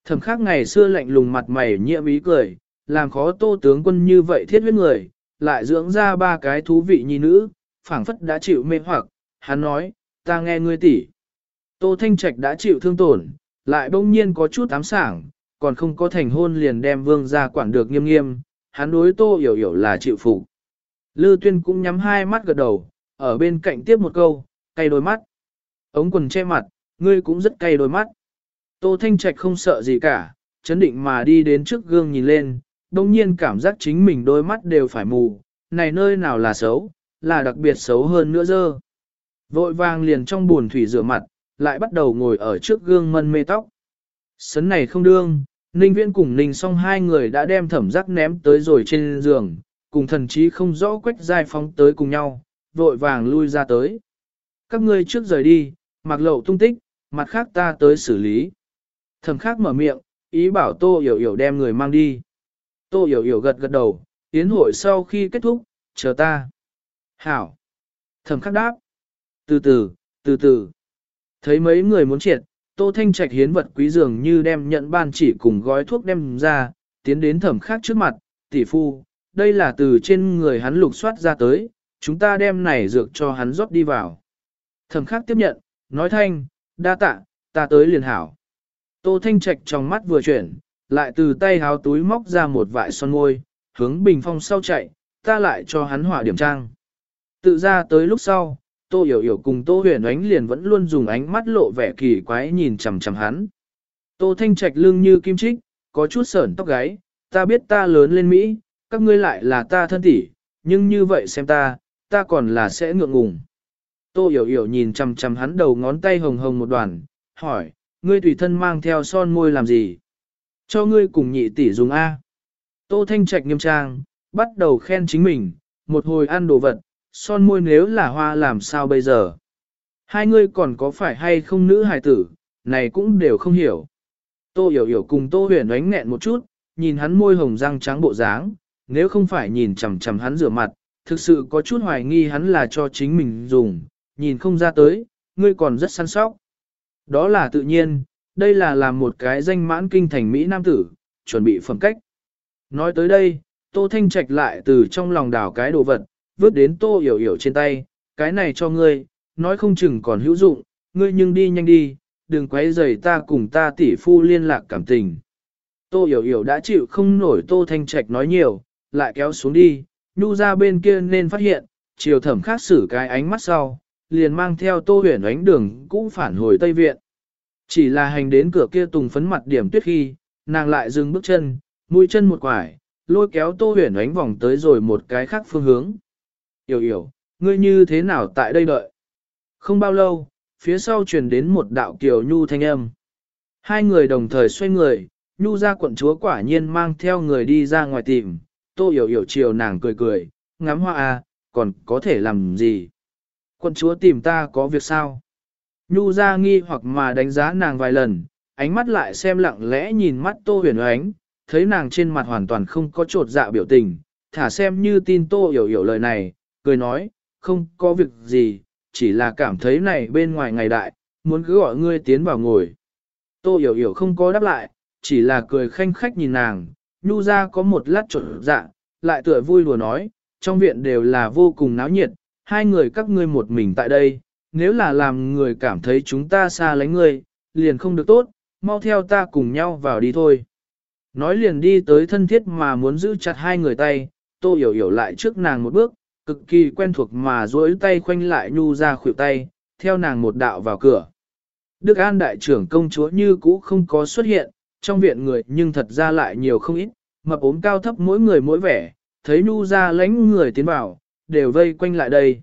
Thẩm khác ngày xưa lạnh lùng mặt mày nhiễm ý cười, làm khó tô tướng quân như vậy thiết huyết người, lại dưỡng ra ba cái thú vị nhi nữ, phảng phất đã chịu mê hoặc, hắn nói, ta nghe ngươi tỷ. Tô Thanh Trạch đã chịu thương tổn, lại bỗng nhiên có chút ám sảng, còn không có thành hôn liền đem vương ra quản được nghiêm nghiêm, hắn đối tô hiểu hiểu là chịu phục. Lư tuyên cũng nhắm hai mắt gật đầu, ở bên cạnh tiếp một câu, cay đôi mắt. Ống quần che mặt, ngươi cũng rất cay đôi mắt. Tô Thanh Trạch không sợ gì cả, chấn định mà đi đến trước gương nhìn lên, đồng nhiên cảm giác chính mình đôi mắt đều phải mù, này nơi nào là xấu, là đặc biệt xấu hơn nữa dơ. Vội vàng liền trong buồn thủy rửa mặt, lại bắt đầu ngồi ở trước gương mân mê tóc. Sấn này không đương, Ninh Viễn cùng Ninh song hai người đã đem thẩm giác ném tới rồi trên giường, cùng thần chí không rõ quách giai phóng tới cùng nhau, vội vàng lui ra tới. Các ngươi trước rời đi, mặc lậu tung tích, mặt khác ta tới xử lý. Thẩm khác mở miệng, ý bảo Tô hiểu hiểu đem người mang đi. Tô hiểu hiểu gật gật đầu, tiến hội sau khi kết thúc, chờ ta. Hảo. Thẩm khắc đáp. Từ từ, từ từ. Thấy mấy người muốn triệt, Tô Thanh Trạch hiến vật quý dường như đem nhận ban chỉ cùng gói thuốc đem ra, tiến đến thẩm khác trước mặt, tỷ phu, đây là từ trên người hắn lục soát ra tới, chúng ta đem này dược cho hắn rót đi vào. Thẩm khác tiếp nhận, nói thanh, đa tạ, ta tới liền hảo. Tô Thanh Trạch trong mắt vừa chuyển, lại từ tay háo túi móc ra một vại son môi, hướng bình phong sau chạy, ta lại cho hắn hỏa điểm trang. Tự ra tới lúc sau, Tô hiểu hiểu cùng Tô Huyền Ánh liền vẫn luôn dùng ánh mắt lộ vẻ kỳ quái nhìn chằm chằm hắn. Tô Thanh Trạch lưng như kim trích, có chút sởn tóc gáy, ta biết ta lớn lên Mỹ, các ngươi lại là ta thân tỷ, nhưng như vậy xem ta, ta còn là sẽ ngượng ngùng. Tô hiểu hiểu nhìn chằm chằm hắn đầu ngón tay hồng hồng một đoàn, hỏi, ngươi tùy thân mang theo son môi làm gì? Cho ngươi cùng nhị tỷ dùng A. Tô Thanh Trạch nghiêm trang, bắt đầu khen chính mình, một hồi ăn đồ vật, son môi nếu là hoa làm sao bây giờ? Hai ngươi còn có phải hay không nữ hài tử, này cũng đều không hiểu. Tô hiểu hiểu cùng Tô huyền ánh nghẹn một chút, nhìn hắn môi hồng răng trắng bộ dáng, nếu không phải nhìn chằm chằm hắn rửa mặt, thực sự có chút hoài nghi hắn là cho chính mình dùng, nhìn không ra tới, ngươi còn rất săn sóc. Đó là tự nhiên, đây là làm một cái danh mãn kinh thành Mỹ Nam tử, chuẩn bị phẩm cách. Nói tới đây, Tô Thanh Trạch lại từ trong lòng đảo cái đồ vật, vớt đến Tô hiểu hiểu trên tay, cái này cho ngươi, nói không chừng còn hữu dụng, ngươi nhưng đi nhanh đi, đừng quấy rầy ta cùng ta tỷ phu liên lạc cảm tình. Tô hiểu hiểu đã chịu không nổi Tô Thanh Trạch nói nhiều, lại kéo xuống đi, nhu ra bên kia nên phát hiện, chiều thẩm khác xử cái ánh mắt sau, liền mang theo Tô huyền ánh đường cũng phản hồi Tây Viện. Chỉ là hành đến cửa kia tùng phấn mặt điểm tuyết khi, nàng lại dừng bước chân, mũi chân một quải, lôi kéo Tô huyền ánh vòng tới rồi một cái khác phương hướng. Yểu yểu, ngươi như thế nào tại đây đợi? Không bao lâu, phía sau truyền đến một đạo kiều nhu thanh âm. Hai người đồng thời xoay người, nhu ra quận chúa quả nhiên mang theo người đi ra ngoài tìm, tô yểu yểu chiều nàng cười cười, ngắm hoa à, còn có thể làm gì? Quận chúa tìm ta có việc sao? Nhu ra nghi hoặc mà đánh giá nàng vài lần, ánh mắt lại xem lặng lẽ nhìn mắt tô huyền ánh, thấy nàng trên mặt hoàn toàn không có trột dạ biểu tình, thả xem như tin tô hiểu hiểu lời này, cười nói, không có việc gì, chỉ là cảm thấy này bên ngoài ngày đại, muốn cứ gọi ngươi tiến vào ngồi. Tô hiểu hiểu không có đáp lại, chỉ là cười khanh khách nhìn nàng, nhu ra có một lát trộn dạ, lại tựa vui đùa nói, trong viện đều là vô cùng náo nhiệt, hai người các ngươi một mình tại đây, nếu là làm người cảm thấy chúng ta xa lánh ngươi, liền không được tốt, mau theo ta cùng nhau vào đi thôi. Nói liền đi tới thân thiết mà muốn giữ chặt hai người tay, tô hiểu hiểu lại trước nàng một bước, cực kỳ quen thuộc mà duỗi tay khoanh lại nhu ra khuỷu tay, theo nàng một đạo vào cửa. Đức An đại trưởng công chúa như cũ không có xuất hiện, trong viện người nhưng thật ra lại nhiều không ít, mập ốm cao thấp mỗi người mỗi vẻ, thấy nhu ra lánh người tiến vào, đều vây quanh lại đây.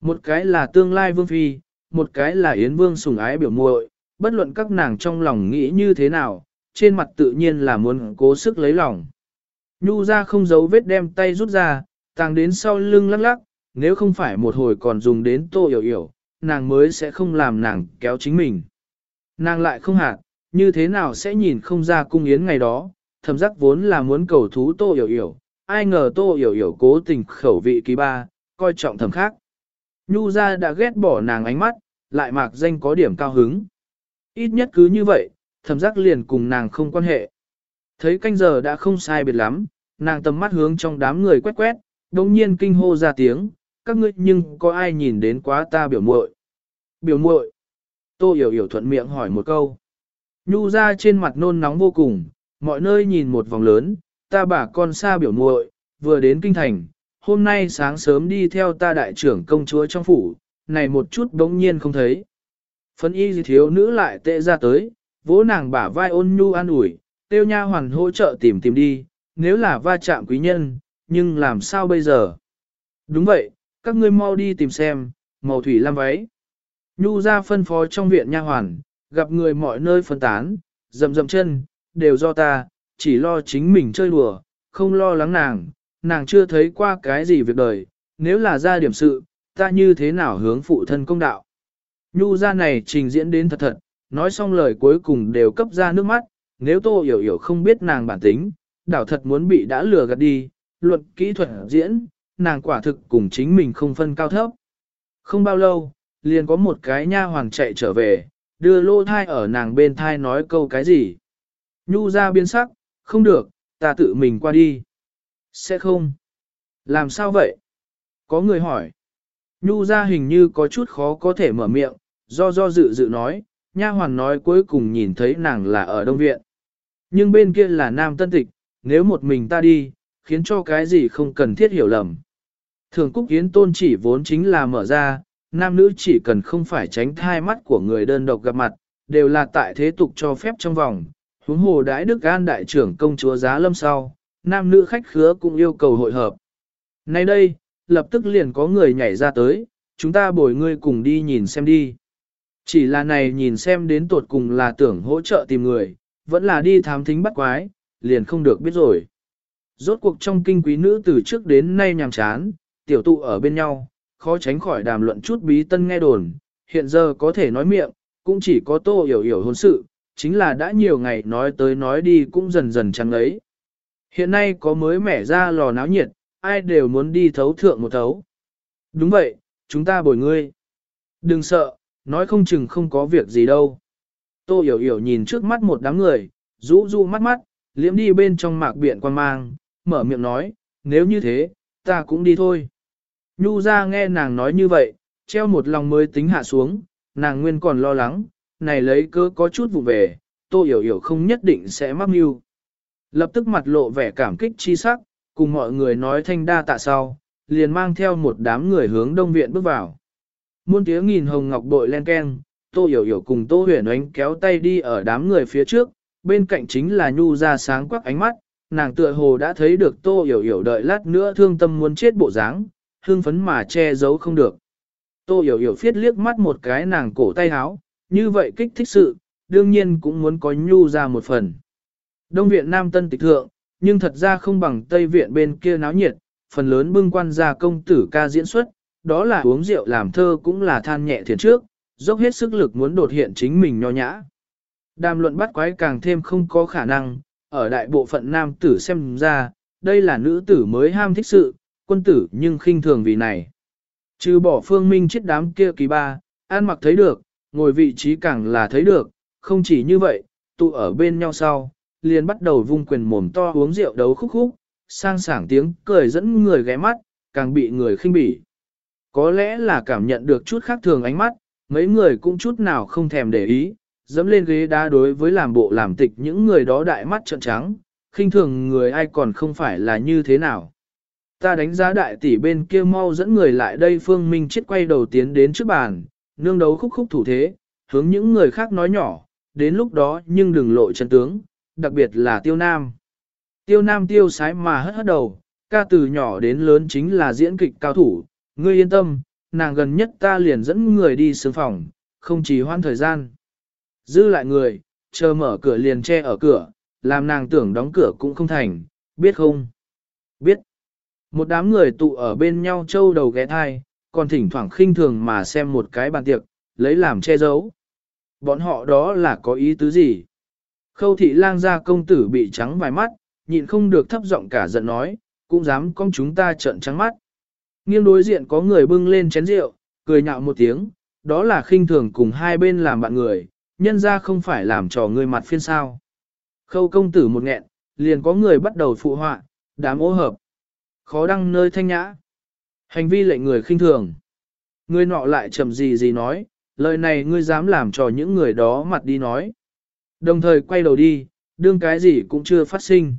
Một cái là tương lai vương phi, một cái là yến vương sủng ái biểu muội, bất luận các nàng trong lòng nghĩ như thế nào, trên mặt tự nhiên là muốn cố sức lấy lòng. Nhu ra không giấu vết đem tay rút ra, tàng đến sau lưng lắc lắc, nếu không phải một hồi còn dùng đến tô hiểu hiểu, nàng mới sẽ không làm nàng kéo chính mình. Nàng lại không hạt, như thế nào sẽ nhìn không ra cung yến ngày đó, thầm giác vốn là muốn cầu thú tô hiểu hiểu, ai ngờ tô hiểu hiểu cố tình khẩu vị kỳ ba, coi trọng thầm khác. Nhu ra đã ghét bỏ nàng ánh mắt, lại mạc danh có điểm cao hứng. Ít nhất cứ như vậy, thầm giác liền cùng nàng không quan hệ. Thấy canh giờ đã không sai biệt lắm, nàng tầm mắt hướng trong đám người quét quét, đồng nhiên kinh hô ra tiếng, các ngươi nhưng có ai nhìn đến quá ta biểu muội? Biểu muội? Tô hiểu hiểu thuận miệng hỏi một câu. Nhu ra trên mặt nôn nóng vô cùng, mọi nơi nhìn một vòng lớn, ta bà con xa biểu muội, vừa đến kinh thành, hôm nay sáng sớm đi theo ta đại trưởng công chúa trong phủ, này một chút đống nhiên không thấy. Phân y thiếu nữ lại tệ ra tới, vỗ nàng bả vai ôn nhu an ủi, tiêu nha hoàn hỗ trợ tìm tìm đi, nếu là va chạm quý nhân, nhưng làm sao bây giờ? Đúng vậy, các ngươi mau đi tìm xem, màu thủy lam váy. Nhu ra phân phó trong viện nha hoàn, gặp người mọi nơi phân tán, dầm dầm chân, đều do ta, chỉ lo chính mình chơi đùa, không lo lắng nàng, nàng chưa thấy qua cái gì việc đời, nếu là ra điểm sự, ta như thế nào hướng phụ thân công đạo. Nhu ra này trình diễn đến thật thật, nói xong lời cuối cùng đều cấp ra nước mắt, nếu tô hiểu hiểu không biết nàng bản tính, đảo thật muốn bị đã lừa gạt đi, luận kỹ thuật diễn, nàng quả thực cùng chính mình không phân cao thấp. Không bao lâu, liền có một cái nha hoàng chạy trở về, đưa lô thai ở nàng bên thai nói câu cái gì. Nhu ra biến sắc, không được, ta tự mình qua đi. Sẽ không. Làm sao vậy? Có người hỏi. Nhu ra hình như có chút khó có thể mở miệng, do do dự dự nói, nha hoàn nói cuối cùng nhìn thấy nàng là ở Đông Viện. Nhưng bên kia là Nam Tân Tịch, nếu một mình ta đi, khiến cho cái gì không cần thiết hiểu lầm. Thường Cúc Yến tôn chỉ vốn chính là mở ra, nam nữ chỉ cần không phải tránh thai mắt của người đơn độc gặp mặt, đều là tại thế tục cho phép trong vòng. Huống hồ đãi Đức An đại trưởng công chúa giá lâm sau, nam nữ khách khứa cũng yêu cầu hội hợp. Nay đây, lập tức liền có người nhảy ra tới, chúng ta bồi ngươi cùng đi nhìn xem đi. Chỉ là này nhìn xem đến tuột cùng là tưởng hỗ trợ tìm người, vẫn là đi thám thính bắt quái, liền không được biết rồi. Rốt cuộc trong kinh quý nữ từ trước đến nay nhàm chán, tiểu tụ ở bên nhau, khó tránh khỏi đàm luận chút bí tân nghe đồn, hiện giờ có thể nói miệng, cũng chỉ có tô hiểu hiểu hôn sự, chính là đã nhiều ngày nói tới nói đi cũng dần dần trắng ấy. Hiện nay có mới mẻ ra lò náo nhiệt, ai đều muốn đi thấu thượng một thấu. Đúng vậy, chúng ta bồi ngươi. Đừng sợ, nói không chừng không có việc gì đâu. Tô hiểu hiểu nhìn trước mắt một đám người, rũ rũ mắt mắt, liễm đi bên trong mạc biện quan mang, mở miệng nói, nếu như thế, ta cũng đi thôi. Nhu ra nghe nàng nói như vậy, treo một lòng mới tính hạ xuống, nàng nguyên còn lo lắng, này lấy cơ có chút vụ về, tô hiểu hiểu không nhất định sẽ mắc mưu. Lập tức mặt lộ vẻ cảm kích chi sắc, cùng mọi người nói thanh đa tạ sau, liền mang theo một đám người hướng đông viện bước vào. Muôn tiếng nghìn hồng ngọc bội len ken, tô hiểu hiểu cùng tô huyền ánh kéo tay đi ở đám người phía trước, bên cạnh chính là nhu ra sáng quắc ánh mắt, nàng tựa hồ đã thấy được tô hiểu hiểu đợi lát nữa thương tâm muốn chết bộ dáng, hương phấn mà che giấu không được. Tô hiểu hiểu phiết liếc mắt một cái nàng cổ tay háo, như vậy kích thích sự, đương nhiên cũng muốn có nhu ra một phần. Đông viện Nam Tân tịch thượng, nhưng thật ra không bằng Tây viện bên kia náo nhiệt, phần lớn bưng quan gia công tử ca diễn xuất, đó là uống rượu làm thơ cũng là than nhẹ thiền trước, dốc hết sức lực muốn đột hiện chính mình nho nhã. Đàm luận bắt quái càng thêm không có khả năng, ở đại bộ phận nam tử xem ra, đây là nữ tử mới ham thích sự, quân tử nhưng khinh thường vì này. Trừ bỏ phương minh chết đám kia kỳ ba, an mặc thấy được, ngồi vị trí càng là thấy được, không chỉ như vậy, tụ ở bên nhau sau, liền bắt đầu vung quyền mồm to uống rượu đấu khúc khúc, sang sảng tiếng cười dẫn người ghé mắt, càng bị người khinh bỉ. Có lẽ là cảm nhận được chút khác thường ánh mắt, mấy người cũng chút nào không thèm để ý, dẫm lên ghế đá đối với làm bộ làm tịch những người đó đại mắt trợn trắng, khinh thường người ai còn không phải là như thế nào. Ta đánh giá đại tỷ bên kia mau dẫn người lại đây Phương Minh chết quay đầu tiến đến trước bàn, nương đấu khúc khúc thủ thế, hướng những người khác nói nhỏ, đến lúc đó nhưng đừng lộ chân tướng, đặc biệt là tiêu nam. Tiêu nam tiêu sái mà hất hất đầu, ca từ nhỏ đến lớn chính là diễn kịch cao thủ, ngươi yên tâm, nàng gần nhất ta liền dẫn người đi sướng phòng, không chỉ hoan thời gian. Dư lại người, chờ mở cửa liền che ở cửa, làm nàng tưởng đóng cửa cũng không thành, biết không? Biết. Một đám người tụ ở bên nhau châu đầu ghé thai, còn thỉnh thoảng khinh thường mà xem một cái bàn tiệc, lấy làm che giấu. Bọn họ đó là có ý tứ gì? Khâu thị lang gia công tử bị trắng vài mắt, nhịn không được thấp giọng cả giận nói, cũng dám con chúng ta trợn trắng mắt. Nghiêng đối diện có người bưng lên chén rượu, cười nhạo một tiếng, đó là khinh thường cùng hai bên làm bạn người, nhân ra không phải làm trò người mặt phiên sao. Khâu công tử một nghẹn, liền có người bắt đầu phụ họa, đám ô hợp. Khó đăng nơi thanh nhã. Hành vi lệnh người khinh thường. Người nọ lại chậm gì gì nói, lời này ngươi dám làm cho những người đó mặt đi nói. Đồng thời quay đầu đi, đương cái gì cũng chưa phát sinh.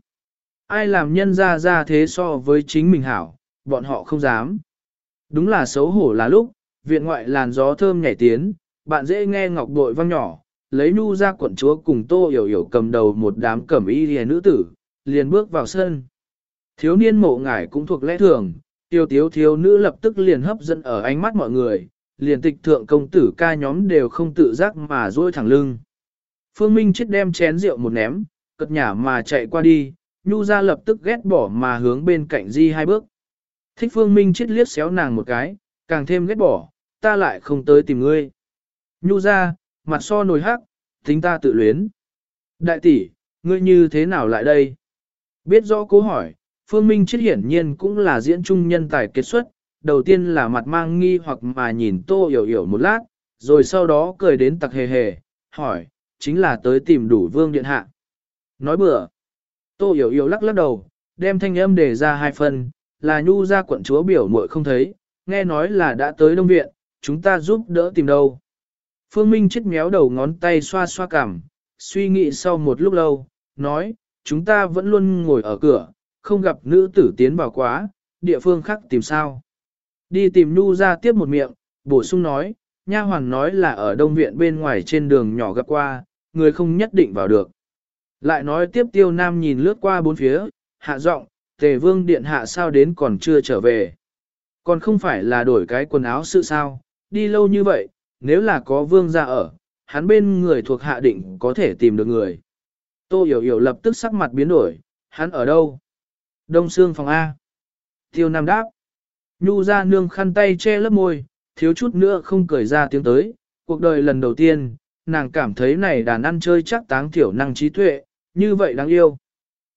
Ai làm nhân ra ra thế so với chính mình hảo, bọn họ không dám. Đúng là xấu hổ là lúc, viện ngoại làn gió thơm nhảy tiến, bạn dễ nghe ngọc bội vang nhỏ, lấy nu ra quận chúa cùng tô hiểu hiểu cầm đầu một đám cẩm y lìa nữ tử, liền bước vào sân. Thiếu niên mộ ngải cũng thuộc lẽ thường, tiêu tiếu thiếu nữ lập tức liền hấp dẫn ở ánh mắt mọi người, liền tịch thượng công tử ca nhóm đều không tự giác mà duỗi thẳng lưng. Phương Minh chết đem chén rượu một ném, cất nhả mà chạy qua đi, nhu ra lập tức ghét bỏ mà hướng bên cạnh di hai bước. Thích Phương Minh chết liếc xéo nàng một cái, càng thêm ghét bỏ, ta lại không tới tìm ngươi. Nhu ra, mặt so nồi hắc, tính ta tự luyến. Đại tỷ, ngươi như thế nào lại đây? Biết rõ cố hỏi, Phương Minh chết hiển nhiên cũng là diễn trung nhân tài kết xuất, đầu tiên là mặt mang nghi hoặc mà nhìn tô hiểu hiểu một lát, rồi sau đó cười đến tặc hề hề, hỏi, chính là tới tìm đủ vương điện hạ. Nói bừa, tô hiểu hiểu lắc lắc đầu, đem thanh âm để ra hai phần, là nhu ra quận chúa biểu muội không thấy, nghe nói là đã tới đông viện, chúng ta giúp đỡ tìm đâu. Phương Minh chết méo đầu ngón tay xoa xoa cằm, suy nghĩ sau một lúc lâu, nói, chúng ta vẫn luôn ngồi ở cửa, không gặp nữ tử tiến vào quá, địa phương khác tìm sao. Đi tìm Nhu ra tiếp một miệng, bổ sung nói, nha hoàn nói là ở đông viện bên ngoài trên đường nhỏ gặp qua, người không nhất định vào được. Lại nói tiếp tiêu nam nhìn lướt qua bốn phía, hạ giọng, tề vương điện hạ sao đến còn chưa trở về. Còn không phải là đổi cái quần áo sự sao, đi lâu như vậy, nếu là có vương gia ở, hắn bên người thuộc hạ định có thể tìm được người. Tô Hiểu Hiểu lập tức sắc mặt biến đổi, hắn ở đâu? Đông Sương phòng A. Tiêu Nam đáp. Nhu ra nương khăn tay che lớp môi, thiếu chút nữa không cười ra tiếng tới. Cuộc đời lần đầu tiên, nàng cảm thấy này đàn ăn chơi chắc táng tiểu năng trí tuệ, như vậy đáng yêu.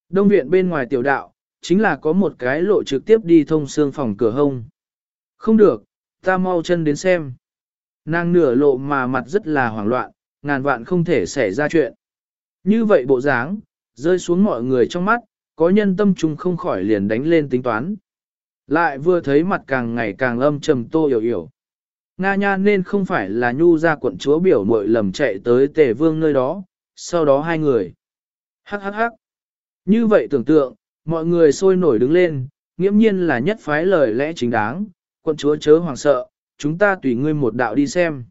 Đông viện bên ngoài tiểu đạo, chính là có một cái lộ trực tiếp đi thông xương phòng cửa hông. Không được, ta mau chân đến xem. Nàng nửa lộ mà mặt rất là hoảng loạn, ngàn vạn không thể xảy ra chuyện. Như vậy bộ dáng, rơi xuống mọi người trong mắt, có nhân tâm trung không khỏi liền đánh lên tính toán. Lại vừa thấy mặt càng ngày càng âm trầm tô hiểu hiểu. Nga nha nên không phải là nhu ra quận chúa biểu mội lầm chạy tới tề vương nơi đó, sau đó hai người. Hắc hắc hắc. Như vậy tưởng tượng, mọi người sôi nổi đứng lên, nghiễm nhiên là nhất phái lời lẽ chính đáng, quận chúa chớ hoàng sợ, chúng ta tùy ngươi một đạo đi xem.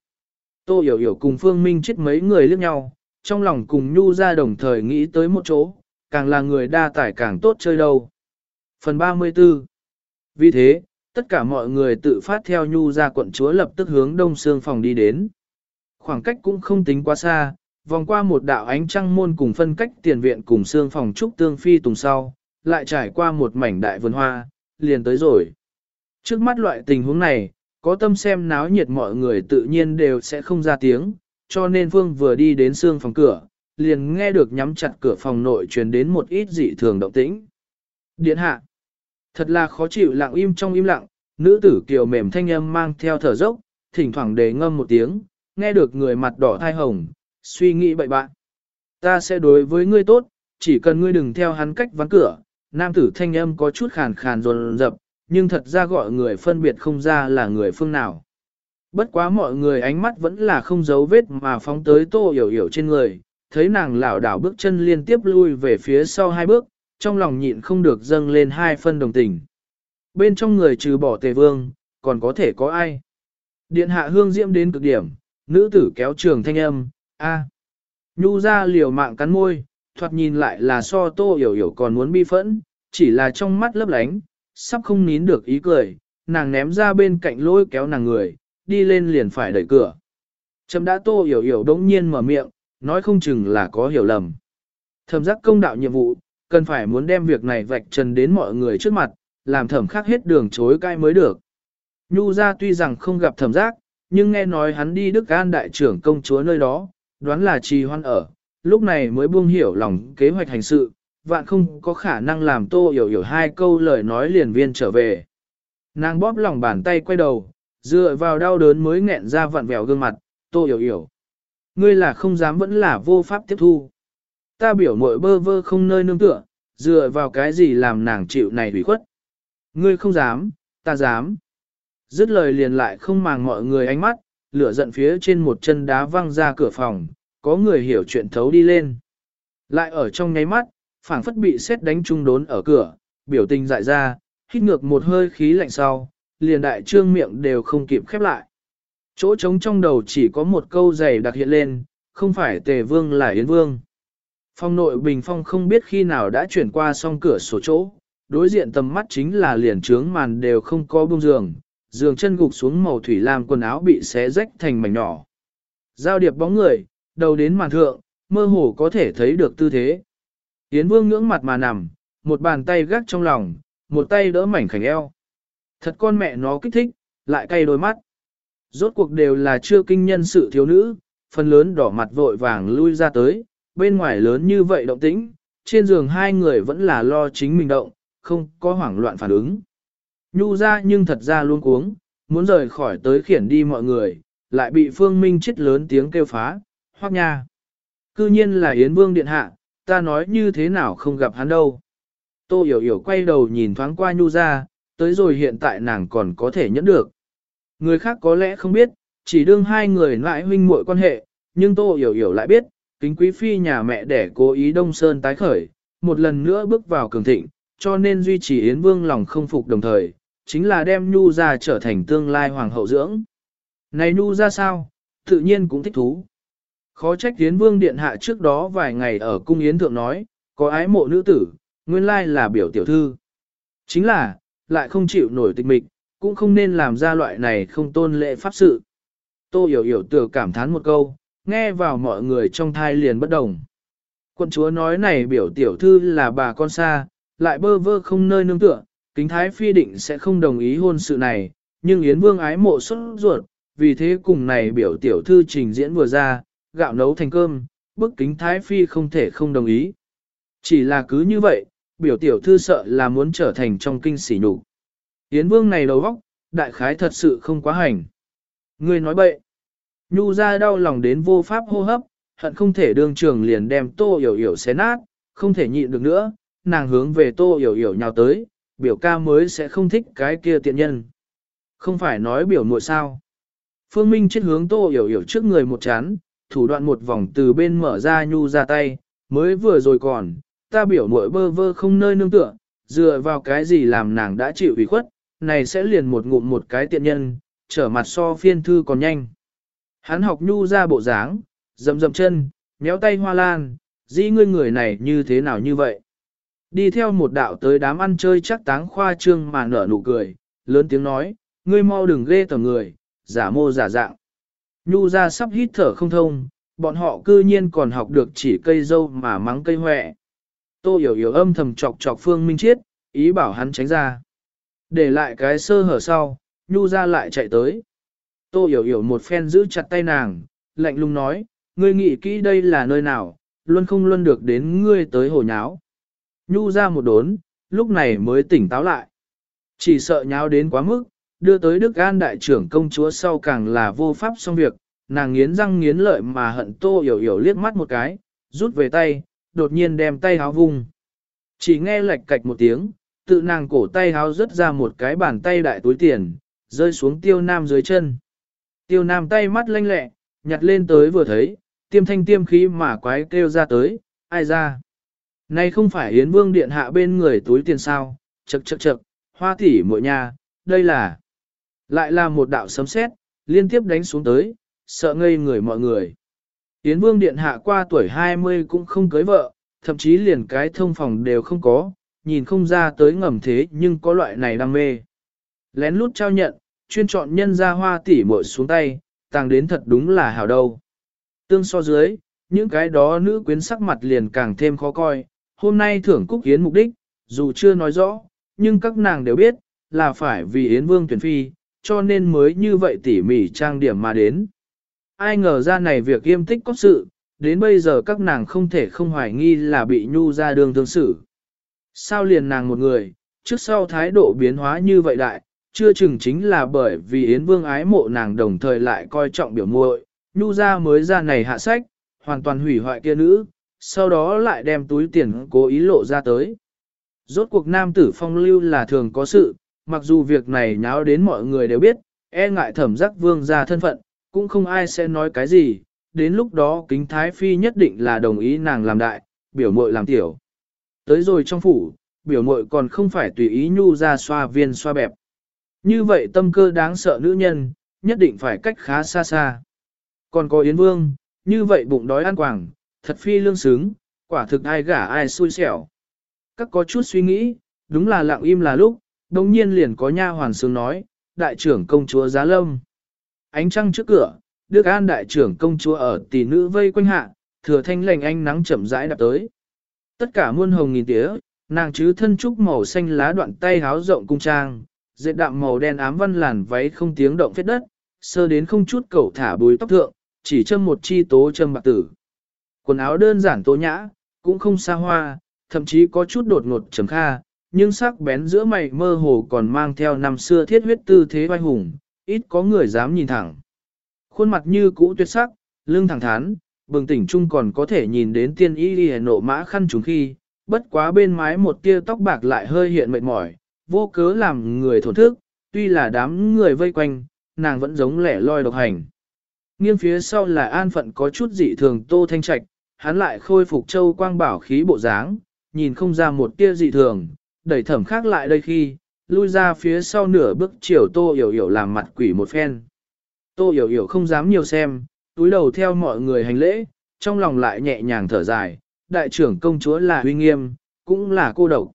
Tô hiểu hiểu cùng Phương Minh chết mấy người liếc nhau, trong lòng cùng nhu ra đồng thời nghĩ tới một chỗ, càng là người đa tải càng tốt chơi đâu. Phần 34 Vì thế, tất cả mọi người tự phát theo nhu ra quận chúa lập tức hướng đông xương phòng đi đến. Khoảng cách cũng không tính quá xa, vòng qua một đạo ánh trăng môn cùng phân cách tiền viện cùng xương phòng trúc tương phi tùng sau, lại trải qua một mảnh đại vườn hoa, liền tới rồi. Trước mắt loại tình huống này, có tâm xem náo nhiệt mọi người tự nhiên đều sẽ không ra tiếng, cho nên Phương vừa đi đến xương phòng cửa, liền nghe được nhắm chặt cửa phòng nội truyền đến một ít dị thường động tĩnh. Điện hạ, thật là khó chịu lặng im trong im lặng, nữ tử kiều mềm thanh âm mang theo thở dốc, thỉnh thoảng đề ngâm một tiếng, nghe được người mặt đỏ thai hồng, suy nghĩ bậy bạn. Ta sẽ đối với ngươi tốt, chỉ cần ngươi đừng theo hắn cách ván cửa, nam tử thanh âm có chút khàn khàn rồn rập, nhưng thật ra gọi người phân biệt không ra là người phương nào. Bất quá mọi người ánh mắt vẫn là không giấu vết mà phóng tới tô hiểu hiểu trên người, thấy nàng lảo đảo bước chân liên tiếp lui về phía sau hai bước, trong lòng nhịn không được dâng lên hai phân đồng tình. Bên trong người trừ bỏ tề vương, còn có thể có ai? Điện hạ hương diễm đến cực điểm, nữ tử kéo trường thanh âm, a Nhu ra liều mạng cắn môi, thoạt nhìn lại là so tô hiểu hiểu còn muốn bi phẫn, chỉ là trong mắt lấp lánh, sắp không nín được ý cười, nàng ném ra bên cạnh lôi kéo nàng người, đi lên liền phải đẩy cửa. Trầm đã tô hiểu hiểu đống nhiên mở miệng, nói không chừng là có hiểu lầm. Thẩm giác công đạo nhiệm vụ, cần phải muốn đem việc này vạch trần đến mọi người trước mặt, làm thẩm khác hết đường chối cãi mới được. Nhu ra tuy rằng không gặp thẩm giác, nhưng nghe nói hắn đi Đức An đại trưởng công chúa nơi đó, đoán là trì hoan ở, lúc này mới buông hiểu lòng kế hoạch hành sự, vạn không có khả năng làm tô hiểu hiểu hai câu lời nói liền viên trở về. Nàng bóp lòng bàn tay quay đầu, dựa vào đau đớn mới nghẹn ra vặn vẹo gương mặt, tô hiểu hiểu. Ngươi là không dám vẫn là vô pháp tiếp thu. Ta biểu mội bơ vơ không nơi nương tựa, dựa vào cái gì làm nàng chịu này hủy khuất. Ngươi không dám, ta dám. Dứt lời liền lại không màng mọi người ánh mắt, lửa giận phía trên một chân đá văng ra cửa phòng, có người hiểu chuyện thấu đi lên. Lại ở trong nháy mắt, phảng phất bị xét đánh trung đốn ở cửa, biểu tình dại ra, hít ngược một hơi khí lạnh sau, liền đại trương miệng đều không kịp khép lại. Chỗ trống trong đầu chỉ có một câu dày đặc hiện lên, không phải tề vương là yến vương. Phong nội bình phong không biết khi nào đã chuyển qua song cửa sổ chỗ, đối diện tầm mắt chính là liền trướng màn đều không có bông giường, giường chân gục xuống màu thủy lam quần áo bị xé rách thành mảnh nhỏ. Giao điệp bóng người, đầu đến màn thượng, mơ hồ có thể thấy được tư thế. Yến vương ngưỡng mặt mà nằm, một bàn tay gác trong lòng, một tay đỡ mảnh khảnh eo. Thật con mẹ nó kích thích, lại cay đôi mắt. Rốt cuộc đều là chưa kinh nhân sự thiếu nữ, phần lớn đỏ mặt vội vàng lui ra tới, bên ngoài lớn như vậy động tĩnh, trên giường hai người vẫn là lo chính mình động, không có hoảng loạn phản ứng. Nhu ra nhưng thật ra luôn cuống, muốn rời khỏi tới khiển đi mọi người, lại bị Phương Minh chết lớn tiếng kêu phá, hoác nha. Cư nhiên là Yến Vương Điện Hạ, ta nói như thế nào không gặp hắn đâu. Tô hiểu hiểu quay đầu nhìn thoáng qua Nhu ra, tới rồi hiện tại nàng còn có thể nhẫn được. Người khác có lẽ không biết, chỉ đương hai người lại huynh muội quan hệ, nhưng Tô hiểu hiểu lại biết, kính quý phi nhà mẹ để cố ý Đông Sơn tái khởi, một lần nữa bước vào cường thịnh, cho nên duy trì Yến Vương lòng không phục đồng thời, chính là đem Nhu ra trở thành tương lai hoàng hậu dưỡng. Này Nhu ra sao, tự nhiên cũng thích thú. Khó trách Yến Vương Điện Hạ trước đó vài ngày ở cung Yến Thượng nói, có ái mộ nữ tử, nguyên lai là biểu tiểu thư. Chính là, lại không chịu nổi tịch mịch, cũng không nên làm ra loại này không tôn lệ pháp sự. Tô hiểu hiểu tựa cảm thán một câu, nghe vào mọi người trong thai liền bất đồng. Quân chúa nói này biểu tiểu thư là bà con xa, lại bơ vơ không nơi nương tựa, kính thái phi định sẽ không đồng ý hôn sự này, nhưng Yến Vương ái mộ xuất ruột, vì thế cùng này biểu tiểu thư trình diễn vừa ra, gạo nấu thành cơm, bức kính thái phi không thể không đồng ý. Chỉ là cứ như vậy, biểu tiểu thư sợ là muốn trở thành trong kinh sỉ nhục. Yến Vương này đầu óc, đại khái thật sự không quá hành. Người nói bậy. Nhu ra đau lòng đến vô pháp hô hấp, hận không thể đương trường liền đem tô hiểu hiểu xé nát, không thể nhịn được nữa, nàng hướng về tô hiểu hiểu nhào tới, biểu ca mới sẽ không thích cái kia tiện nhân. Không phải nói biểu muội sao. Phương Minh chết hướng tô hiểu hiểu trước người một chán, thủ đoạn một vòng từ bên mở ra nhu ra tay, mới vừa rồi còn, ta biểu muội bơ vơ không nơi nương tựa, dựa vào cái gì làm nàng đã chịu ủy khuất, này sẽ liền một ngụm một cái tiện nhân, trở mặt so phiên thư còn nhanh. Hắn học nhu ra bộ dáng, dậm dậm chân, méo tay hoa lan, dĩ ngươi người này như thế nào như vậy. Đi theo một đạo tới đám ăn chơi chắc táng khoa trương mà nở nụ cười, lớn tiếng nói, ngươi mau đừng ghê tầm người, giả mô giả dạng. Nhu ra sắp hít thở không thông, bọn họ cư nhiên còn học được chỉ cây dâu mà mắng cây hoẹ. Tô hiểu hiểu âm thầm chọc chọc Phương Minh Chiết, ý bảo hắn tránh ra. Để lại cái sơ hở sau, Nhu ra lại chạy tới. Tô hiểu hiểu một phen giữ chặt tay nàng, lạnh lùng nói, ngươi nghĩ kỹ đây là nơi nào, luôn không luôn được đến ngươi tới hồ nháo. Nhu ra một đốn, lúc này mới tỉnh táo lại. Chỉ sợ nháo đến quá mức, đưa tới Đức An đại trưởng công chúa sau càng là vô pháp xong việc, nàng nghiến răng nghiến lợi mà hận tô hiểu hiểu liếc mắt một cái, rút về tay, đột nhiên đem tay háo vung. Chỉ nghe lệch cạch một tiếng, tự nàng cổ tay háo rớt ra một cái bàn tay đại túi tiền, rơi xuống tiêu nam dưới chân. Tiêu nam tay mắt lanh lẹ, nhặt lên tới vừa thấy, tiêm thanh tiêm khí mà quái kêu ra tới, ai ra. Này không phải Yến Vương Điện hạ bên người túi tiền sao, chật chật chật, hoa tỷ muội nhà, đây là. Lại là một đạo sấm sét, liên tiếp đánh xuống tới, sợ ngây người mọi người. Yến Vương Điện hạ qua tuổi 20 cũng không cưới vợ, thậm chí liền cái thông phòng đều không có, nhìn không ra tới ngầm thế nhưng có loại này đam mê. Lén lút trao nhận, chuyên chọn nhân ra hoa tỷ mội xuống tay, tàng đến thật đúng là hào đâu. Tương so dưới, những cái đó nữ quyến sắc mặt liền càng thêm khó coi, hôm nay thưởng cúc Yến mục đích, dù chưa nói rõ, nhưng các nàng đều biết, là phải vì Yến Vương tuyển phi, cho nên mới như vậy tỉ mỉ trang điểm mà đến. Ai ngờ ra này việc yêm tích có sự, đến bây giờ các nàng không thể không hoài nghi là bị nhu ra đường thương xử. Sao liền nàng một người, trước sau thái độ biến hóa như vậy đại, chưa chừng chính là bởi vì Yến Vương ái mộ nàng đồng thời lại coi trọng biểu muội, nhu ra mới ra này hạ sách, hoàn toàn hủy hoại kia nữ, sau đó lại đem túi tiền cố ý lộ ra tới. Rốt cuộc nam tử phong lưu là thường có sự, mặc dù việc này nháo đến mọi người đều biết, e ngại thẩm giác vương ra thân phận, cũng không ai sẽ nói cái gì, đến lúc đó kính thái phi nhất định là đồng ý nàng làm đại, biểu muội làm tiểu. Tới rồi trong phủ, biểu muội còn không phải tùy ý nhu ra xoa viên xoa bẹp. Như vậy tâm cơ đáng sợ nữ nhân, nhất định phải cách khá xa xa. Còn có Yến Vương, như vậy bụng đói ăn quảng, thật phi lương xứng, quả thực ai gả ai xui xẻo. Các có chút suy nghĩ, đúng là lặng im là lúc, đồng nhiên liền có nha hoàn sướng nói, đại trưởng công chúa Giá Lâm. Ánh trăng trước cửa, Đức An đại trưởng công chúa ở tỷ nữ vây quanh hạ, thừa thanh lành ánh nắng chậm rãi đạp tới. Tất cả muôn hồng nghìn tía, nàng chứ thân trúc màu xanh lá đoạn tay háo rộng cung trang, dệt đạm màu đen ám văn làn váy không tiếng động phết đất, sơ đến không chút cẩu thả bùi tóc thượng, chỉ châm một chi tố châm bạc tử. Quần áo đơn giản tố nhã, cũng không xa hoa, thậm chí có chút đột ngột trầm kha, nhưng sắc bén giữa mày mơ hồ còn mang theo năm xưa thiết huyết tư thế vai hùng, ít có người dám nhìn thẳng. Khuôn mặt như cũ tuyệt sắc, lưng thẳng thắn, bừng tỉnh chung còn có thể nhìn đến tiên y đi nộ mã khăn trùng khi, bất quá bên mái một tia tóc bạc lại hơi hiện mệt mỏi, vô cớ làm người thổn thức, tuy là đám người vây quanh, nàng vẫn giống lẻ loi độc hành. Nghiêng phía sau là an phận có chút dị thường tô thanh trạch, hắn lại khôi phục châu quang bảo khí bộ dáng, nhìn không ra một tia dị thường, đẩy thẩm khác lại đây khi, lui ra phía sau nửa bước chiều tô hiểu hiểu làm mặt quỷ một phen. Tô hiểu hiểu không dám nhiều xem, túi đầu theo mọi người hành lễ, trong lòng lại nhẹ nhàng thở dài, đại trưởng công chúa là huy nghiêm, cũng là cô độc.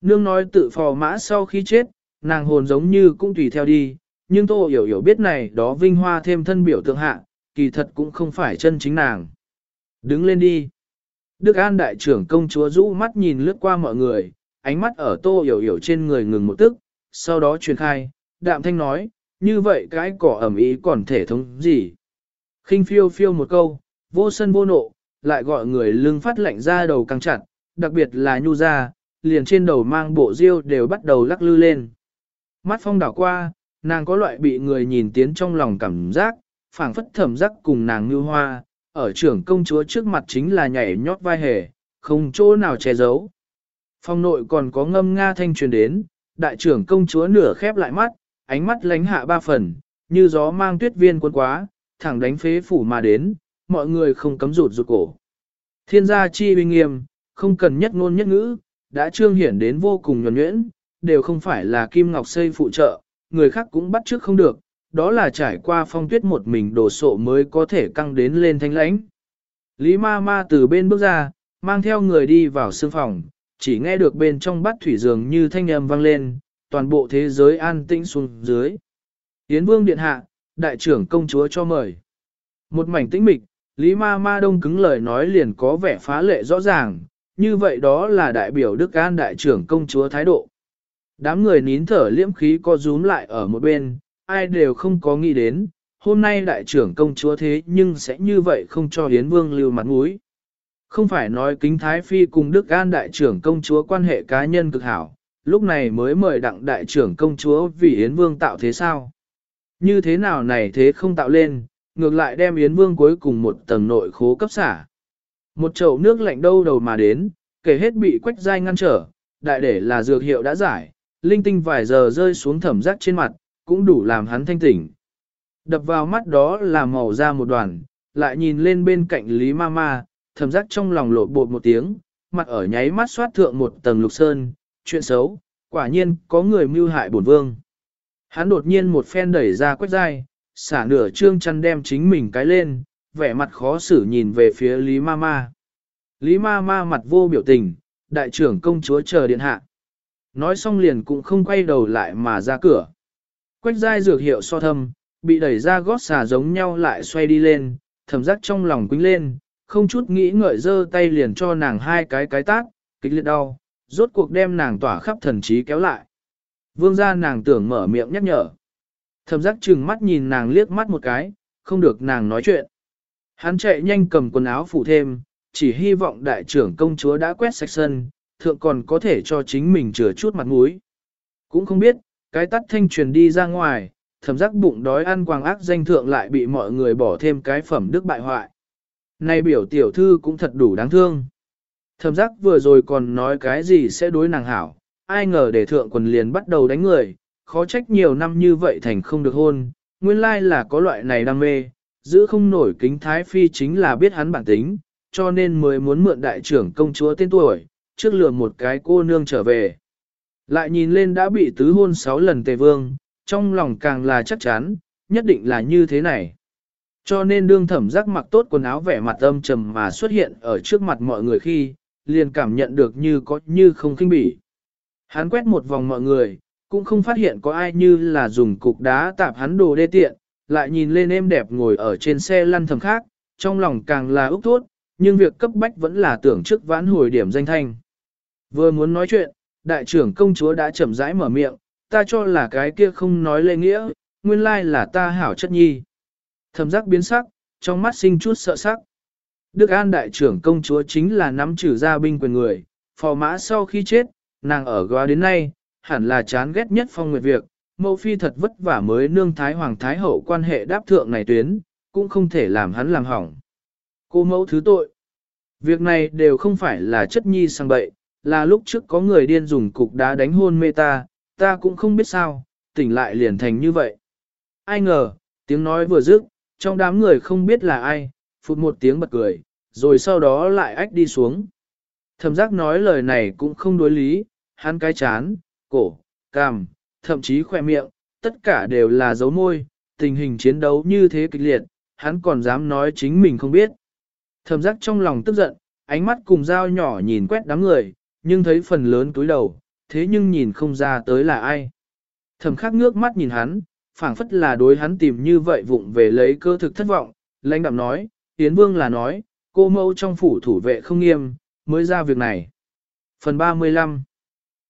Nương nói tự phò mã sau khi chết, nàng hồn giống như cũng tùy theo đi, nhưng tô hiểu hiểu biết này đó vinh hoa thêm thân biểu tượng hạ, kỳ thật cũng không phải chân chính nàng. Đứng lên đi. Đức An đại trưởng công chúa rũ mắt nhìn lướt qua mọi người, ánh mắt ở tô hiểu hiểu trên người ngừng một tức, sau đó truyền khai, đạm thanh nói, như vậy cái cỏ ẩm ý còn thể thống gì. khinh phiêu phiêu một câu, vô sân vô nộ, lại gọi người lưng phát lạnh ra đầu căng chặt, đặc biệt là nhu ra, liền trên đầu mang bộ diêu đều bắt đầu lắc lư lên. Mắt phong đảo qua, nàng có loại bị người nhìn tiến trong lòng cảm giác, phảng phất thẩm giác cùng nàng như hoa, ở trưởng công chúa trước mặt chính là nhảy nhót vai hề, không chỗ nào che giấu. Phong nội còn có ngâm nga thanh truyền đến, đại trưởng công chúa nửa khép lại mắt, ánh mắt lánh hạ ba phần, như gió mang tuyết viên quân quá, thẳng đánh phế phủ mà đến, mọi người không cấm rụt rụt cổ. Thiên gia chi uy nghiêm, không cần nhất ngôn nhất ngữ, đã trương hiển đến vô cùng nhuẩn nhuyễn, đều không phải là Kim Ngọc Xây phụ trợ, người khác cũng bắt trước không được, đó là trải qua phong tuyết một mình đổ sộ mới có thể căng đến lên thanh lãnh. Lý ma ma từ bên bước ra, mang theo người đi vào sương phòng, chỉ nghe được bên trong bát thủy dường như thanh âm vang lên, toàn bộ thế giới an tĩnh xuống dưới. Yến vương điện hạ, đại trưởng công chúa cho mời. Một mảnh tĩnh mịch, Lý ma ma đông cứng lời nói liền có vẻ phá lệ rõ ràng, như vậy đó là đại biểu Đức An đại trưởng công chúa thái độ. Đám người nín thở liễm khí co rúm lại ở một bên, ai đều không có nghĩ đến, hôm nay đại trưởng công chúa thế nhưng sẽ như vậy không cho Yến Vương lưu mặt mũi. Không phải nói kính Thái Phi cùng Đức An đại trưởng công chúa quan hệ cá nhân cực hảo, lúc này mới mời đặng đại trưởng công chúa vì Yến Vương tạo thế sao? Như thế nào này thế không tạo lên, ngược lại đem Yến Vương cuối cùng một tầng nội khố cấp xả. Một chậu nước lạnh đâu đầu mà đến, kể hết bị quách dai ngăn trở, đại để là dược hiệu đã giải, linh tinh vài giờ rơi xuống thẩm giác trên mặt, cũng đủ làm hắn thanh tỉnh. Đập vào mắt đó là màu da một đoàn, lại nhìn lên bên cạnh Lý Ma thầm giác trong lòng lộ bột một tiếng, mặt ở nháy mắt xoát thượng một tầng lục sơn, chuyện xấu, quả nhiên có người mưu hại bổn vương. Hắn đột nhiên một phen đẩy ra quách dai, xả nửa trương chăn đem chính mình cái lên, vẻ mặt khó xử nhìn về phía Lý Ma Ma. Lý Ma Ma mặt vô biểu tình, đại trưởng công chúa chờ điện hạ. Nói xong liền cũng không quay đầu lại mà ra cửa. Quách dai dược hiệu so thâm, bị đẩy ra gót xà giống nhau lại xoay đi lên, thầm giác trong lòng quính lên, không chút nghĩ ngợi dơ tay liền cho nàng hai cái cái tát, kịch liệt đau, rốt cuộc đem nàng tỏa khắp thần trí kéo lại. Vương ra nàng tưởng mở miệng nhắc nhở. Thầm giác chừng mắt nhìn nàng liếc mắt một cái, không được nàng nói chuyện. Hắn chạy nhanh cầm quần áo phủ thêm, chỉ hy vọng đại trưởng công chúa đã quét sạch sân, thượng còn có thể cho chính mình chừa chút mặt mũi. Cũng không biết, cái tắt thanh truyền đi ra ngoài, thầm giác bụng đói ăn quàng ác danh thượng lại bị mọi người bỏ thêm cái phẩm đức bại hoại. Này biểu tiểu thư cũng thật đủ đáng thương. Thẩm giác vừa rồi còn nói cái gì sẽ đối nàng hảo, ai ngờ để thượng quần liền bắt đầu đánh người, khó trách nhiều năm như vậy thành không được hôn, nguyên lai là có loại này đam mê, giữ không nổi kính thái phi chính là biết hắn bản tính, cho nên mới muốn mượn đại trưởng công chúa tên tuổi, trước lừa một cái cô nương trở về. Lại nhìn lên đã bị tứ hôn sáu lần tề vương, trong lòng càng là chắc chắn, nhất định là như thế này. Cho nên đương thẩm giác mặc tốt quần áo vẻ mặt âm trầm mà xuất hiện ở trước mặt mọi người khi, liền cảm nhận được như có như không kinh bỉ. Hắn quét một vòng mọi người, cũng không phát hiện có ai như là dùng cục đá tạp hắn đồ đê tiện, lại nhìn lên em đẹp ngồi ở trên xe lăn thầm khác, trong lòng càng là ước thốt, nhưng việc cấp bách vẫn là tưởng trước vãn hồi điểm danh thanh. Vừa muốn nói chuyện, đại trưởng công chúa đã chậm rãi mở miệng, ta cho là cái kia không nói lê nghĩa, nguyên lai là ta hảo chất nhi. Thầm giác biến sắc, trong mắt sinh chút sợ sắc. Đức An đại trưởng công chúa chính là nắm trừ gia binh quyền người, phò mã sau khi chết, nàng ở góa đến nay, hẳn là chán ghét nhất phong nguyệt việc, mẫu phi thật vất vả mới nương thái hoàng thái hậu quan hệ đáp thượng này tuyến, cũng không thể làm hắn làm hỏng. Cô mẫu thứ tội. Việc này đều không phải là chất nhi sang bậy, là lúc trước có người điên dùng cục đá đánh hôn mê ta, ta cũng không biết sao, tỉnh lại liền thành như vậy. Ai ngờ, tiếng nói vừa dứt, trong đám người không biết là ai, phụt một tiếng bật cười, rồi sau đó lại ách đi xuống. Thẩm giác nói lời này cũng không đối lý, hắn cái chán, cổ, cằm, thậm chí khỏe miệng, tất cả đều là dấu môi, tình hình chiến đấu như thế kịch liệt, hắn còn dám nói chính mình không biết. Thẩm giác trong lòng tức giận, ánh mắt cùng dao nhỏ nhìn quét đám người, nhưng thấy phần lớn túi đầu, thế nhưng nhìn không ra tới là ai. Thẩm khắc ngước mắt nhìn hắn, phảng phất là đối hắn tìm như vậy vụng về lấy cơ thực thất vọng, lãnh đạm nói, Yến Vương là nói, cô mâu trong phủ thủ vệ không nghiêm, mới ra việc này. Phần 35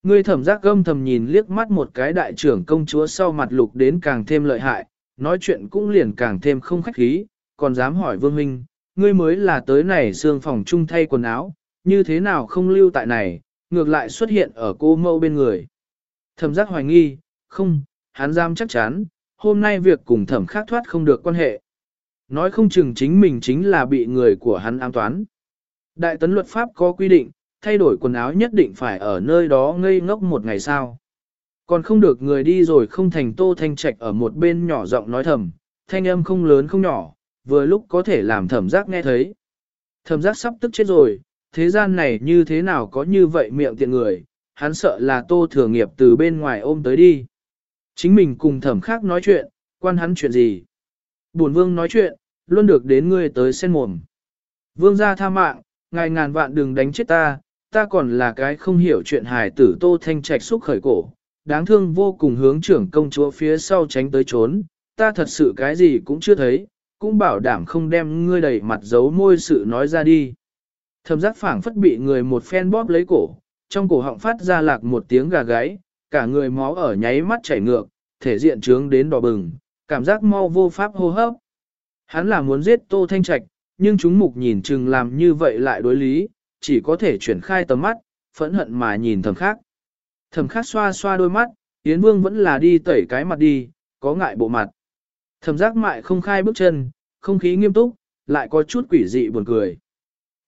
Ngươi thẩm giác gâm thầm nhìn liếc mắt một cái đại trưởng công chúa sau mặt lục đến càng thêm lợi hại, nói chuyện cũng liền càng thêm không khách khí, còn dám hỏi Vương Minh, ngươi mới là tới này xương phòng chung thay quần áo, như thế nào không lưu tại này, ngược lại xuất hiện ở cô mâu bên người. Thẩm giác hoài nghi, không, hắn giam chắc chắn, hôm nay việc cùng thẩm khác thoát không được quan hệ. Nói không chừng chính mình chính là bị người của hắn ám toán. Đại tấn luật pháp có quy định, thay đổi quần áo nhất định phải ở nơi đó ngây ngốc một ngày sau. Còn không được người đi rồi không thành tô thanh trạch ở một bên nhỏ giọng nói thầm, thanh âm không lớn không nhỏ, vừa lúc có thể làm thẩm giác nghe thấy. Thẩm giác sắp tức chết rồi, thế gian này như thế nào có như vậy miệng tiện người, hắn sợ là tô thừa nghiệp từ bên ngoài ôm tới đi. Chính mình cùng thẩm khác nói chuyện, quan hắn chuyện gì. Bổn vương nói chuyện, luôn được đến ngươi tới sen mồm. Vương gia tha mạng, ngài ngàn vạn đừng đánh chết ta, ta còn là cái không hiểu chuyện hài tử tô thanh trạch xúc khởi cổ, đáng thương vô cùng hướng trưởng công chúa phía sau tránh tới trốn, ta thật sự cái gì cũng chưa thấy, cũng bảo đảm không đem ngươi đầy mặt giấu môi sự nói ra đi. thẩm giác phảng phất bị người một phen bóp lấy cổ, trong cổ họng phát ra lạc một tiếng gà gáy, cả người máu ở nháy mắt chảy ngược, thể diện trướng đến đỏ bừng, cảm giác mau vô pháp hô hấp. Hắn là muốn giết Tô Thanh Trạch, nhưng chúng mục nhìn chừng làm như vậy lại đối lý, chỉ có thể chuyển khai tầm mắt, phẫn hận mà nhìn thầm khác. Thầm khác xoa xoa đôi mắt, Yến Vương vẫn là đi tẩy cái mặt đi, có ngại bộ mặt. Thầm giác mại không khai bước chân, không khí nghiêm túc, lại có chút quỷ dị buồn cười.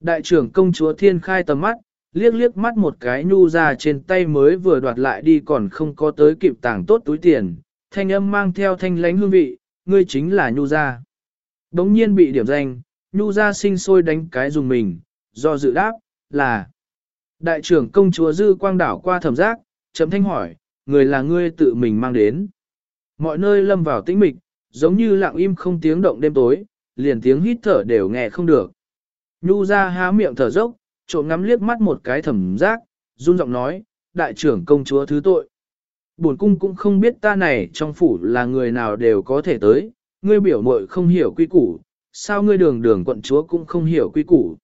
Đại trưởng công chúa thiên khai tầm mắt, liếc liếc mắt một cái nhu ra trên tay mới vừa đoạt lại đi còn không có tới kịp tàng tốt túi tiền, thanh âm mang theo thanh lánh hương vị, ngươi chính là nhu ra. Đống nhiên bị điểm danh, nhu ra sinh sôi đánh cái dùng mình, do dự đáp, là Đại trưởng công chúa dư quang đảo qua thẩm giác, chấm thanh hỏi, người là ngươi tự mình mang đến. Mọi nơi lâm vào tĩnh mịch, giống như lặng im không tiếng động đêm tối, liền tiếng hít thở đều nghe không được. Nhu ra há miệng thở dốc, trộm ngắm liếc mắt một cái thẩm giác, run giọng nói, đại trưởng công chúa thứ tội. Bổn cung cũng không biết ta này trong phủ là người nào đều có thể tới, ngươi biểu muội không hiểu quy củ, sao ngươi đường đường quận chúa cũng không hiểu quy củ.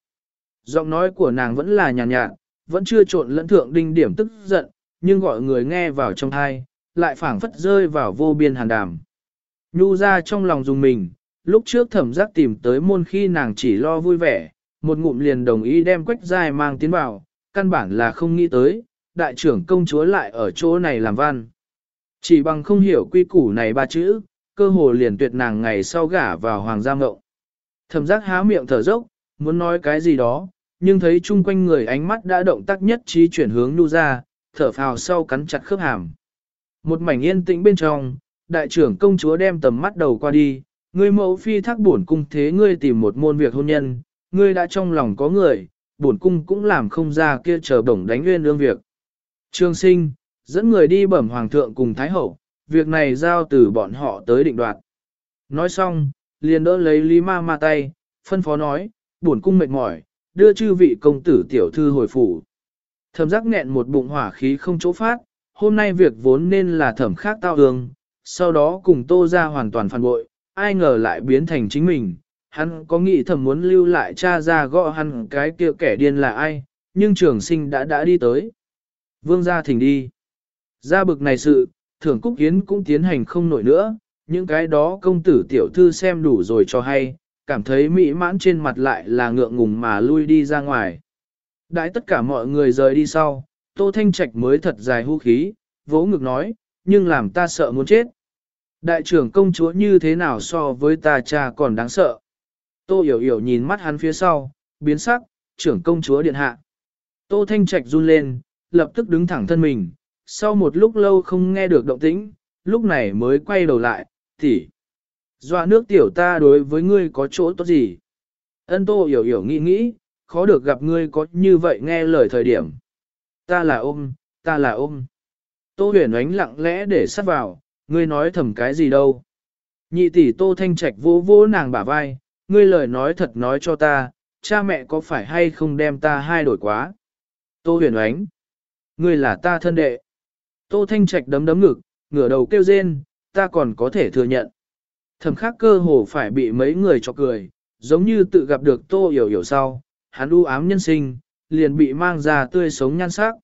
Giọng nói của nàng vẫn là nhàn nhạt, nhạt, vẫn chưa trộn lẫn thượng đinh điểm tức giận, nhưng gọi người nghe vào trong thai, lại phảng phất rơi vào vô biên hàn đàm. Nhu ra trong lòng dùng mình, lúc trước thẩm giác tìm tới môn khi nàng chỉ lo vui vẻ, một ngụm liền đồng ý đem quách dài mang tiến vào, căn bản là không nghĩ tới, đại trưởng công chúa lại ở chỗ này làm văn. Chỉ bằng không hiểu quy củ này ba chữ, cơ hồ liền tuyệt nàng ngày sau gả vào hoàng gia ngộng. Thẩm giác há miệng thở dốc, muốn nói cái gì đó, nhưng thấy chung quanh người ánh mắt đã động tác nhất trí chuyển hướng nu ra, thở phào sau cắn chặt khớp hàm. Một mảnh yên tĩnh bên trong, đại trưởng công chúa đem tầm mắt đầu qua đi, ngươi mẫu phi thác bổn cung thế ngươi tìm một môn việc hôn nhân, ngươi đã trong lòng có người, bổn cung cũng làm không ra kia chờ đồng đánh nguyên lương việc. Trương sinh, dẫn người đi bẩm hoàng thượng cùng thái hậu, việc này giao từ bọn họ tới định đoạt. Nói xong, liền đỡ lấy Lý Ma Ma tay, phân phó nói, bổn cung mệt mỏi, đưa chư vị công tử tiểu thư hồi phủ. Thẩm giác nghẹn một bụng hỏa khí không chỗ phát, hôm nay việc vốn nên là thẩm khác tao hương, sau đó cùng tô ra hoàn toàn phản bội, ai ngờ lại biến thành chính mình. Hắn có nghĩ thầm muốn lưu lại cha ra gõ hắn cái kia kẻ điên là ai, nhưng trường sinh đã đã đi tới. Vương gia thỉnh đi. Ra bực này sự, thưởng cúc hiến cũng tiến hành không nổi nữa, những cái đó công tử tiểu thư xem đủ rồi cho hay, cảm thấy mỹ mãn trên mặt lại là ngượng ngùng mà lui đi ra ngoài. Đãi tất cả mọi người rời đi sau, Tô Thanh Trạch mới thật dài hưu khí, vỗ ngực nói, nhưng làm ta sợ muốn chết. Đại trưởng công chúa như thế nào so với ta cha còn đáng sợ. Tô hiểu hiểu nhìn mắt hắn phía sau, biến sắc, trưởng công chúa điện hạ. Tô Thanh Trạch run lên, lập tức đứng thẳng thân mình, sau một lúc lâu không nghe được động tĩnh, lúc này mới quay đầu lại, tỷ. Dọa nước tiểu ta đối với ngươi có chỗ tốt gì? Ân Tô hiểu hiểu nghĩ nghĩ, khó được gặp ngươi có như vậy nghe lời thời điểm. Ta là ôm, ta là ôm. Tô huyền ánh lặng lẽ để sát vào, ngươi nói thầm cái gì đâu. Nhị tỷ Tô Thanh Trạch vô vô nàng bả vai, ngươi lời nói thật nói cho ta, cha mẹ có phải hay không đem ta hai đổi quá. Tô huyền ánh, ngươi là ta thân đệ. Tô Thanh Trạch đấm đấm ngực, ngửa đầu kêu rên, ta còn có thể thừa nhận. Thầm khác cơ hồ phải bị mấy người cho cười, giống như tự gặp được Tô Hiểu Hiểu sau, hắn u ám nhân sinh, liền bị mang ra tươi sống nhan sắc.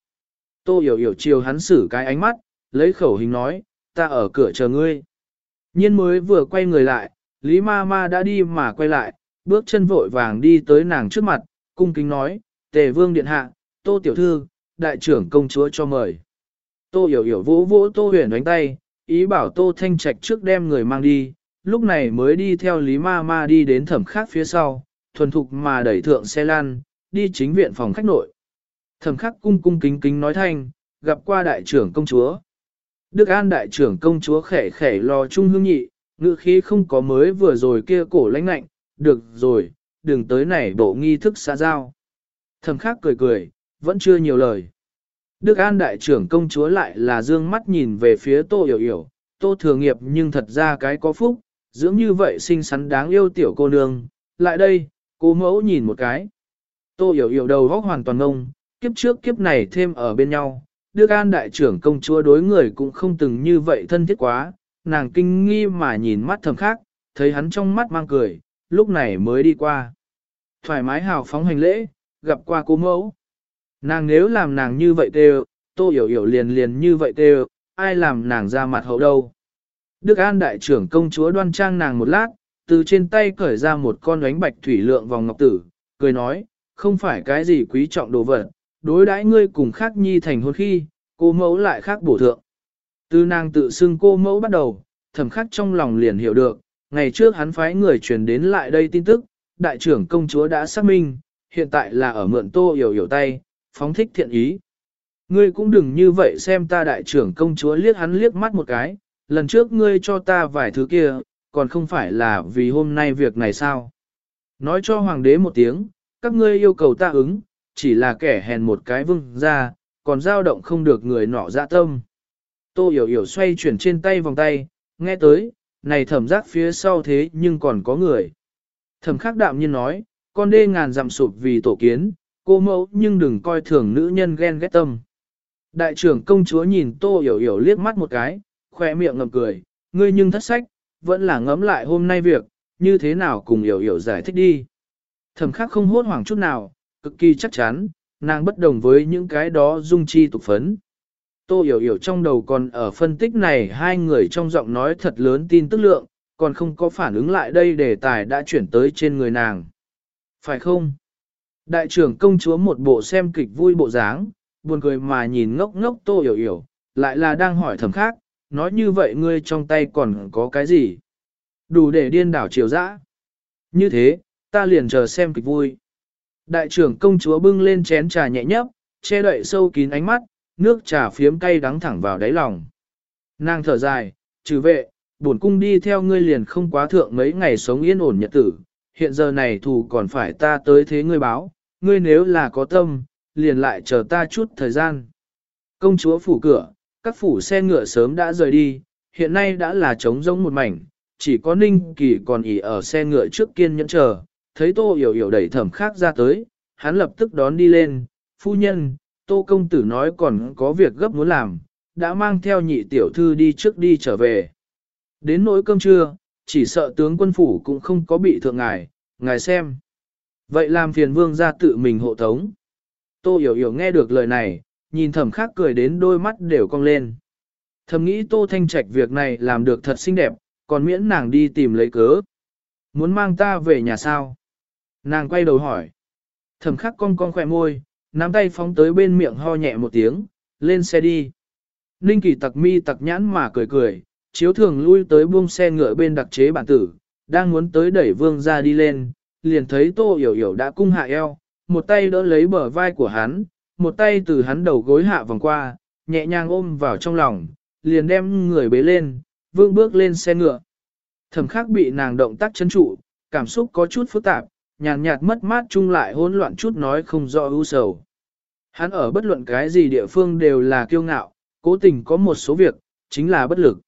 Tô Hiểu Hiểu chiều hắn xử cái ánh mắt, lấy khẩu hình nói, ta ở cửa chờ ngươi. Nhiên mới vừa quay người lại, Lý Ma Ma đã đi mà quay lại, bước chân vội vàng đi tới nàng trước mặt, cung kính nói, tề vương điện hạ, tô tiểu thư, đại trưởng công chúa cho mời. Tô hiểu hiểu vỗ vỗ tô huyền đánh tay, ý bảo tô thanh trạch trước đem người mang đi, lúc này mới đi theo Lý Ma Ma đi đến thẩm khác phía sau, thuần thục mà đẩy thượng xe lan, đi chính viện phòng khách nội. Thẩm khắc cung cung kính kính nói thanh, gặp qua đại trưởng công chúa. Đức An đại trưởng công chúa khẻ khẻ lo trung hương nhị, ngữ khí không có mới vừa rồi kia cổ lãnh lạnh, được rồi, đừng tới này bộ nghi thức xã giao. Thầm khác cười cười, vẫn chưa nhiều lời. Đức An đại trưởng công chúa lại là dương mắt nhìn về phía tô hiểu hiểu, tô thừa nghiệp nhưng thật ra cái có phúc, dưỡng như vậy xinh xắn đáng yêu tiểu cô nương, lại đây, cô mẫu nhìn một cái. Tô hiểu hiểu đầu góc hoàn toàn ngông, kiếp trước kiếp này thêm ở bên nhau, Đức An đại trưởng công chúa đối người cũng không từng như vậy thân thiết quá, nàng kinh nghi mà nhìn mắt thầm khác, thấy hắn trong mắt mang cười, lúc này mới đi qua. Thoải mái hào phóng hành lễ, gặp qua cô mẫu. Nàng nếu làm nàng như vậy tê tô hiểu hiểu liền liền như vậy tê ai làm nàng ra mặt hậu đâu. Đức An đại trưởng công chúa đoan trang nàng một lát, từ trên tay cởi ra một con ánh bạch thủy lượng vòng ngọc tử, cười nói, không phải cái gì quý trọng đồ vật, đối đãi ngươi cùng khác nhi thành hôn khi, cô mẫu lại khác bổ thượng. Từ nàng tự xưng cô mẫu bắt đầu, thẩm khắc trong lòng liền hiểu được, ngày trước hắn phái người truyền đến lại đây tin tức, đại trưởng công chúa đã xác minh, hiện tại là ở mượn tô hiểu hiểu tay, phóng thích thiện ý. Ngươi cũng đừng như vậy xem ta đại trưởng công chúa liếc hắn liếc mắt một cái, lần trước ngươi cho ta vài thứ kia, còn không phải là vì hôm nay việc này sao. Nói cho hoàng đế một tiếng, các ngươi yêu cầu ta ứng, chỉ là kẻ hèn một cái vương ra, còn dao động không được người nọ dạ tâm. Tô hiểu hiểu xoay chuyển trên tay vòng tay, nghe tới, này thẩm giác phía sau thế nhưng còn có người. Thẩm khắc đạm nhiên nói, con đê ngàn dặm sụp vì tổ kiến, cô mẫu nhưng đừng coi thường nữ nhân ghen ghét tâm. Đại trưởng công chúa nhìn tô hiểu hiểu liếc mắt một cái, khoe miệng ngầm cười, ngươi nhưng thất sách, vẫn là ngấm lại hôm nay việc, như thế nào cùng hiểu hiểu giải thích đi. Thẩm khắc không hốt hoảng chút nào, cực kỳ chắc chắn, nàng bất đồng với những cái đó dung chi tục phấn. Tô hiểu hiểu trong đầu còn ở phân tích này hai người trong giọng nói thật lớn tin tức lượng, còn không có phản ứng lại đây đề tài đã chuyển tới trên người nàng. Phải không? Đại trưởng công chúa một bộ xem kịch vui bộ dáng, buồn cười mà nhìn ngốc ngốc tô hiểu hiểu, lại là đang hỏi thầm khác, nói như vậy ngươi trong tay còn có cái gì? Đủ để điên đảo chiều dã. Như thế, ta liền chờ xem kịch vui. Đại trưởng công chúa bưng lên chén trà nhẹ nhấp, che đậy sâu kín ánh mắt, nước trà phiếm cay đắng thẳng vào đáy lòng. Nàng thở dài, trừ vệ, bổn cung đi theo ngươi liền không quá thượng mấy ngày sống yên ổn nhật tử, hiện giờ này thù còn phải ta tới thế ngươi báo, ngươi nếu là có tâm, liền lại chờ ta chút thời gian. Công chúa phủ cửa, các phủ xe ngựa sớm đã rời đi, hiện nay đã là trống rỗng một mảnh, chỉ có Ninh Kỳ còn ỉ ở xe ngựa trước kiên nhẫn chờ, thấy Tô Hiểu Hiểu đẩy thẩm khác ra tới, hắn lập tức đón đi lên, phu nhân, Tô Công Tử nói còn có việc gấp muốn làm, đã mang theo nhị tiểu thư đi trước đi trở về. Đến nỗi cơm trưa, chỉ sợ tướng quân phủ cũng không có bị thượng ngài, ngài xem. Vậy làm phiền vương ra tự mình hộ tống. Tô Hiểu Hiểu nghe được lời này, nhìn thẩm khác cười đến đôi mắt đều cong lên. Thầm nghĩ Tô Thanh Trạch việc này làm được thật xinh đẹp, còn miễn nàng đi tìm lấy cớ. Muốn mang ta về nhà sao? Nàng quay đầu hỏi. Thẩm khắc cong cong khỏe môi, nắm tay phóng tới bên miệng ho nhẹ một tiếng, lên xe đi. Ninh kỳ tặc mi tặc nhãn mà cười cười, chiếu thường lui tới buông xe ngựa bên đặc chế bản tử, đang muốn tới đẩy vương ra đi lên, liền thấy tô hiểu hiểu đã cung hạ eo, một tay đỡ lấy bờ vai của hắn, một tay từ hắn đầu gối hạ vòng qua, nhẹ nhàng ôm vào trong lòng, liền đem người bế lên, vương bước lên xe ngựa. Thẩm khắc bị nàng động tác chân trụ, cảm xúc có chút phức tạp, nhàn nhạt, mất mát chung lại hỗn loạn chút nói không rõ ưu sầu. Hắn ở bất luận cái gì địa phương đều là kiêu ngạo, cố tình có một số việc, chính là bất lực.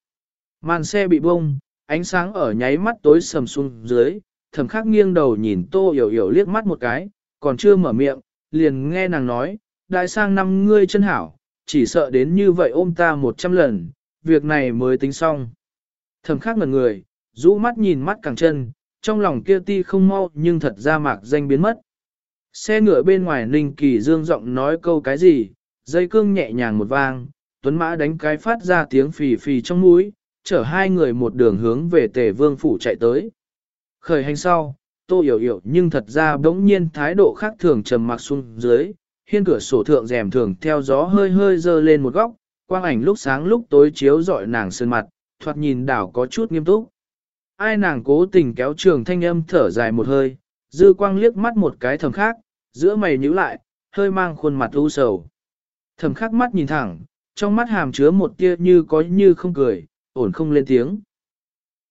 Màn xe bị bông, ánh sáng ở nháy mắt tối sầm xuống dưới, thầm khắc nghiêng đầu nhìn tô hiểu hiểu liếc mắt một cái, còn chưa mở miệng, liền nghe nàng nói, đại sang năm ngươi chân hảo, chỉ sợ đến như vậy ôm ta một trăm lần, việc này mới tính xong. Thầm khắc ngần người, rũ mắt nhìn mắt càng chân, trong lòng kia ti không mau nhưng thật ra mạc danh biến mất. Xe ngựa bên ngoài Ninh Kỳ Dương giọng nói câu cái gì, dây cương nhẹ nhàng một vang, tuấn mã đánh cái phát ra tiếng phì phì trong mũi, chở hai người một đường hướng về tề vương phủ chạy tới. Khởi hành sau, tô hiểu hiểu nhưng thật ra bỗng nhiên thái độ khác thường trầm mặc xuống dưới, hiên cửa sổ thượng rèm thường theo gió hơi hơi dơ lên một góc, quang ảnh lúc sáng lúc tối chiếu dọi nàng sơn mặt, thoạt nhìn đảo có chút nghiêm túc. Ai nàng cố tình kéo trường thanh âm thở dài một hơi, dư quang liếc mắt một cái thầm khác, giữa mày nhíu lại, hơi mang khuôn mặt u sầu. Thầm khắc mắt nhìn thẳng, trong mắt hàm chứa một tia như có như không cười, ổn không lên tiếng.